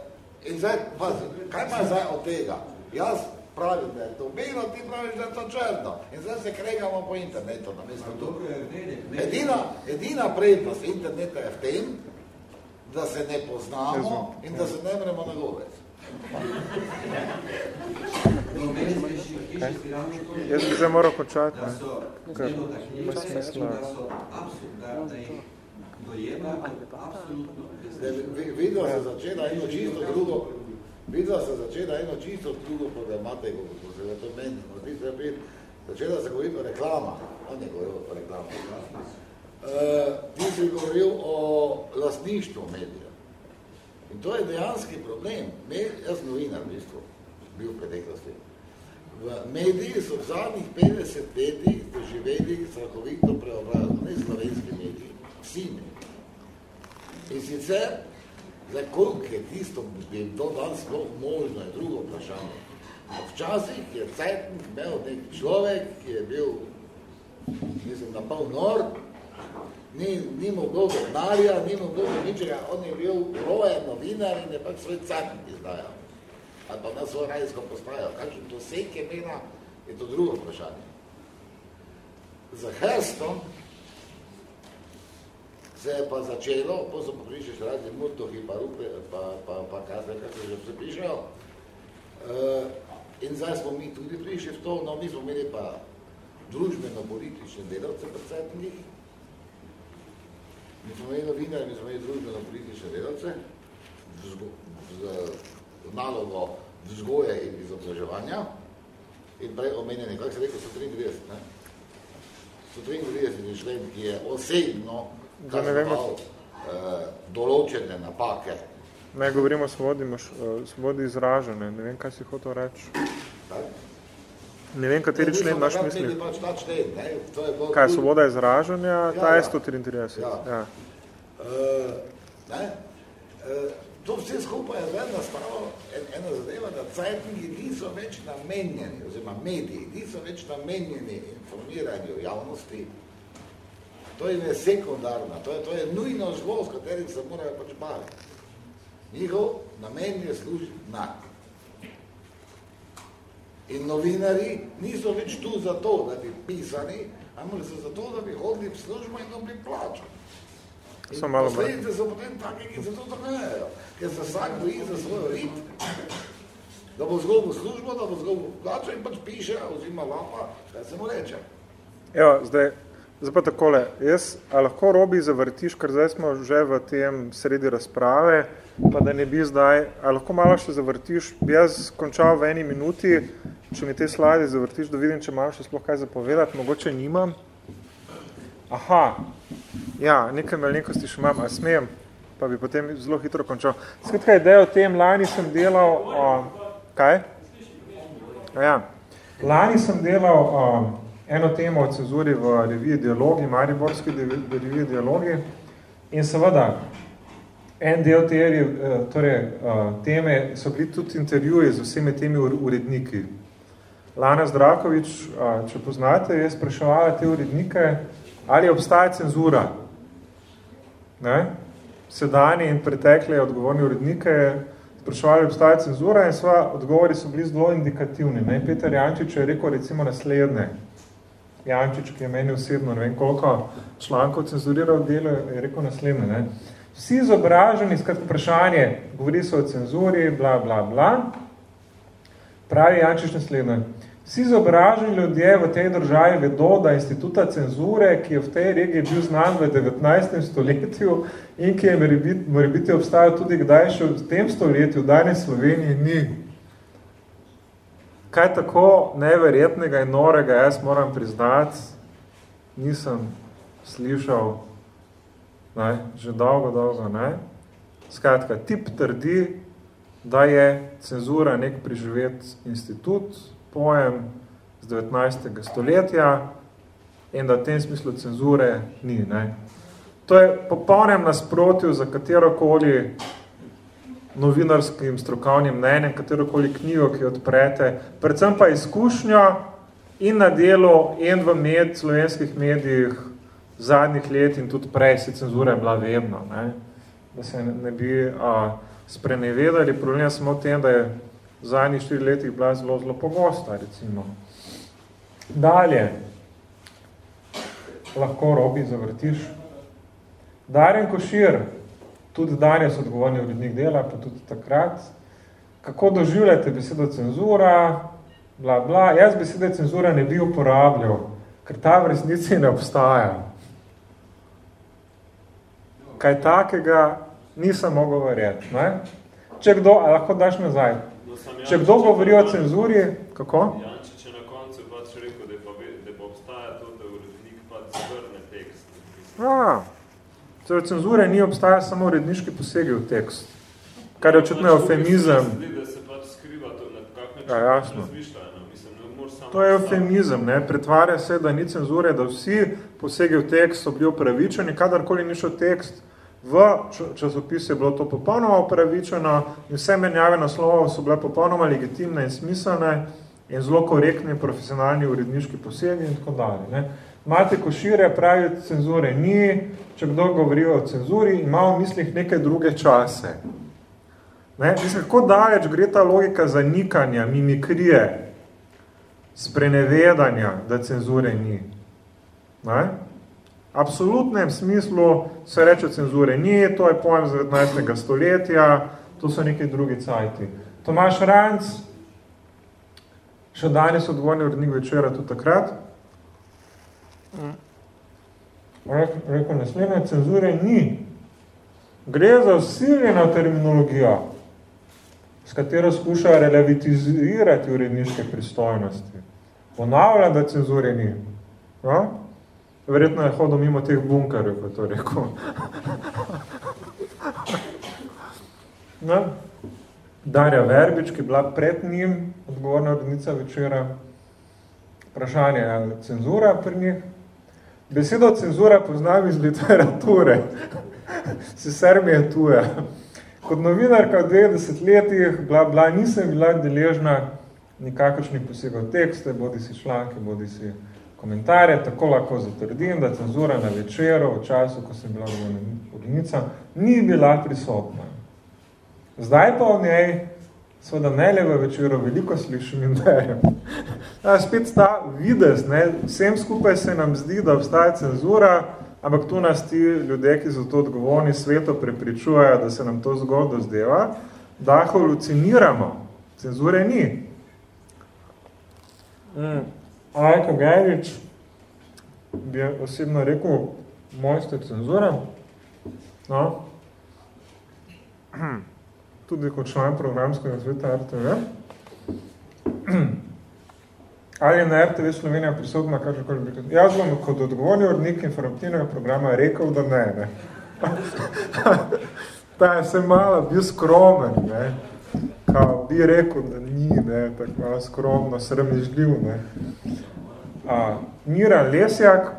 in zdaj, pazi, kaj je zdaj od tega? Jaz pravim, da je to belo, ti praviš, da je to črno. In zdaj se kregamo po internetu. Namesto vedeti. Edina, edina prednost interneta je v tem, da se ne poznamo in da se ne mremo na govec. No, Jaz bi zdaj moral končati. da so nima smisla. da so dojemajo kot absolutno Da je vi- Videla se začela eno čisto drugo, videla se začela eno čisto drugo problematiko, ko se je to meni, zdi se pet, začela se govoriti o reklamah, on je govoril o reklamah. Uh, ti si govoril o lastništvu medija. In to je dejanski problem. Med, jaz novinar v bistvu, bil v preteklosti. V mediji so v zadnjih 50 letih doživeli strahovito preobrazbo, ne slovenski mediji, vsi mediji. In sicer, zdaj, koliko je tisto, bi to danes sploh možno, je drugo vprašanje. Včasih je Cajtnik imel nek človek, ki je bil, mislim, na pol nor, ni, ni bilo denarja, ni bilo ničega, on je bil rojen novinar in je pač svoj Cajtnik izdajal. Ali pa na svojo radijsko postajo. Kakšen doseg je imela, je to drugo vprašanje. Za Herstom se je pa začelo, pa so pa prišli še razni murtohi, pa rupe, pa, pa, pa kazne, kako se že vse pišejo. Uh, in zdaj smo mi tudi prišli v to, no mi smo imeli pa družbeno-politične delavce predvsem njih. Mi smo imeli novinarje, mi smo imeli družbeno-politične delavce z, nalogo vzgoje in izobraževanja. In prej omenjeni, kako se rekel, 133, ne? 133 člen, ki je osebno Da ne vemo. eh, določene napake. Ne govorimo o svobodi, moš, o svobodi izražanja, ne vem, kaj si hotel reči. Tak? Ne vem, kateri smo člen imaš misli. Pač ta člen, ne? To je bilo Kaj, tudi- svoboda izražanja, ta Ja, je ja. 133. Ja. Ja. Uh, ne? Uh, to vse skupaj je zdaj nastalo en, ena zadeva, da cajtniki niso več namenjeni, oziroma mediji niso več namenjeni informiranju javnosti. To je sekundarna, to je, to je nujno zlo, s katerim se morajo pač baviti. Njihov namen je služiti nam. In novinari niso več tu zato, da bi pisali, ampak so zato, da bi hodili v službo in dobili plačo. So malo manj. posledice so potem take, ki se to dogajajo, ker se vsak boji za svojo rit, da bo zgobil službo, da bo zgobil plačo in pač piše, oziroma lapa, kaj se mu reče. Evo, zdaj, zdaj pa takole, jaz, a lahko robi zavrtiš, ker zdaj smo že v tem sredi razprave, pa da ne bi zdaj, a lahko malo še zavrtiš, bi jaz končal v eni minuti, če mi te slajde zavrtiš, da vidim, če imam še sploh kaj zapovedati, mogoče nimam. Aha, ja, nekaj malenkosti še imam, a smem, pa bi potem zelo hitro končal. Skratka, ideja o tem, lani sem delal, o, kaj? Ja. Lani sem delal um, eno temo o cenzuri v reviji Dialogi, Mariborski reviji Dialogi in seveda en del te, uh, torej, uh, teme so bili tudi intervjuje z vsemi temi uredniki. Lana Zdrakovič, uh, če poznate, je spraševala te urednike, ali obstaja cenzura. Ne? Sedanje in pretekle odgovorni urednike spraševali, obstaja cenzura in sva odgovori so bili zelo indikativni. Ne? Peter Jančič je rekel recimo naslednje. Jančič, ki je meni osebno, ne vem koliko člankov cenzuriral delo, je rekel naslednje. Ne? Vsi izobraženi, skrat vprašanje, govori se o cenzuri, bla, bla, bla, pravi Jančič naslednje. Vsi izobraženi ljudje v tej državi vedo, da instituta cenzure, ki je v tej regiji bil znan v 19. stoletju in ki je mora biti obstajal tudi kdaj še v tem stoletju, v danes Sloveniji ni. Kaj tako neverjetnega in norega, jaz moram priznati, nisem slišal ne, že dolgo, dolgo. Ne. Skratka, tip trdi, da je cenzura nek priživet institut, pojem z 19. stoletja in da v tem smislu cenzure ni. Ne. To je popolnem nasprotju za katerokoli novinarskim strokovnim mnenjem, katerokoli knjigo, ki odprete, predvsem pa izkušnjo in na delu in v med, slovenskih medijih zadnjih let in tudi prej si cenzura je bila vedno, ne? da se ne bi a, sprenevedali. Problem je samo v tem, da je v zadnjih štiri letih bila zelo, zelo pogosta, recimo. Dalje, lahko robi zavrtiš. Darjen Košir, tudi danes odgovorni urednik dela, pa tudi takrat, kako doživljate besedo cenzura, bla, bla. Jaz besede cenzura ne bi uporabljal, ker ta v resnici ne obstaja. Kaj takega nisem mogel verjeti. Ne? Če kdo, a lahko daš nazaj, Če kdo govori o cenzuri, kako? Jančič je na koncu pač rekel, da, pa, da pa obstaja to, da urednik pač zvrne tekst. A, torej cenzure ni obstaja samo uredniški posegi v tekst, kar je očitno eufemizem. Ja, jasno. To je eufemizem, ne? pretvarja se, da ni cenzure, da vsi posegi v tekst so bili upravičeni, kadarkoli ni šel tekst, v časopisu je bilo to popolnoma upravičeno in vse menjave naslovov so bile popolnoma legitimne in smiselne in zelo korektni profesionalni uredniški posegi in tako dalje. Ne? Mate Košire pravi, cenzure ni, če kdo govori o cenzuri, ima v mislih neke druge čase. Ne? Mislim, kako daleč gre ta logika zanikanja, mimikrije, sprenevedanja, da cenzure ni. Ne? absolutnem smislu se reče cenzure ni, to je pojem z 19. stoletja, to so neki drugi cajti. Tomaš Ranc, še danes odgovorni urednik večera tudi takrat, rekel naslednje, cenzure ni. Gre za vsiljeno terminologijo, s katero skuša relativizirati uredniške pristojnosti. Ponavlja, da cenzure ni. No? Verjetno je hodil mimo teh bunkerjev, ko je to rekel. no. Darja Verbič, ki je bila pred njim, odgovorna odnica večera, vprašanje je cenzura pri njih. Besedo cenzura poznam iz literature, sicer mi je tuja. Kot novinarka v 90 letih, bla, bla, nisem bila deležna nikakršnih posegov tekste, bodi si članke, bodi si komentarje, tako lahko zatrdim, da cenzura na večeru, v času, ko sem bila vodnica, ni bila prisotna. Zdaj pa v njej, seveda ne le v večeru, veliko slišim in berem. Ja, spet ta videz, ne, vsem skupaj se nam zdi, da obstaja cenzura, ampak tu nas ti ljudje, ki so to odgovorni, sveto prepričujejo, da se nam to zgodno zdeva, da haluciniramo. Cenzure ni. Mm. Ajka Gajrič bi osebno rekel mojster cenzura. No. Tudi kot član programskega sveta RTV. Ali je na RTV Slovenija prisotna, kar že bi Jaz bom kot odgovorni urednik informativnega programa rekel, da ne. ne. Ta je se malo bil skromen, ne. Kao, bi rekel, da ni, ne, tako malo skromno, sremižljiv, ne. A, Miran Lesjak,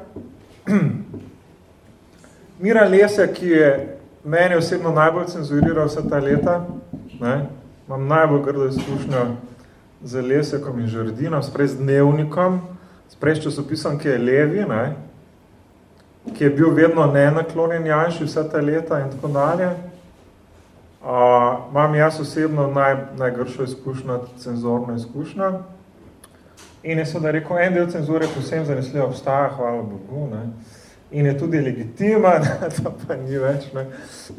Miran Lesjak, ki je meni osebno najbolj cenzuriral vse ta leta. Ne? Imam najbolj grdo izkušnjo z Lesekom in Žardinom, sprej z dnevnikom, s časopisom, ki je levi, ne? ki je bil vedno nenaklonjen Janši vse ta leta in tako dalje. Uh, imam jaz osebno naj, najgršo izkušnjo, cenzorno izkušnjo. In je seveda rekel, en del cenzure posebno zanesljivo obstaja, hvala Bogu. Ne? In je tudi legitimen, to pa ni več ne?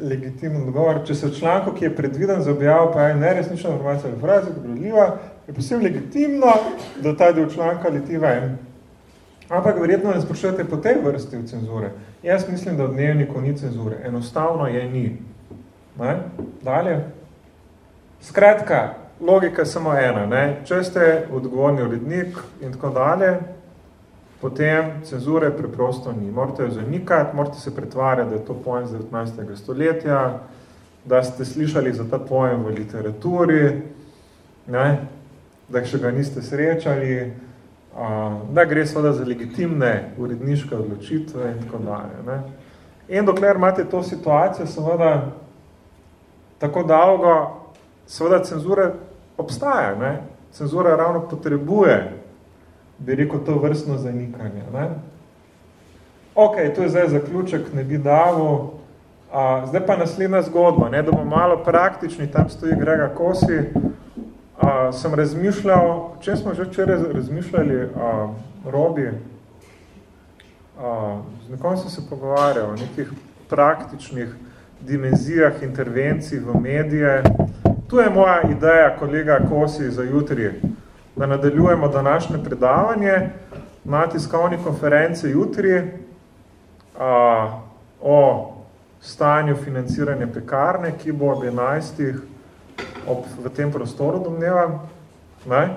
legitimen odgovor. Če se v članku, ki je predviden za objavo, pa je neresnična informacija ali fraza, ki je je posebno legitimno, da ta del članka leti ven. Ampak verjetno ne sprašujete po tej vrsti cenzure. Jaz mislim, da v dnevniku ni cenzure. Enostavno je ni. Ne? Dalje. Skratka, logika je samo ena. Ne? Če ste odgovorni urednik in tako dalje, potem cenzure preprosto ni. Morate jo zanikati, morate se pretvarjati, da je to pojem z 19. stoletja, da ste slišali za ta pojem v literaturi, ne? da še ga niste srečali, da gre seveda za legitimne uredniške odločitve in tako dalje. Ne? In dokler imate to situacijo, seveda tako dolgo, seveda cenzure obstaja. Ne? Cenzura ravno potrebuje, bi rekel, to vrstno zanikanje. Ne? Ok, to je zdaj zaključek, ne bi davo. A, zdaj pa naslednja zgodba, ne? da bomo malo praktični, tam stoji Grega Kosi, A, sem razmišljal, če smo že včeraj razmišljali, a, Robi, a, z nekom sem se pogovarjal o nekih praktičnih dimenzijah intervencij v medije. Tu je moja ideja, kolega Kosi, za jutri, da nadaljujemo današnje predavanje na tiskovni konferenci jutri a, o stanju financiranja pekarne, ki bo ob 11 ob, v tem prostoru domnevam. Ne?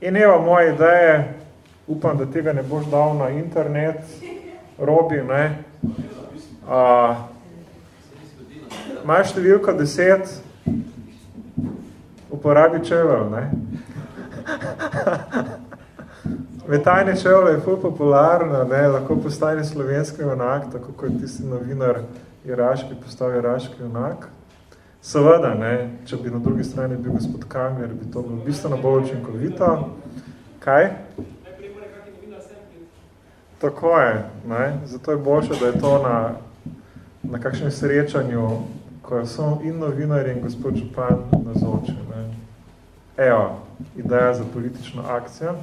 In evo moje ideje, upam, da tega ne boš dal na internet, robi, ne? A, imaš številko 10, uporabi čevel, ne? Metajne čevle je ful popularno, ne? lahko postane slovenski onak, tako kot tisti novinar iraški postal iraški onak. Seveda, ne, če bi na drugi strani bil gospod Kanger, bi to bilo bistveno bolj učinkovito. Kaj? Tako je, ne? zato je boljše, da je to na, na kakšnem srečanju, ko so in novinari in gospod Župan nazoči. Evo, ideja za politično akcijo.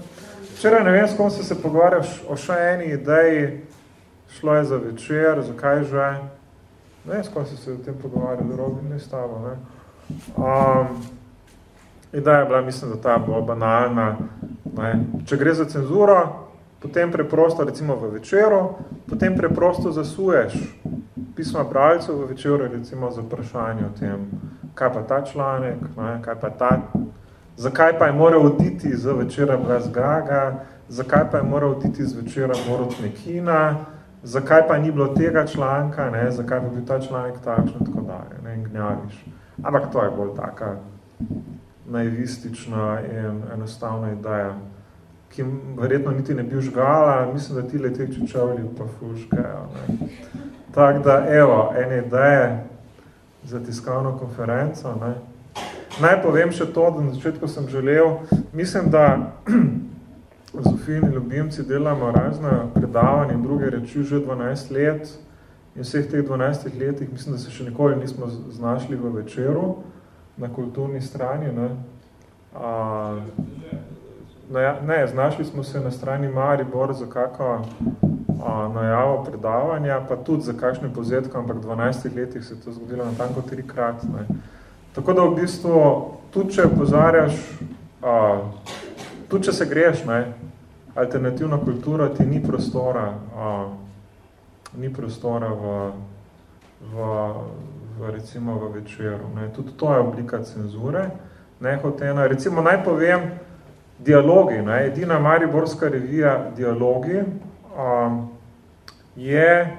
Včeraj ne vem, s kom se se pogovarjal o še eni ideji, šlo je za večer, zakaj že, Ne, skoro se se o tem pogovarjali, da Robin ne stavo. Ne. Um, ideja je bila, mislim, da ta bo banalna. Ne. Če gre za cenzuro, potem preprosto, recimo v večeru, potem preprosto zasuješ pisma bralcev v večeru, recimo za vprašanje o tem, kaj pa ta članek, ne, kaj pa ta, zakaj pa je moral oditi z večera brez Gaga, zakaj pa je moral oditi z večera Morot Mekina, zakaj pa ni bilo tega članka, ne, zakaj bi bil ta članek takšen, tako dalje, ne, in gnjaviš. Ampak to je bolj taka naivistična in enostavna ideja, ki verjetno niti ne bi žgala, mislim, da ti leteči čovlji pa fuškajo. Tako da, evo, ene ideje za tiskovno konferenco. Ne. Naj povem še to, da na začetku sem želel, mislim, da Zofijni ljubimci delamo razne predavanje in druge reči že 12 let in vseh teh 12 letih mislim, da se še nikoli nismo znašli v večeru na kulturni strani. Ne, A, ne, znašli smo se na strani Maribor za kako a, najavo predavanja, pa tudi za kakšne povzetke, ampak v 12 letih se je to zgodilo na tanko trikrat. Ne. Tako da v bistvu, tudi če pozarjaš a, tudi če se greš, ne, alternativna kultura ti ni prostora, a, ni prostora v, v, v, recimo v večeru. Ne. Tudi to je oblika cenzure. Ne, hotena. Recimo naj povem, dialogi, ne, edina Mariborska revija Dialogi a, je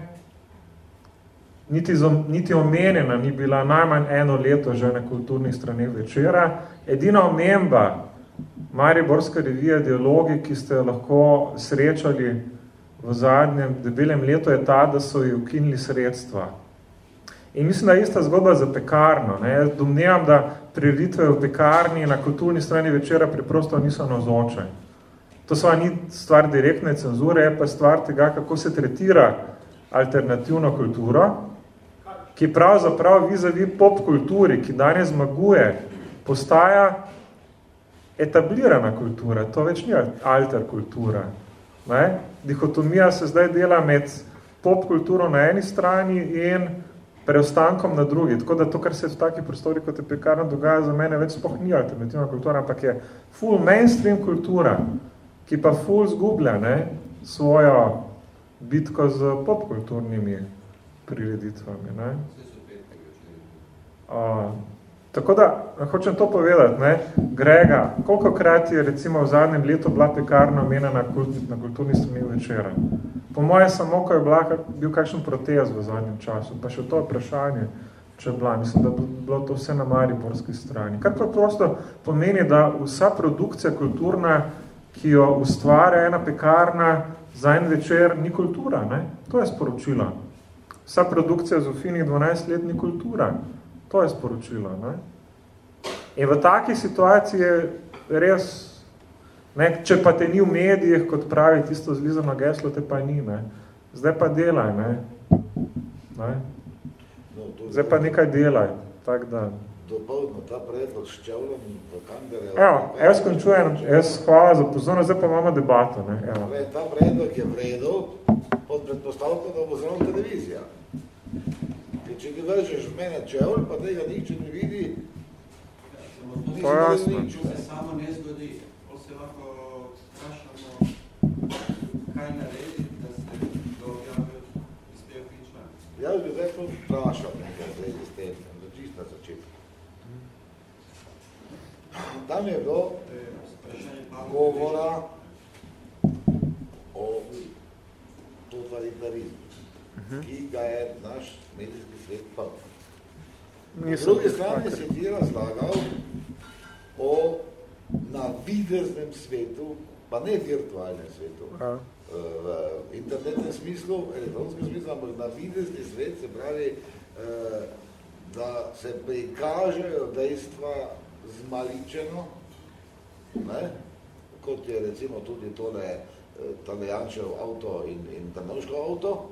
niti, niti omenjena, ni bila najmanj eno leto že na kulturnih straneh večera. Edina omemba Mariborska revija Dialogi, ki ste jo lahko srečali v zadnjem debelem letu, je ta, da so ji ukinili sredstva. In mislim, da je ista zgodba za pekarno. Ne. Jaz domnevam, da prireditve v pekarni na kulturni strani večera preprosto niso nazoče. To sva ni stvar direktne cenzure, je pa stvar tega, kako se tretira alternativno kulturo, ki pravzaprav vizavi pop kulturi, ki danes zmaguje, postaja etablirana kultura, to več ni alter kultura. Ne? Dihotomija se zdaj dela med pop kulturo na eni strani in preostankom na drugi. Tako da to, kar se v takih prostorih, kot je pekarno dogaja, za mene več spoh ni alternativna kultura, ampak je full mainstream kultura, ki pa full zgublja ne, svojo bitko z popkulturnimi prireditvami. Ne. Uh, tako da, hočem to povedati, ne, Grega, koliko krat je recimo v zadnjem letu bila pekarna omena na, kult, na kulturni strani večera? Po moje samo, ko je bila, bil kakšen protez v zadnjem času, pa še to vprašanje, če je bila, mislim, da bi bilo to vse na mariborski strani. Kar pa prosto pomeni, da vsa produkcija kulturna, ki jo ustvarja ena pekarna za en večer, ni kultura. Ne? To je sporočilo. Vsa produkcija Zofinih 12 let ni kultura. To je sporočilo. Ne? In v taki situaciji je res Ne? Če pa te ni v medijih, kot pravi tisto zlizano geslo, te pa ni. Ne? Zdaj pa delaj. Ne? Ne? No, Zdaj pa nekaj delaj. Tak da. Dopolno ta predlog s čevlom v kandere. Evo, jaz končujem, jaz hvala za pozornost, zdaj pa imamo debato. Ne? Evo. Ta predlog je vredo pod predpostavko, da bo zelo televizija. Če ti vržeš v mene čevl, pa tega nič ne vidi, to je jasno. Se samo ne zgodi kaj narediti, da se to objavijo iz tega piča? Jaz bi zdaj to vprašal nekaj zdaj z tem, da čisto začetek. Tam je bilo govora o totalitarizmu, ki ga je naš medijski svet pa. Na drugi strani se ti razlagal o navideznem svetu, pa ne virtualnem svetu, Aha v internetnem smislu, elektronskem smislu, ampak na videzni svet se pravi, eh, da se prikažejo dejstva zmaličeno, ne? kot je recimo tudi tole eh, Talijančev avto in, in Trnovško avto,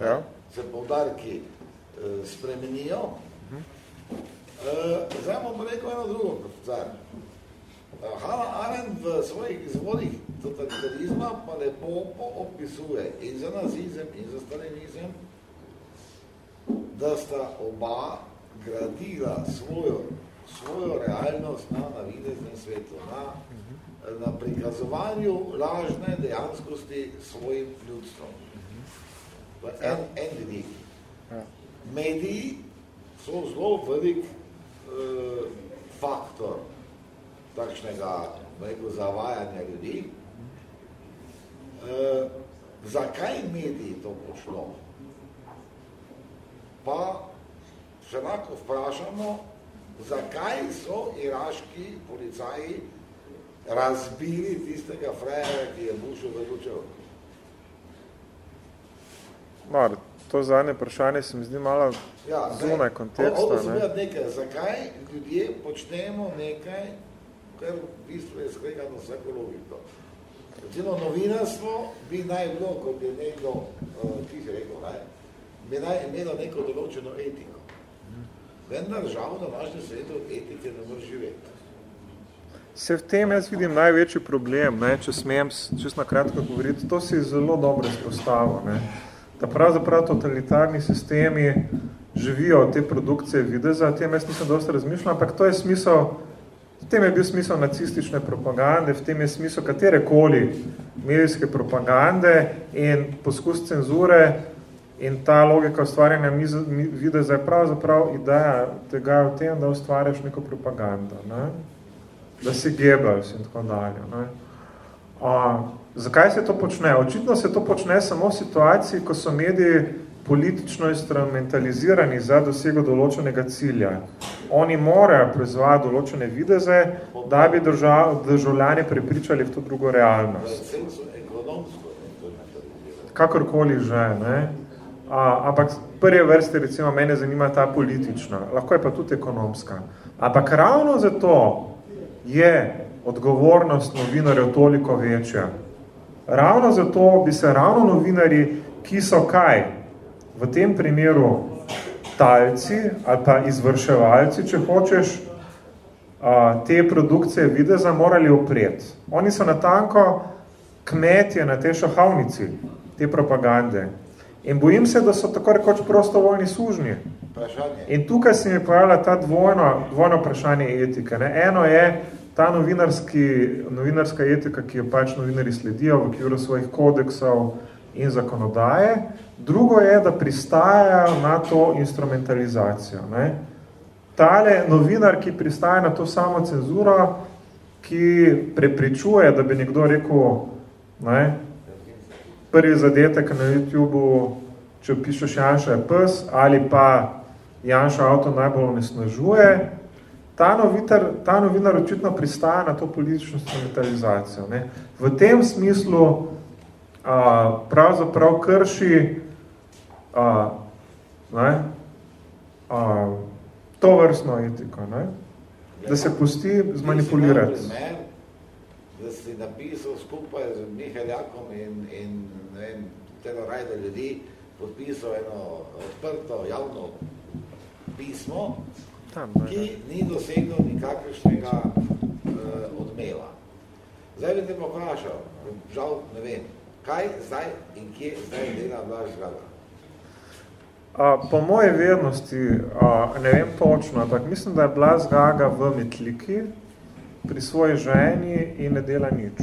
ja. se povdarki eh, spremenijo. Uh -huh. Zdaj bom rekel eno drugo kot Hannah Arendt v svojih izvodih totalitarizma pa lepo opisuje in za nazizem in za stalinizem, da sta oba gradila svojo, svojo realnost na navideznem svetu, na, na prikazovanju lažne dejanskosti svojim ljudstvom. Je en, en vidik. Mediji so zelo velik uh, faktor takšnega rekel, zavajanja ljudi. E, zakaj mediji to pošlo? Pa še enako vprašamo, zakaj so iraški policaji razbili tistega frajera, ki je Bušu velučev? Mar, to zadnje vprašanje se mi zdi malo ja, zunaj konteksta. Ovo se nekaj, zakaj ljudje počnemo nekaj, kar v bistvu je skregano vsako logiko. Recimo novinarstvo bi naj bilo, kot je nekdo, uh, ti si rekel, ne, bi naj imelo neko določeno etiko. Vendar žal na vašem svetu etike ne mora živeti. Se v tem jaz vidim največji problem, ne, če smem čisto kratko govoriti, to si zelo dobro izpostavil, ne, da pravzaprav totalitarni sistemi živijo te produkcije videza, o tem jaz nisem dosti razmišljal, ampak to je smisel V tem je bil smisel nacistične propagande, v tem je smisel katerekoli medijske propagande in poskus cenzure in ta logika ustvarjanja vide zdaj pravzaprav ideja tega v tem, da ustvarjaš neko propagando, ne? da si Goebbels in tako dalje. Ne? A, zakaj se to počne? Očitno se to počne samo v situaciji, ko so mediji politično instrumentalizirani za dosego določenega cilja. Oni morajo proizvajati določene videze, da bi državljane prepričali v to drugo realnost. Kakorkoli že, ne? A, ampak prvi vrsti, recimo, mene zanima ta politična, lahko je pa tudi ekonomska. Ampak ravno zato je odgovornost novinarjev toliko večja. Ravno zato bi se ravno novinari, ki so kaj, v tem primeru talci ali pa izvrševalci, če hočeš, te produkcije videza morali opreti. Oni so natanko kmetje na tej šahovnici, te propagande. In bojim se, da so tako rekoč prostovoljni sužnji. In tukaj se mi pojavlja ta dvojno, dvojno vprašanje etike. Ne? Eno je ta novinarska etika, ki jo pač novinari sledijo v okviru svojih kodeksov in zakonodaje. Drugo je, da pristajajo na to instrumentalizacijo. Ne? Tale novinar, ki pristaja na to samo cenzuro, ki prepričuje, da bi nekdo rekel, ne, prvi zadetek na YouTubeu, če pišeš Janša je pes, ali pa Janša avto najbolj nesnažuje, ta novinar, ta novinar očitno pristaja na to politično instrumentalizacijo. Ne. V tem smislu a, pravzaprav krši a, ne, a, to vrstno etiko, ne, da se pusti zmanipulirati. Primer, da si napisal skupaj z Mihaljakom in, in ne vem, tega rajda ljudi, podpisal eno odprto javno pismo, Tam, ki ni dosegel nikakršnega uh, odmela. Zdaj bi te pa vprašal, žal ne vem, kaj zdaj in kje zdaj dela Blaž Gaga? A, po moje vednosti, a, ne vem točno, ampak mislim, da je Blaž Gaga v Metliki, pri svoji ženi in ne dela nič.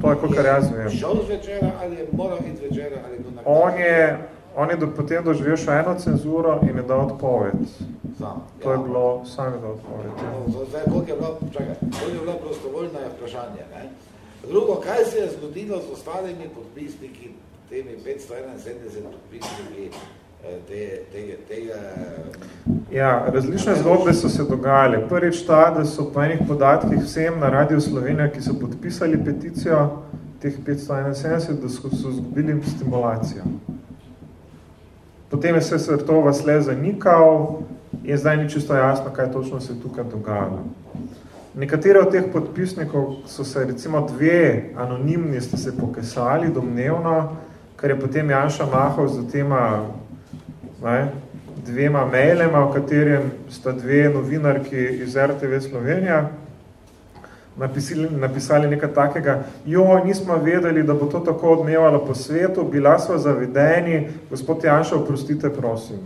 To je, kot jaz vem. Šel z večera ali je moral iti večera? Ali on je, on je do, potem doživel še eno cenzuro in je dal odpoved. Sam. To ja. je bilo, sam je dal odpoved. Ja. No, zdaj, koliko je bilo, čakaj, koliko je bilo prostovoljno je vprašanje, ne? Drugo, kaj se je zgodilo z ostalimi podpisniki, temi 571 podpisniki, te, te, tega... Ja, različne zgodbe so se dogajale. Prvič ta, da so po enih podatkih vsem na Radio Slovenija, ki so podpisali peticijo teh 571, da so, so zgubili stimulacijo. Potem je se srtova sle zanikal in zdaj ni čisto jasno, kaj točno se tukaj dogajalo. Nekatere od teh podpisnikov so se, recimo dve anonimni, ste se pokesali domnevno, kar je potem Janša mahal za tema ne, dvema mailema, v katerem sta dve novinarki iz RTV Slovenija napisali, napisali nekaj takega, jo, nismo vedeli, da bo to tako odmevalo po svetu, bila sva zavedeni, gospod Janša, oprostite, prosim.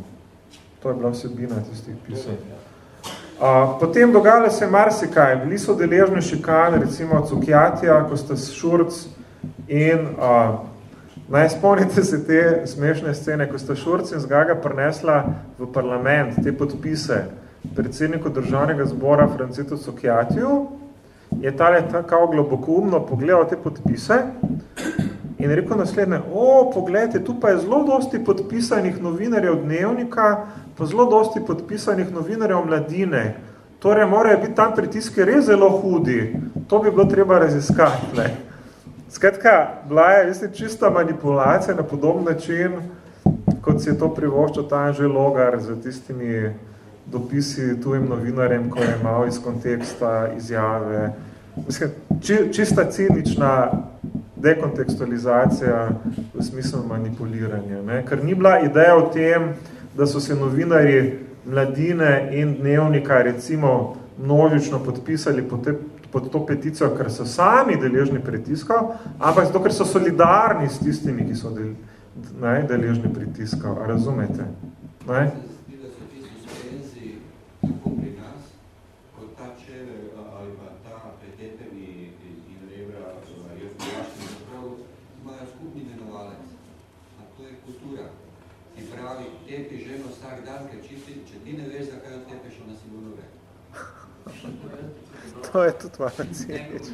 To je bila vsebina tistih pisov. Uh, potem dogajalo se marsikaj, bili so deležni šikan, recimo Cukjatija, ko sta Šurc in uh, Naj spomnite se te smešne scene, ko sta Šurc in Zgaga prinesla v parlament te podpise predsedniku državnega zbora Francetu Sokjatiju, je tale tako globokoumno pogledal te podpise in rekel naslednje, o, pogledajte, tu pa je zelo dosti podpisanih novinarjev dnevnika, pa zelo dosti podpisanih novinarjev mladine, torej morajo biti tam pritiske res zelo hudi, to bi bilo treba raziskati. Ne? Skratka, bila je veste, čista manipulacija na podoben način, kot si je to privoščil ta že logar z tistimi dopisi tujim novinarjem, ko je imel iz konteksta izjave. Mislim, či, čista cinična dekontekstualizacija v smislu manipuliranja. Ne? Ker ni bila ideja o tem, da so se novinari mladine in dnevnika recimo množično podpisali po te pod to peticijo, ker so sami deležni pritiskov, ampak zato, ker so solidarni s tistimi, ki so del, ne, deležni pritiskov. Razumete? Ne? Pravi, tepi ženo vsak dan, ker čisti, če ti ne veš, zakaj jo tepeš, ona si bo nove. To je tudi malo cinič.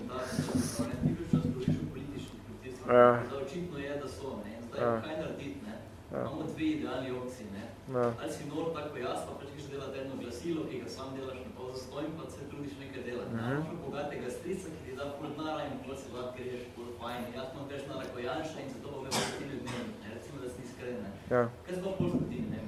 Ja. Očitno je, da so, ne? Zdaj, ja. kaj narediti, ne? Ja. Imamo dve idealni opciji, ne? Ja. Ali si nor tako jaz, pa pač greš delati eno glasilo, ki ga sam delaš na pol zastojim, pa se trudiš nekaj delati. -huh. Imaš bogatega strica, ki ti da pol nara in pol se vlad greš pol fajn. Jaz imam greš nara kojanša in zato bom me vrstili dnevno, ne? Recimo, da si iskren, ne? Ja. Kaj se bo pol zgodi, ne?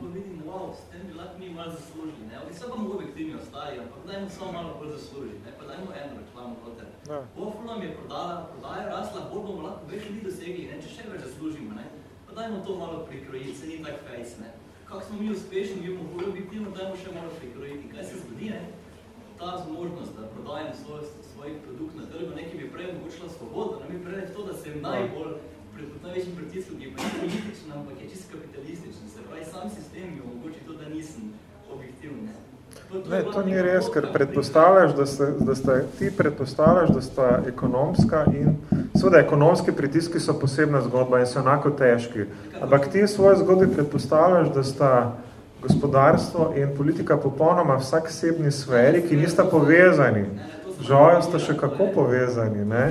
pa vidim, wow, s tem bi lahko mi malo zaslužili, ne? So pa mogo objektivni ostali, ampak dajmo samo malo bolj zaslužiti, ne? Pa dajmo eno reklamo noter. Ja. Waffle nam je prodala, prodaja rasla, bolj bomo lahko več ljudi dosegli, ne? Če še več zaslužimo, ne? Pa dajmo to malo prikrojiti, se ni tak fejs, ne? Kako smo mi uspešni, mi bomo bolj objektivno, dajmo še malo prikrojiti. Kaj se zgodi, ne? Ta zmožnost, da prodajem svoj, svoj produkt na trgu, nekaj bi prej omogočila svobodo, ne mi prej to, da se ja. najbolj največjim pritiskom, ki je političen, ampak je čisto kapitalističen. Se pravi, sam sistem mi omogoči to, da nisem objektivn. Ne? Ne, to ni res, ker predpostavljaš, da, ste, da ste, ti predpostavljaš, da sta ekonomska in seveda ekonomski pritiski so posebna zgodba in so enako težki. Ampak ti v svoji zgodbi predpostavljaš, da sta gospodarstvo in politika popolnoma vsak sebni sferi, ki nista povezani. Žal sta še kako povezani. Ne?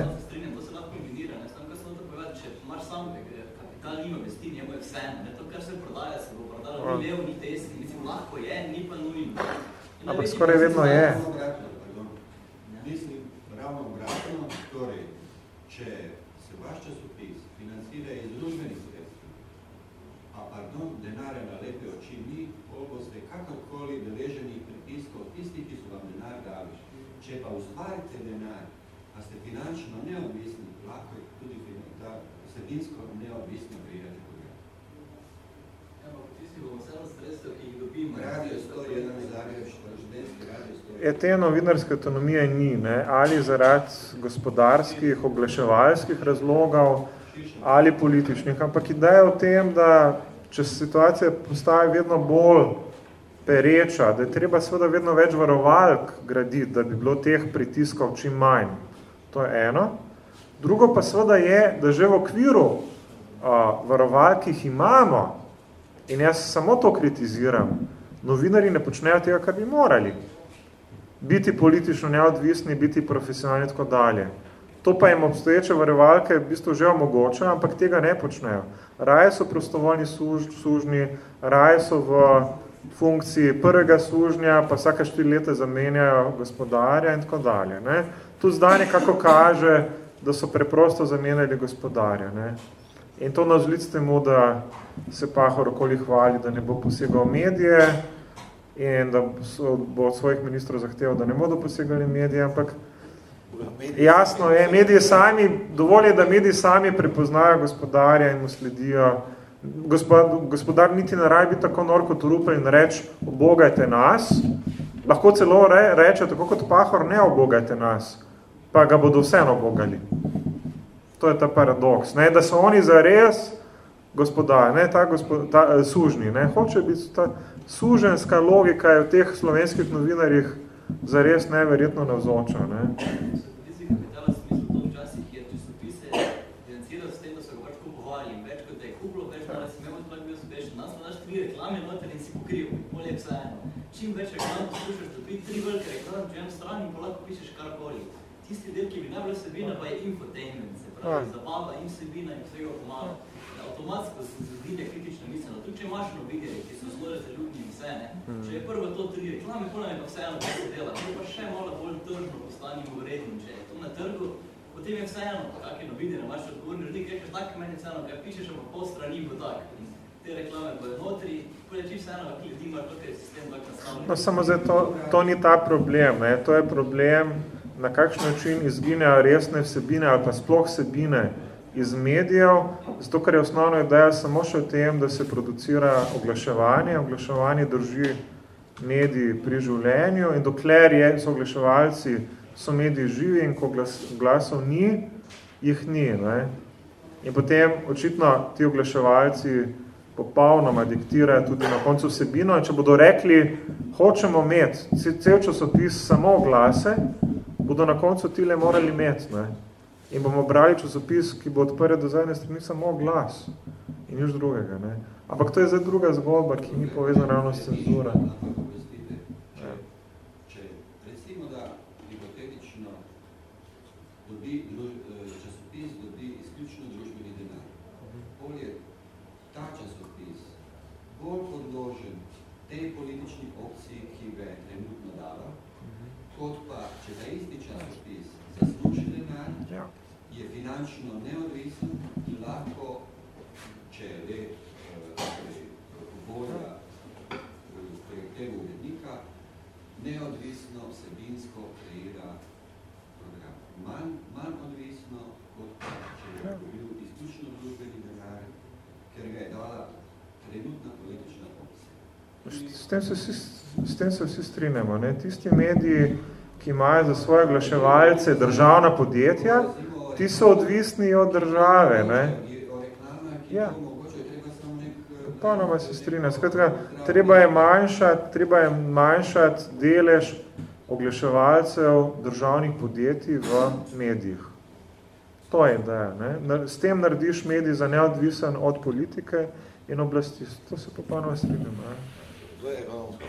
Ni desni, mislim, lahko je, ni pa nujno. Ampak skoraj vedno je. Mislim, ravno obratno, torej, če se vaš časopis financira iz družbenih sredstv, a pardon, denarja na lepe oči ni, boste kakorkoli deleženi pritiskov tisti, ki so vam denar dali. Če pa ustvarite denar, a ste finančno neodvisni, lahko tudi sredinsko neodvisni prijatelj Je te novinarske autonomije ni, ne? ali zaradi gospodarskih, oglaševalskih razlogov, ali političnih, ampak ideja v tem, da če situacija postaje vedno bolj pereča, da je treba seveda vedno več varovalk graditi, da bi bilo teh pritiskov čim manj. To je eno. Drugo pa seveda je, da že v okviru uh, varovalk, ki jih imamo, In jaz samo to kritiziram. Novinari ne počnejo tega, kar bi morali. Biti politično neodvisni, biti profesionalni tako dalje. To pa jim obstoječe varevalke v bistvu že omogoča, ampak tega ne počnejo. Raje so prostovoljni suž, sužni, raje so v funkciji prvega sužnja, pa vsake štiri leta zamenjajo gospodarja in tako dalje. Ne? Tu zdaj nekako kaže, da so preprosto zamenjali gospodarja. Ne? In to nazlic temu, da se Pahor okoli hvali, da ne bo posegal medije in da bo od svojih ministrov zahteval, da ne bodo posegali medije, ampak jasno je, mediji sami, dovolj je, da mediji sami prepoznajo gospodarja in mu sledijo. Gospod, gospodar niti ne raje biti tako nor kot rupel in reč, obogajte nas. Lahko celo re, reče, tako kot Pahor, ne obogajte nas, pa ga bodo vseeno obogali. To je ta paradoks, ne? da so oni zares gospodar, ne? ta, gospod, ta uh, sužni. Ne? Hoče biti ta suženska logika je v teh slovenskih novinarjih zares neverjetno navzoča. Ne? Čim več reklam poslušaš, dobi tri velike reklame, če eno stran in pa lahko pišeš karkoli. Tisti del, ki bi najbolj sebina, pa je infotainment, se pravi, ja. zabava in sebina in vsega pomaga. Avtomatsko se zdi kritično misleno. Tudi če imaš novinarje, ki so zelo ljudni in vse, ne? Mm. če je prvo to tri reklame, potem je pa vseeno, kaj se dela. To pa še malo bolj tržno postanimo vredno, če je to na trgu, potem je vseeno, kakšne novinarje imaš odgovorni ljudi, kaj rečeš, tako meni vseeno, kaj pišeš, ampak pol strani bo tak. Te reklame bojo notri, vseeno, kakšne ljudi imaš, kakšne sistem tak nastavljen. No, samo zdaj, to, to ni ta problem, ne? to je problem, na kakšen način izginejo resne vsebine ali pa sploh vsebine iz medijev, zato ker je osnovna ideja samo še v tem, da se producira oglaševanje, oglaševanje drži mediji pri življenju in dokler je, so oglaševalci, so mediji živi in ko glas, glasov ni, jih ni. Ne? In potem očitno ti oglaševalci popolnoma diktirajo tudi na koncu vsebino in če bodo rekli, hočemo imeti cel časopis samo glase, bodo na koncu tile morali imeti. Ne? In bomo brali časopis, ki bo odprl do zadnje strani samo glas in nič drugega. Ne? Ampak to je zdaj druga zgodba, ki ni povezana ravno s cenzura. kot pa, če na isti časopis zasluži denar, ja. je finančno neodvisen in lahko, če le eh, volja eh, tega urednika, neodvisno vsebinsko kreira program. Manj, manj odvisno, kot pa, če je ja. bil izključno družbeni denar, ker ga je dala trenutna politična opcija. S tem se s tem se vsi strinjamo. Ne? Tisti mediji, ki imajo za svoje glaševalce državna podjetja, ti so odvisni od države. Ne? Ja. Pa nama se strinja. Skratka, treba je manjšati, treba je manjšati delež oglaševalcev državnih podjetij v medijih. To je ideja. Ne? S tem narediš medij za neodvisen od politike in oblasti. To se popolnoma strinjam. Ne? To je ekonomsko,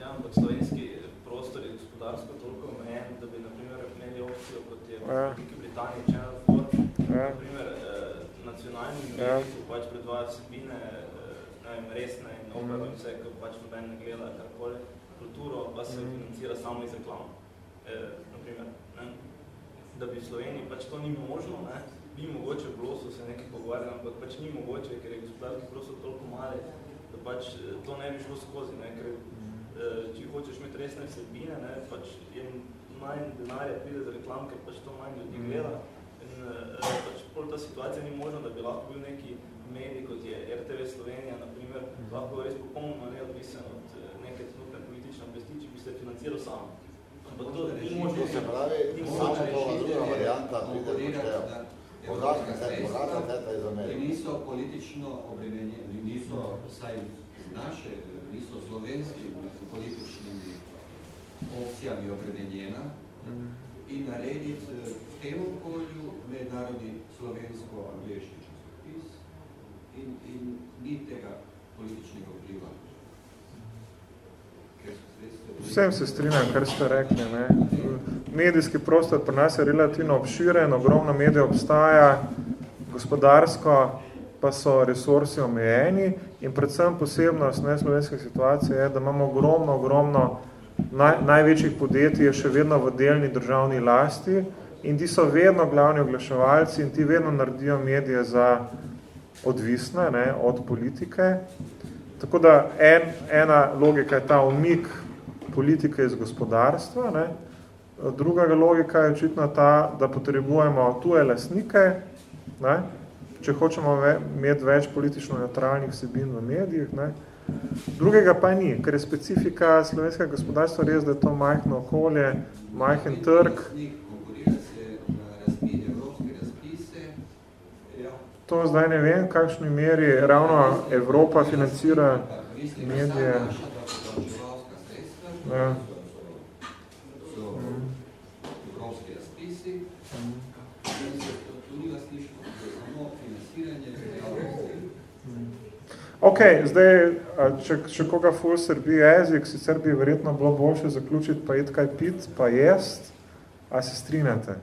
ja. Ampak slovenski prostor je gospodarsko toliko omejen, da bi, na primer, imeli opcijo, kot je v ja. Britaniji Channel 4, ja. na primer, eh, nacionalni mediji, ja. ki pač predvajajo vsebine, vem, resne in opero in vse, ko pač noben ne gleda karkoli, kulturo pa se mm. financira samo iz reklam. E, naprimer, ne? Da bi v Sloveniji pač to ni možno, ne? bi mogoče v Blosu se nekaj pogovarjali, ampak pač ni mogoče, ker je gospodarski prostor toliko mali, da pač e, to ne bi šlo skozi, ne? ker če hočeš imeti resne vsebine, ne? pač je manj denarja pride za reklam, ker pač to manj ljudi mm. gleda. In e, pač pol ta situacija ni možno, da bi lahko bil neki medij, kot je RTV Slovenija, na primer, lahko res popolnoma neodvisen od eh, neke trenutne politične oblasti, če bi se financiral sam. Ampak to ni možno. To se pravi, samo to druga varianta pride počejo. Podatke se, podatke se ta iz Amerike. Niso politično obremenjeni, niso, saj naše, niso slovenski političnimi opcijami obremenjena in narediti v tem okolju mednarodni slovensko-angliški časopis in, in ni tega političnega vpliva. Vsem se strinjam, kar ste rekli. Ne. Medijski prostor pri nas je relativno obširen, ogromno medij obstaja, gospodarsko pa so resursi omejeni in predvsem posebnost ne, slovenske situacije je, da imamo ogromno, ogromno naj, največjih podjetij še vedno v delni državni lasti in ti so vedno glavni oglaševalci in ti vedno naredijo medije za odvisne ne, od politike. Tako da en, ena logika je ta umik politike iz gospodarstva, ne. druga logika je očitno ta, da potrebujemo tuje lasnike, ne, če hočemo imeti več politično neutralnih vsebin v medijih. Ne. Drugega pa ni, ker je specifika slovenskega gospodarstva res, da je to majhno okolje, majhen trg. To zdaj ne vem, v kakšni meri ravno Evropa financira medije. Ja. Ok, zdaj, če, če koga ful srbi jezik, sicer bi verjetno bilo boljše zaključiti pa jed kaj pit, pa jest, a se strinjate?